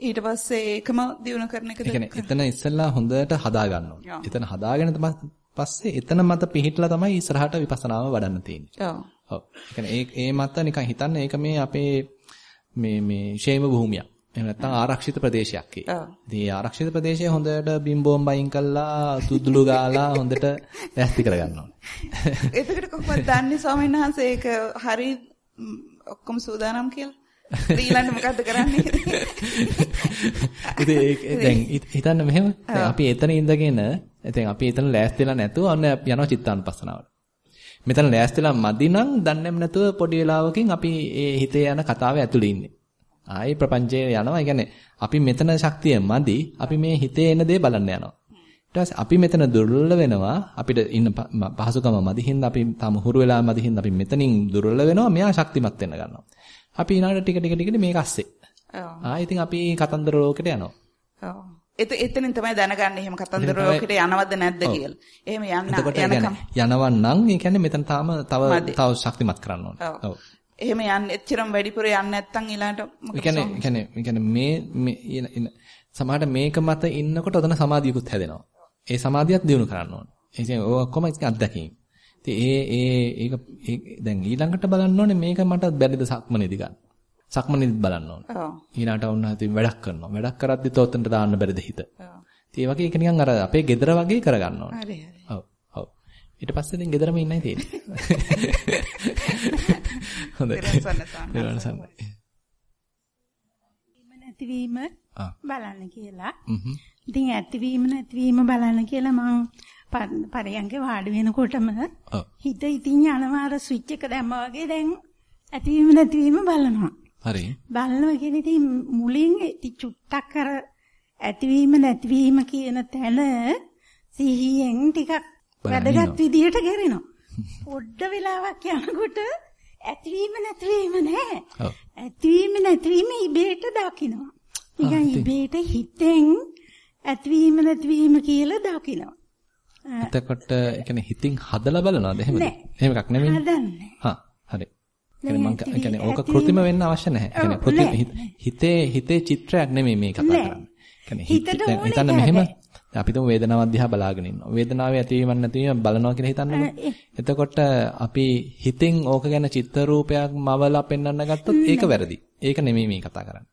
ඊට පස්සේ ඒකම දිනු කරන එකද? ඒ කියන්නේ එතන ඉස්සෙල්ලා හොඳට හදා ගන්න ඕනේ. එතන හදාගෙන තමයි පස්සේ එතන මත පිහිටලා තමයි ඉස්සරහට විපස්සනාව වඩන්න තියෙන්නේ. ඔව්. ඒ ඒ මත නිකන් හිතන්න ඒක මේ අපේ මේ මේ ෂේම භූමියක්. එහෙම නැත්නම් ආරක්ෂිත ප්‍රදේශයක් ඒ. ඉතින් ආරක්ෂිත ප්‍රදේශය හොඳට බිම්බෝම් බයින් කළා, තුද්දුළු ගාලා හොඳට දැස්ති කරගන්න ඕනේ. <laughs> එතකොට කොහොමද දන්නේ ස්වාමීන් වහන්සේ ඒක හරි ඔක්කොම සූදානම් කියලා? ඊළඟ මොකද්ද කරන්නේ? <laughs> ඉතින් දැන් හිතන්න මෙහෙම අපි එතන ඉඳගෙන ඉතින් අපි එතන ලෑස්තිලා නැතුව අන්න යනවා චිත්තානුපස්සනාවට. මෙතන ලෑස්තිලා මදි නම් දන්නේම නැතුව පොඩි වෙලාවකින් අපි ඒ හිතේ යන කතාවේ ඇතුළේ ඉන්නේ. ආයි ප්‍රපංචයේ යනවා. ඒ කියන්නේ අපි මෙතන ශක්තිය මදි. අපි මේ හිතේ එන දේ බලන්න යනවා. ඊට පස්සේ අපි මෙතන දුර්වල වෙනවා. අපිට ඉන්න පහසුකම මදි හින්දා අපි තාම හුරු වෙලා මදි හින්දා අපි මෙතනින් දුර්වල වෙනවා. මෙයා ශක්තිමත් වෙන්න ගන්නවා. අපි ඊළඟට ටික ටික ටික මේක අස්සේ. ආ ඉතින් අපි කතන්දර ලෝකෙට යනවා. ඔව්. එත එතනින් තමයි දැනගන්නේ එහෙම කතන්දර ලෝකෙට යනවද නැද්ද කියලා. එහෙම යන්න යනකම් යනවන් නම් ඒ කියන්නේ මෙතන තාම තව තව ශක්තිමත් කරන්න ඕනේ. ඔව්. එහෙම යන්න එච්චරම වැඩිපුර යන්න නැත්තම් ඊළඟට මොකද? ඒ කියන්නේ ඒ කියන්නේ මේ සමහරට මේක මත ඉන්නකොට ඔතන සමාධියකුත් හැදෙනවා. ඒ සමාධියත් දිනු කරන්න ඕනේ. ඒ කියන්නේ ඔය ඔක්කොම අත්දැකීම්. ඉතින් ඒ ඒ ඒක දැන් ඊළඟට බලන්න ඕනේ මේක මට බැරිද සක්මනේදී ගන්න. සක්මනේදී බලන්න ඕනේ. ඔව්. ඊළඟට වුණ ඉතින් වැඩක් කරනවා. වැඩක් කරද්දි තෝතෙන්ට දාන්න බැරිද හිත. ඔව්. ඒ වගේ ඒක නිකන් අර අපේ gedara වගේ කරගන්න ඕනේ. හරි හරි. ඔව්. ඔව්. ඊට පස්සේ ඉතින් gedarම ඉන්නයි තියෙන්නේ. <laughs> හොඳයි. ඊළඟ සම්මත. නැතිවීම බලන්න කියලා. ඉතින් ඇතිවීම නැතිවීම බලන්න කියලා මම පරයන්ගේ වාඩි වෙනකොටම හිත ඉතින් යනවා අර ස්විච් එක දැම්මා වගේ දැන් ඇතිවීම නැතිවීම බලනවා. හරි. බලනවා කියන්නේ ඉතින් මුලින් චුට්ටක් අර ඇතිවීම නැතිවීම කියන තැන සිහියෙන් ටිකක් වැඩගත් විදියට ගෙරෙනවා. පොඩ්ඩ වෙලාවක් යනකොට ඇතිවීම නැතිවීම නෑ. ඇතිවීම නැතිවීම ඉබේට දකින්නවා. නිකන් ඉබේට හිතෙන් ඇතිවීම නැතිවීම කියලා දකිනවා. එතකොට ඒ කියන්නේ හිතින් හදලා බලනවාද එහෙමද? එහෙම එකක් නෙමෙයි. හදන්නේ. හා කියන්නේ ඕක કૃතිම වෙන්න අවශ්‍ය නැහැ. කියන්නේ કૃතිම හිතේ හිතේ චිත්‍රයක් නෙමෙයි මේ කතා කරන්නේ. කියන්නේ හිතන්න මෙහෙම අපි තුමු වේදනාවක් දිහා බලාගෙන ඉන්නවා. වේදනාවේ ඇතිවීමක් නැතිවීම බලනවා කියලා හිතන්නකෝ. එතකොට අපි හිතෙන් ඕක ගැන චිත්‍ර රූපයක් මවලා පෙන්වන්න ගත්තොත් ඒක වැරදි. ඒක නෙමෙයි මේ කතා කරන්නේ.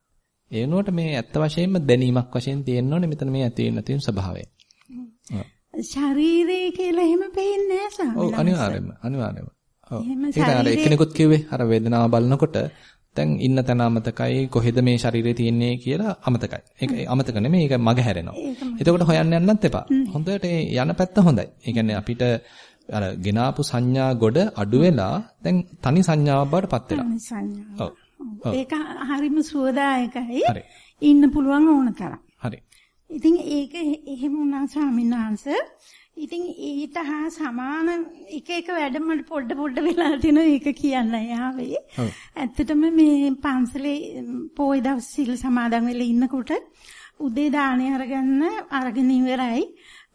ඒ වෙනුවට මේ ඇත්ත වශයෙන්ම දැනීමක් වශයෙන් තියෙන්න ඕනේ මෙතන මේ ඇති වෙන නැති වෙන ස්වභාවය. ශරීරය කියලා එහෙම පේන්නේ නැහැ සාමි. ඔව් අනිවාර්යයෙන්ම අනිවාර්යයෙන්ම. ඒක අර එක්කෙනෙකුත් කිව්වේ අර වේදනාව බලනකොට දැන් ඉන්න තැන අමතකයි කොහෙද මේ ශරීරය තියෙන්නේ කියලා අමතකයි. ඒක අමතක නෙමෙයි ඒක මග හැරෙනවා. එතකොට හොයන්න යන්නත් එපා. හොඳට යන පැත්ත හොඳයි. ඒ කියන්නේ අපිට අර ගෙනාපු සංඥා ගොඩ අඩු වෙලා දැන් තනි සංඥාවක් බවට පත් වෙනවා. ඒක හරිම සුවදායකයි. ඉන්න පුළුවන් ඕන තරම්. හරි. ඉතින් ඒක එහෙම වුණා ස්වාමීන් වහන්සේ ඉතින් ඊට හා සමාන එක එක වැඩ මට පොඩ පොඩ වෙලා තියෙනවා ඒක කියන්න යාවේ. ඇත්තටම මේ පන්සලේ පොයි දවස් සිල් සමාදන් වෙලා ඉන්නකොට උදේ දාණය අරගන්න අරගෙන ඉවරයි.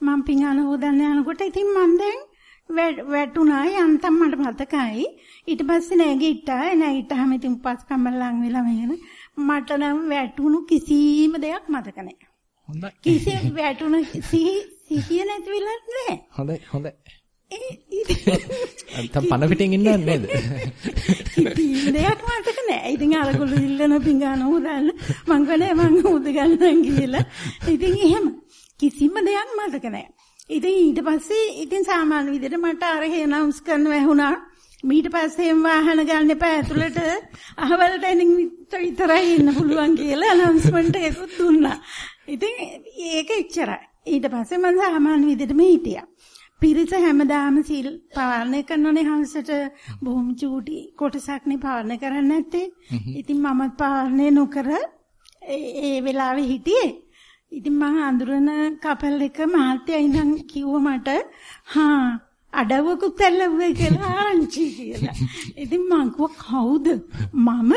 මම පිඟාන හොදන්න යනකොට ඉතින් මම දැන් වැටුණා යන්තම් මට මතකයි. ඊට පස්සේ නැගිට්ටා. නැගිට්ටාම ඉතින් පස් කම්මලන් වෙලා මෙහෙම මට නම් වැටුණු කිසිම දෙයක් මතක නැහැ. හොඳයි. කිසිම වැටුණු සිහිය නැති වෙලා නැහැ. හොඳයි හොඳයි. අන්තම් පන පිටින් ඉන්නව නේද? දෙයක් මතක නෑ. ඉතින් අරගොල්ලෝ ඉල්ලන පිඟාන උදාන්න මං කනේ මං උදගන්නම් කියලා. ඉතින් එහෙම කිසිම දෙයක් මතක නෑ. ඉතින් ඊට පස්සේ ඉතින් සාමාන්‍ය විදිහට මට අර හේනවුස් කරන්න වැහුණා. ඊට පස්සේ වාහන ගන්න එපා ඇතුළට අහවලට එනින් විතරයි ඉන්න පුළුවන් කියලා අනවුන්ස්මන්ට් එකක් දුන්නා. ඉතින් ඒක එච්චරයි. ඊට පස්සේ මම සාමාන්‍ය විදිහටම හිටියා. පිරිස හැමදාම සීල් පාලනය කරනනේ හංසට බොහොම චූටි කොටසක්නේ පාලනය කරන්නේ නැත්තේ. ඉතින් මමත් පාලනය නොකර ඒ වෙලාවේ හිටියේ. ඉතින් මම අඳුරන කපල් එක මහත්තයා ඉඳන් කිව්ව මට හා අඩවකුත් ඇල්ලුවේ කියලා ආරංචි කියලා. ඉතින් මං කවුද? මම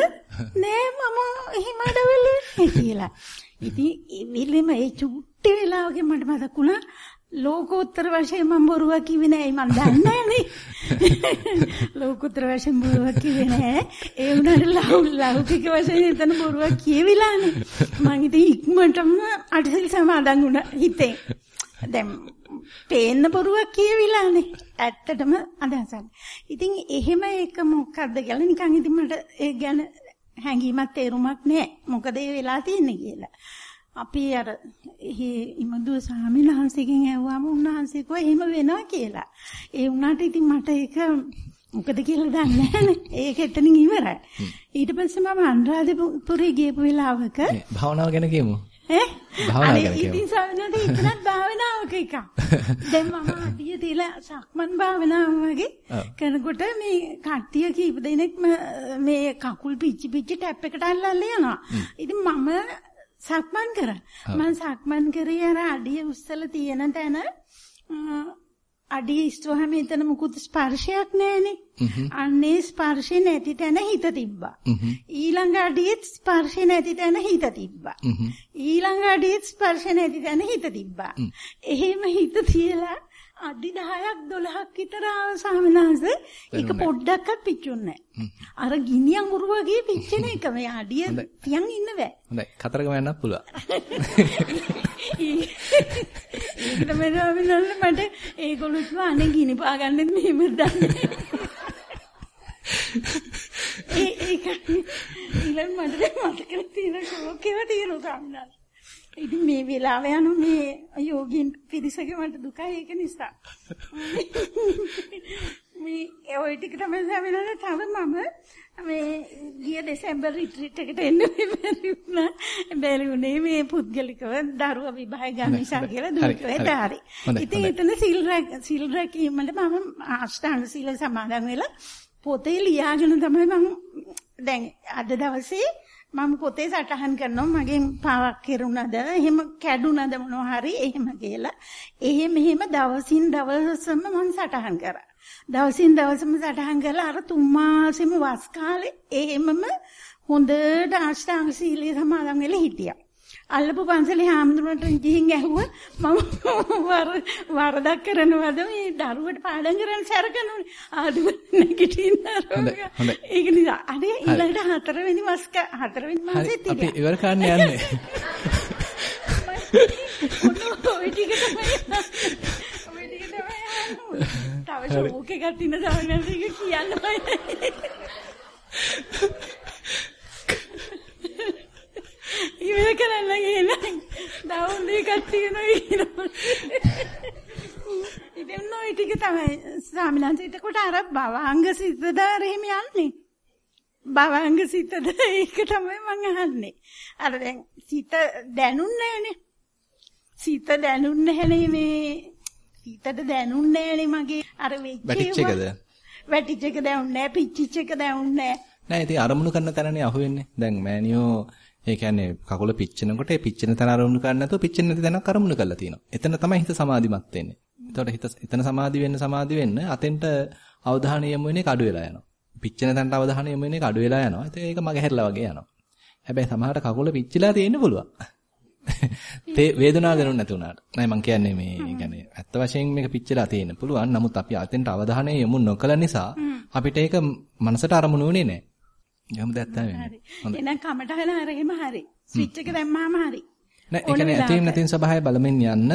නෑ මම එහෙම අඩවලුවේ කියලා. ඉතින් එවිලෙම ඒ චුට්ටි වෙලාවක මට මතක් වුණා. ලෝකෝත්තර වශයෙන් මම බොරුවක් කිව්වේ නෑ. මම දන්නේ නෑනේ. <laughs> ලෝකෝත්තර වශයෙන් බොරුවක් කිව්වේ නෑ. ඒ වුණාට ලෞකික වශයෙන් එතන බොරුවක් කියවිලානේ. මම ඉතින් ඉක්මනටම අටසිල් සමාදන් වුණා හිතෙන් දැන් පේන්න බොරුවක් කියවිලානේ. ඇත්තටම අදහසක්. ඉතින් එහෙම එක මොකක්ද කියලා නිකන් ඉතින් මට ඒ ගැන හැඟීමක් තේරුමක් නෑ. මොකද ඒ වෙලා තියෙන්නේ කියලා අපි අර ඉමදු ස්වාමීන් වහන්සේගෙන් ඇහුවාම උන්වහන්සේ කිව්වා එහෙම වෙනවා කියලා. ඒ වුණාට ඉතින් මට ඒක මොකද කියලා දන්නේ නැහැ. ඒක එතනින් ඉවරයි. ඊට පස්සේ මම අනුරාධපුරේ ගියපු වෙලාවක භාවනාව ගැන කියමු. ඈ භාවනාව ගැන කියමු. ඉතින් ස්වාමීන් වහන්සේ ඉතනත් භාවනාවක එකක්. දැන් මම අඩිය තියලා සක්මන් භාවනාව වගේ කරනකොට මේ කට්ටිය කීප දෙනෙක් මේ කකුල් පිච්චි පිච්චි ටැප් එකට අල්ලලා යනවා. ඉතින් මම සක්මන් කරා. මම සක්මන් කරේ අර අඩිය උස්සලා තියෙන තැන අඩිය ඉස්සුවාම එතන මුකුත් ස්පර්ශයක් නැහනේ. අන්නේ ස්පර්ශේ නැති තැන හිත තිබ්බා. ඊළඟ අඩියෙත් ස්පර්ශේ නැති තැන හිත තිබ්බා. ඊළඟ අඩියෙත් ස්පර්ශේ නැති තැන හිත තිබ්බා. එහෙම හිත තියලා අඩි 10ක් 12ක් විතර ආව සාමනාස ඒක පොඩ්ඩක්වත් පිච්චුන්නේ නැහැ. අර ගිනි අඟුරු වගේ පිච්චෙන එක මේ අඩිය තියන් ඉන්න බෑ. හොඳයි. කතරගම යන්නත් පුළුවන්. ඒක තමයි රාමිනල්ල මට ඒගොල්ලොත් අනේ ගිනි පා ගන්නෙත් මෙහෙම දන්නේ. ඒ ඒක ඊළඟ මට මතක තියෙන එක තියෙනවා සාමනාස. ඉතින් මේ වෙලාව යන මේ යෝගින් පිරිසක මට දුකයි ඒක නිසා. මේ ඔය ටික තමයි සමිනන තව මම මේ ගිය දෙසැම්බර් රිට්‍රීට් එකට එන්න බැරි වුණා. බැරි වුණේ මේ පුද්ගලිකව දරුවා විභාග ගන්න නිසා කියලා දුකේ දාරි. ඉතින් එතන සිල් සිල් රැකීමට මම අෂ්ටාංග සීල සමාදන් වෙලා පොතේ ලියාගෙන තමයි මම දැන් අද දවසේ මම පොතේ සටහන් කරනවා මගෙන් පාවක් කෙරුණාද එහෙම කැඩුනද මොනවා හරි එහෙම කියලා. එහෙම එහෙම දවසින් දවසම මම සටහන් කරා. දවසින් දවසම සටහන් කරලා අර තුන් මාසෙම වස් කාලේ එහෙමම හොඳට අෂ්ටාංග සීලයේ සමාදන් වෙලා හිටියා. අල්ලපු පන්සලේ හාමුදුරන්ට ගිහින් ඇහුවා මම වර වරදක් කරනවද? මේ දරුවට පාඩම් කරන්න සැරකනුනේ. ආදුව නැගිටින්න ඒක නිසා අනේ ඊළඟට හතරවෙනි මාස හතරවෙනි මාසෙත් ඉතින් අපි ඉවර කරන්න යන්නේ. <laughs> <laughs> ඔය ටික තමයි තව ෂෝක් එකක් තියෙන සමහරවිට කියන්න බෑ <laughs> ඉවර කරන්න ගිහලා ඩවුන් එකක් තියෙනවා. ඉතින් නෝ ටික තමයි ස්වාමිනාන්සේ එතකොට අර භවංග සිතද රෙහිම යන්නේ. භවංග සිතද ඒක තමයි මං අහන්නේ. අර දැන් සිත දැනුන්නේ නැහනේ. සිත දැනුන්නේ නැහනේ මේ සිතට දැනුන්නේ නැහනේ මගේ අර වෙච්ච එකද? වැටිච්ච එක දැනුන්නේ නැහැ, පිච්චිච්ච එක දැනුන්නේ නැහැ. නෑ ඉතින් අරමුණු කරන තැනනේ අහුවෙන්නේ. දැන් මෑනියෝ ඒ කියන්නේ කකුල පිච්චෙනකොට ඒ පිච්චෙන තැන අරමුණු කරන්නේ නැතුව පිච්චෙන නැති තැනක් අරමුණු කරලා තියෙනවා. එතන තමයි හිත සමාධිමත් වෙන්නේ. එතකොට හිත එතන සමාධි වෙන්න සමාධි වෙන්න අතෙන්ට අවධානය යොමු වෙන්නේ කඩු වෙලා යනවා. පිච්චෙන තැනට අවධානය යොමු වෙන්නේ කඩු වෙලා යනවා. ඉතින් ඒක මගේ හැරලා වගේ යනවා. හැබැයි සමහරට කකුල පිච්චිලා තියෙන්න පුළුවන්. <laughs> තේ වේදනාව දැනුනේ නැති වුණාට. නෑ මං කියන්නේ මේ කියන්නේ ඇත්ත වශයෙන් මේක පිච්චිලා තියෙන්න පුළුවන්. නමුත් අපි අතෙන්ට අවධානය යොමු නොකළ නිසා අපිට ඒක මනසට අරමුණු වෙන්නේ නෑ. යමු දැත්තා වෙන්නේ. හොඳයි. එහෙනම් කමටහන අර එහෙම හරි. ස්විච් එක දැම්මාම හරි. නෑ ඒ කියන්නේ ඇතින් නැතින් ස්වභාවය බලමින් යන්න.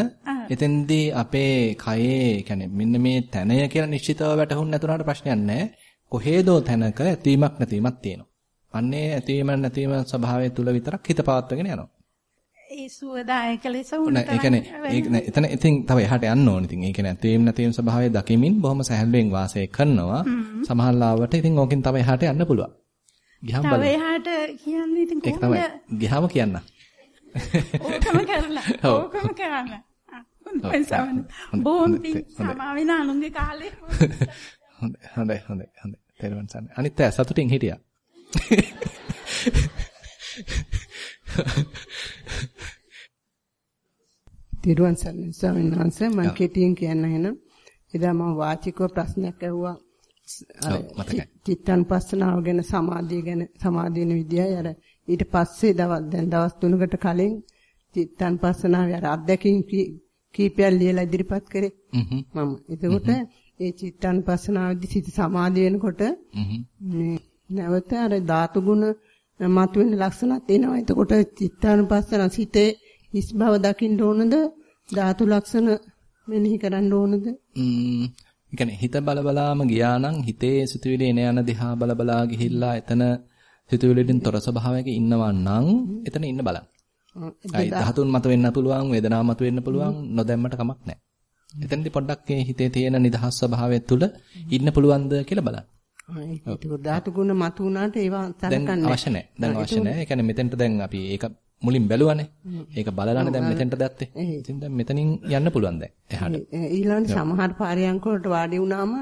එතෙන්දී අපේ කයේ කියන්නේ මෙන්න මේ තැනය කියලා නිශ්චිතව වැටහුන්නේ නැතුණාට ප්‍රශ්නයක් නෑ. කොහේදෝ තැනක ඇතීමක් නැතිවීමක් තියෙනවා. අන්නේ ඇතීම නැතිවීම ස්වභාවය තුල විතරක් හිත පවත්වගෙන යනවා. ඒ සුවදායක ලෙස උන්ට ඒ කියන්නේ එතන ඉතින් තව එහාට යන්න ඕනේ. ඉතින් ඒ කියන්නේ ඇතීම නැතිවීම ස්වභාවය දකිමින් බොහොම සැහැල්ලුවෙන් වාසය කරනවා. සමහර ලාවට ඉතින් ඕකෙන් තව එහාට යන්න පුළුවන්. ගියාම බලන්න. තව එහාට කියන්නේ ඉතින් කොහොමද? ඒක තමයි. ගියාම කියන්න. ඕකම කරලා. ඕකම කරන්න. හොඳයි සමන. බොම් පිං සමාවෙන අනුන්ගේ කාලේ. <laughs> හොඳයි හොඳයි හොඳයි. තේරුවන් සන්න. අනිත් අය සතුටින් හිටියා. තේරුවන් සන්න ස්වාමීන් වහන්සේ මම කෙටියෙන් කියන්න එහෙනම් එදා මම වාචිකව ප්‍රශ්නයක් ඇහුවා චිත්තානුපස්සනාව ගැන සමාධිය ගැන සමාධියන විදියයි අර ඊට පස්සේ දවස් දැන් දවස් 3කට කලින් චිත්තානුපස්සනාවේ අර අත්දැකීම් කීපයක් ලියලා ඉදිරිපත් කරේ. මම. එතකොට ඒ චිත්තානුපස්සනාවේදී සිත සමාධිය වෙනකොට මේ නැවත අර ධාතු ගුණ මතුවෙන ලක්ෂණත් එනවා. එතකොට චිත්තානුපස්සන සිතේ හිස් බව දකින්න ඕනද? ධාතු ලක්ෂණ මෙනෙහි කරන්න ඕනද කියන්නේ හිත බල බලාම ගියා නම් හිතේ සිතුවිලි එන යන දිහා බල බලා ගිහිල්ලා එතන සිතුවිලිෙන් තොර ස්වභාවයක ඉන්නවා නම් එතන ඉන්න බලන්න. ඒ ධාතුන් මත වෙන්න පුළුවන් වේදනාව මත වෙන්න පුළුවන් නොදැම්මට කමක් නැහැ. එතනදී පොඩ්ඩක් මේ හිතේ තියෙන නිදහස් ස්වභාවය තුළ ඉන්න පුළුවන්ද කියලා බලන්න. ඒක ධාතු ගුණ මත උනාට ඒවා තරකන්නේ. දැන් අවශ්‍ය නැහැ. දැන් අවශ්‍ය නැහැ. ඒ කියන්නේ මෙතෙන්ට දැන් අපි ඒක මුලින් බැලුවානේ. ඒක බලලානේ දැන් මෙතෙන්ට දැත්තේ. ඉතින් දැන් මෙතනින් යන්න පුළුවන් දැන් එහාට. ඊළඟ සමහර පාරයන්ක වලට වාඩි වුණාම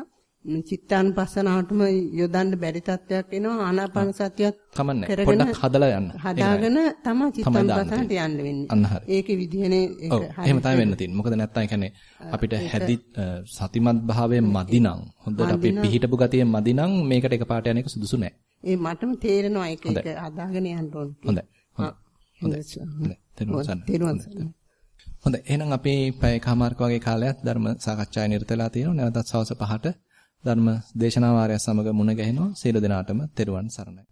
චිත්තානුපස්සනාවටම යොදන්න බැරි තත්ත්වයක් එනවා. ආනාපාන සතියත් කමන්නේ. පොඩ්ඩක් හදලා යන්න. හදාගෙන තමයි. චිත්තානුපස්සනට යන්න වෙන්නේ. ඒකේ විදිහනේ ඒක එහෙම තමයි වෙන්න තියෙන්නේ. මොකද නැත්තම් කියන්නේ අපිට හැදි සතිමත් භාවයෙන් මදිනම්. හොඳට අපි පිහිටපු ගතියෙන් මදිනම් මේකට එකපාරට යන එක සුදුසු නෑ. ඒ මටම තේරෙනවා ඒක ඒක හදාගෙන යන්න ඕනේ. හොඳයි. හොඳයි. හොඳයි. එහෙනම් අපි පැය කමාරක වගේ කාලයක් ධර්ම සාකච්ඡාවේ නිරත වෙලා තියෙනවා. නැවතත් සවස් 5ට ධර්ම දේශනා වාරය සමග මුණ ගැහෙනවා. සියලු දෙනාටම තෙරුවන් සරණයි.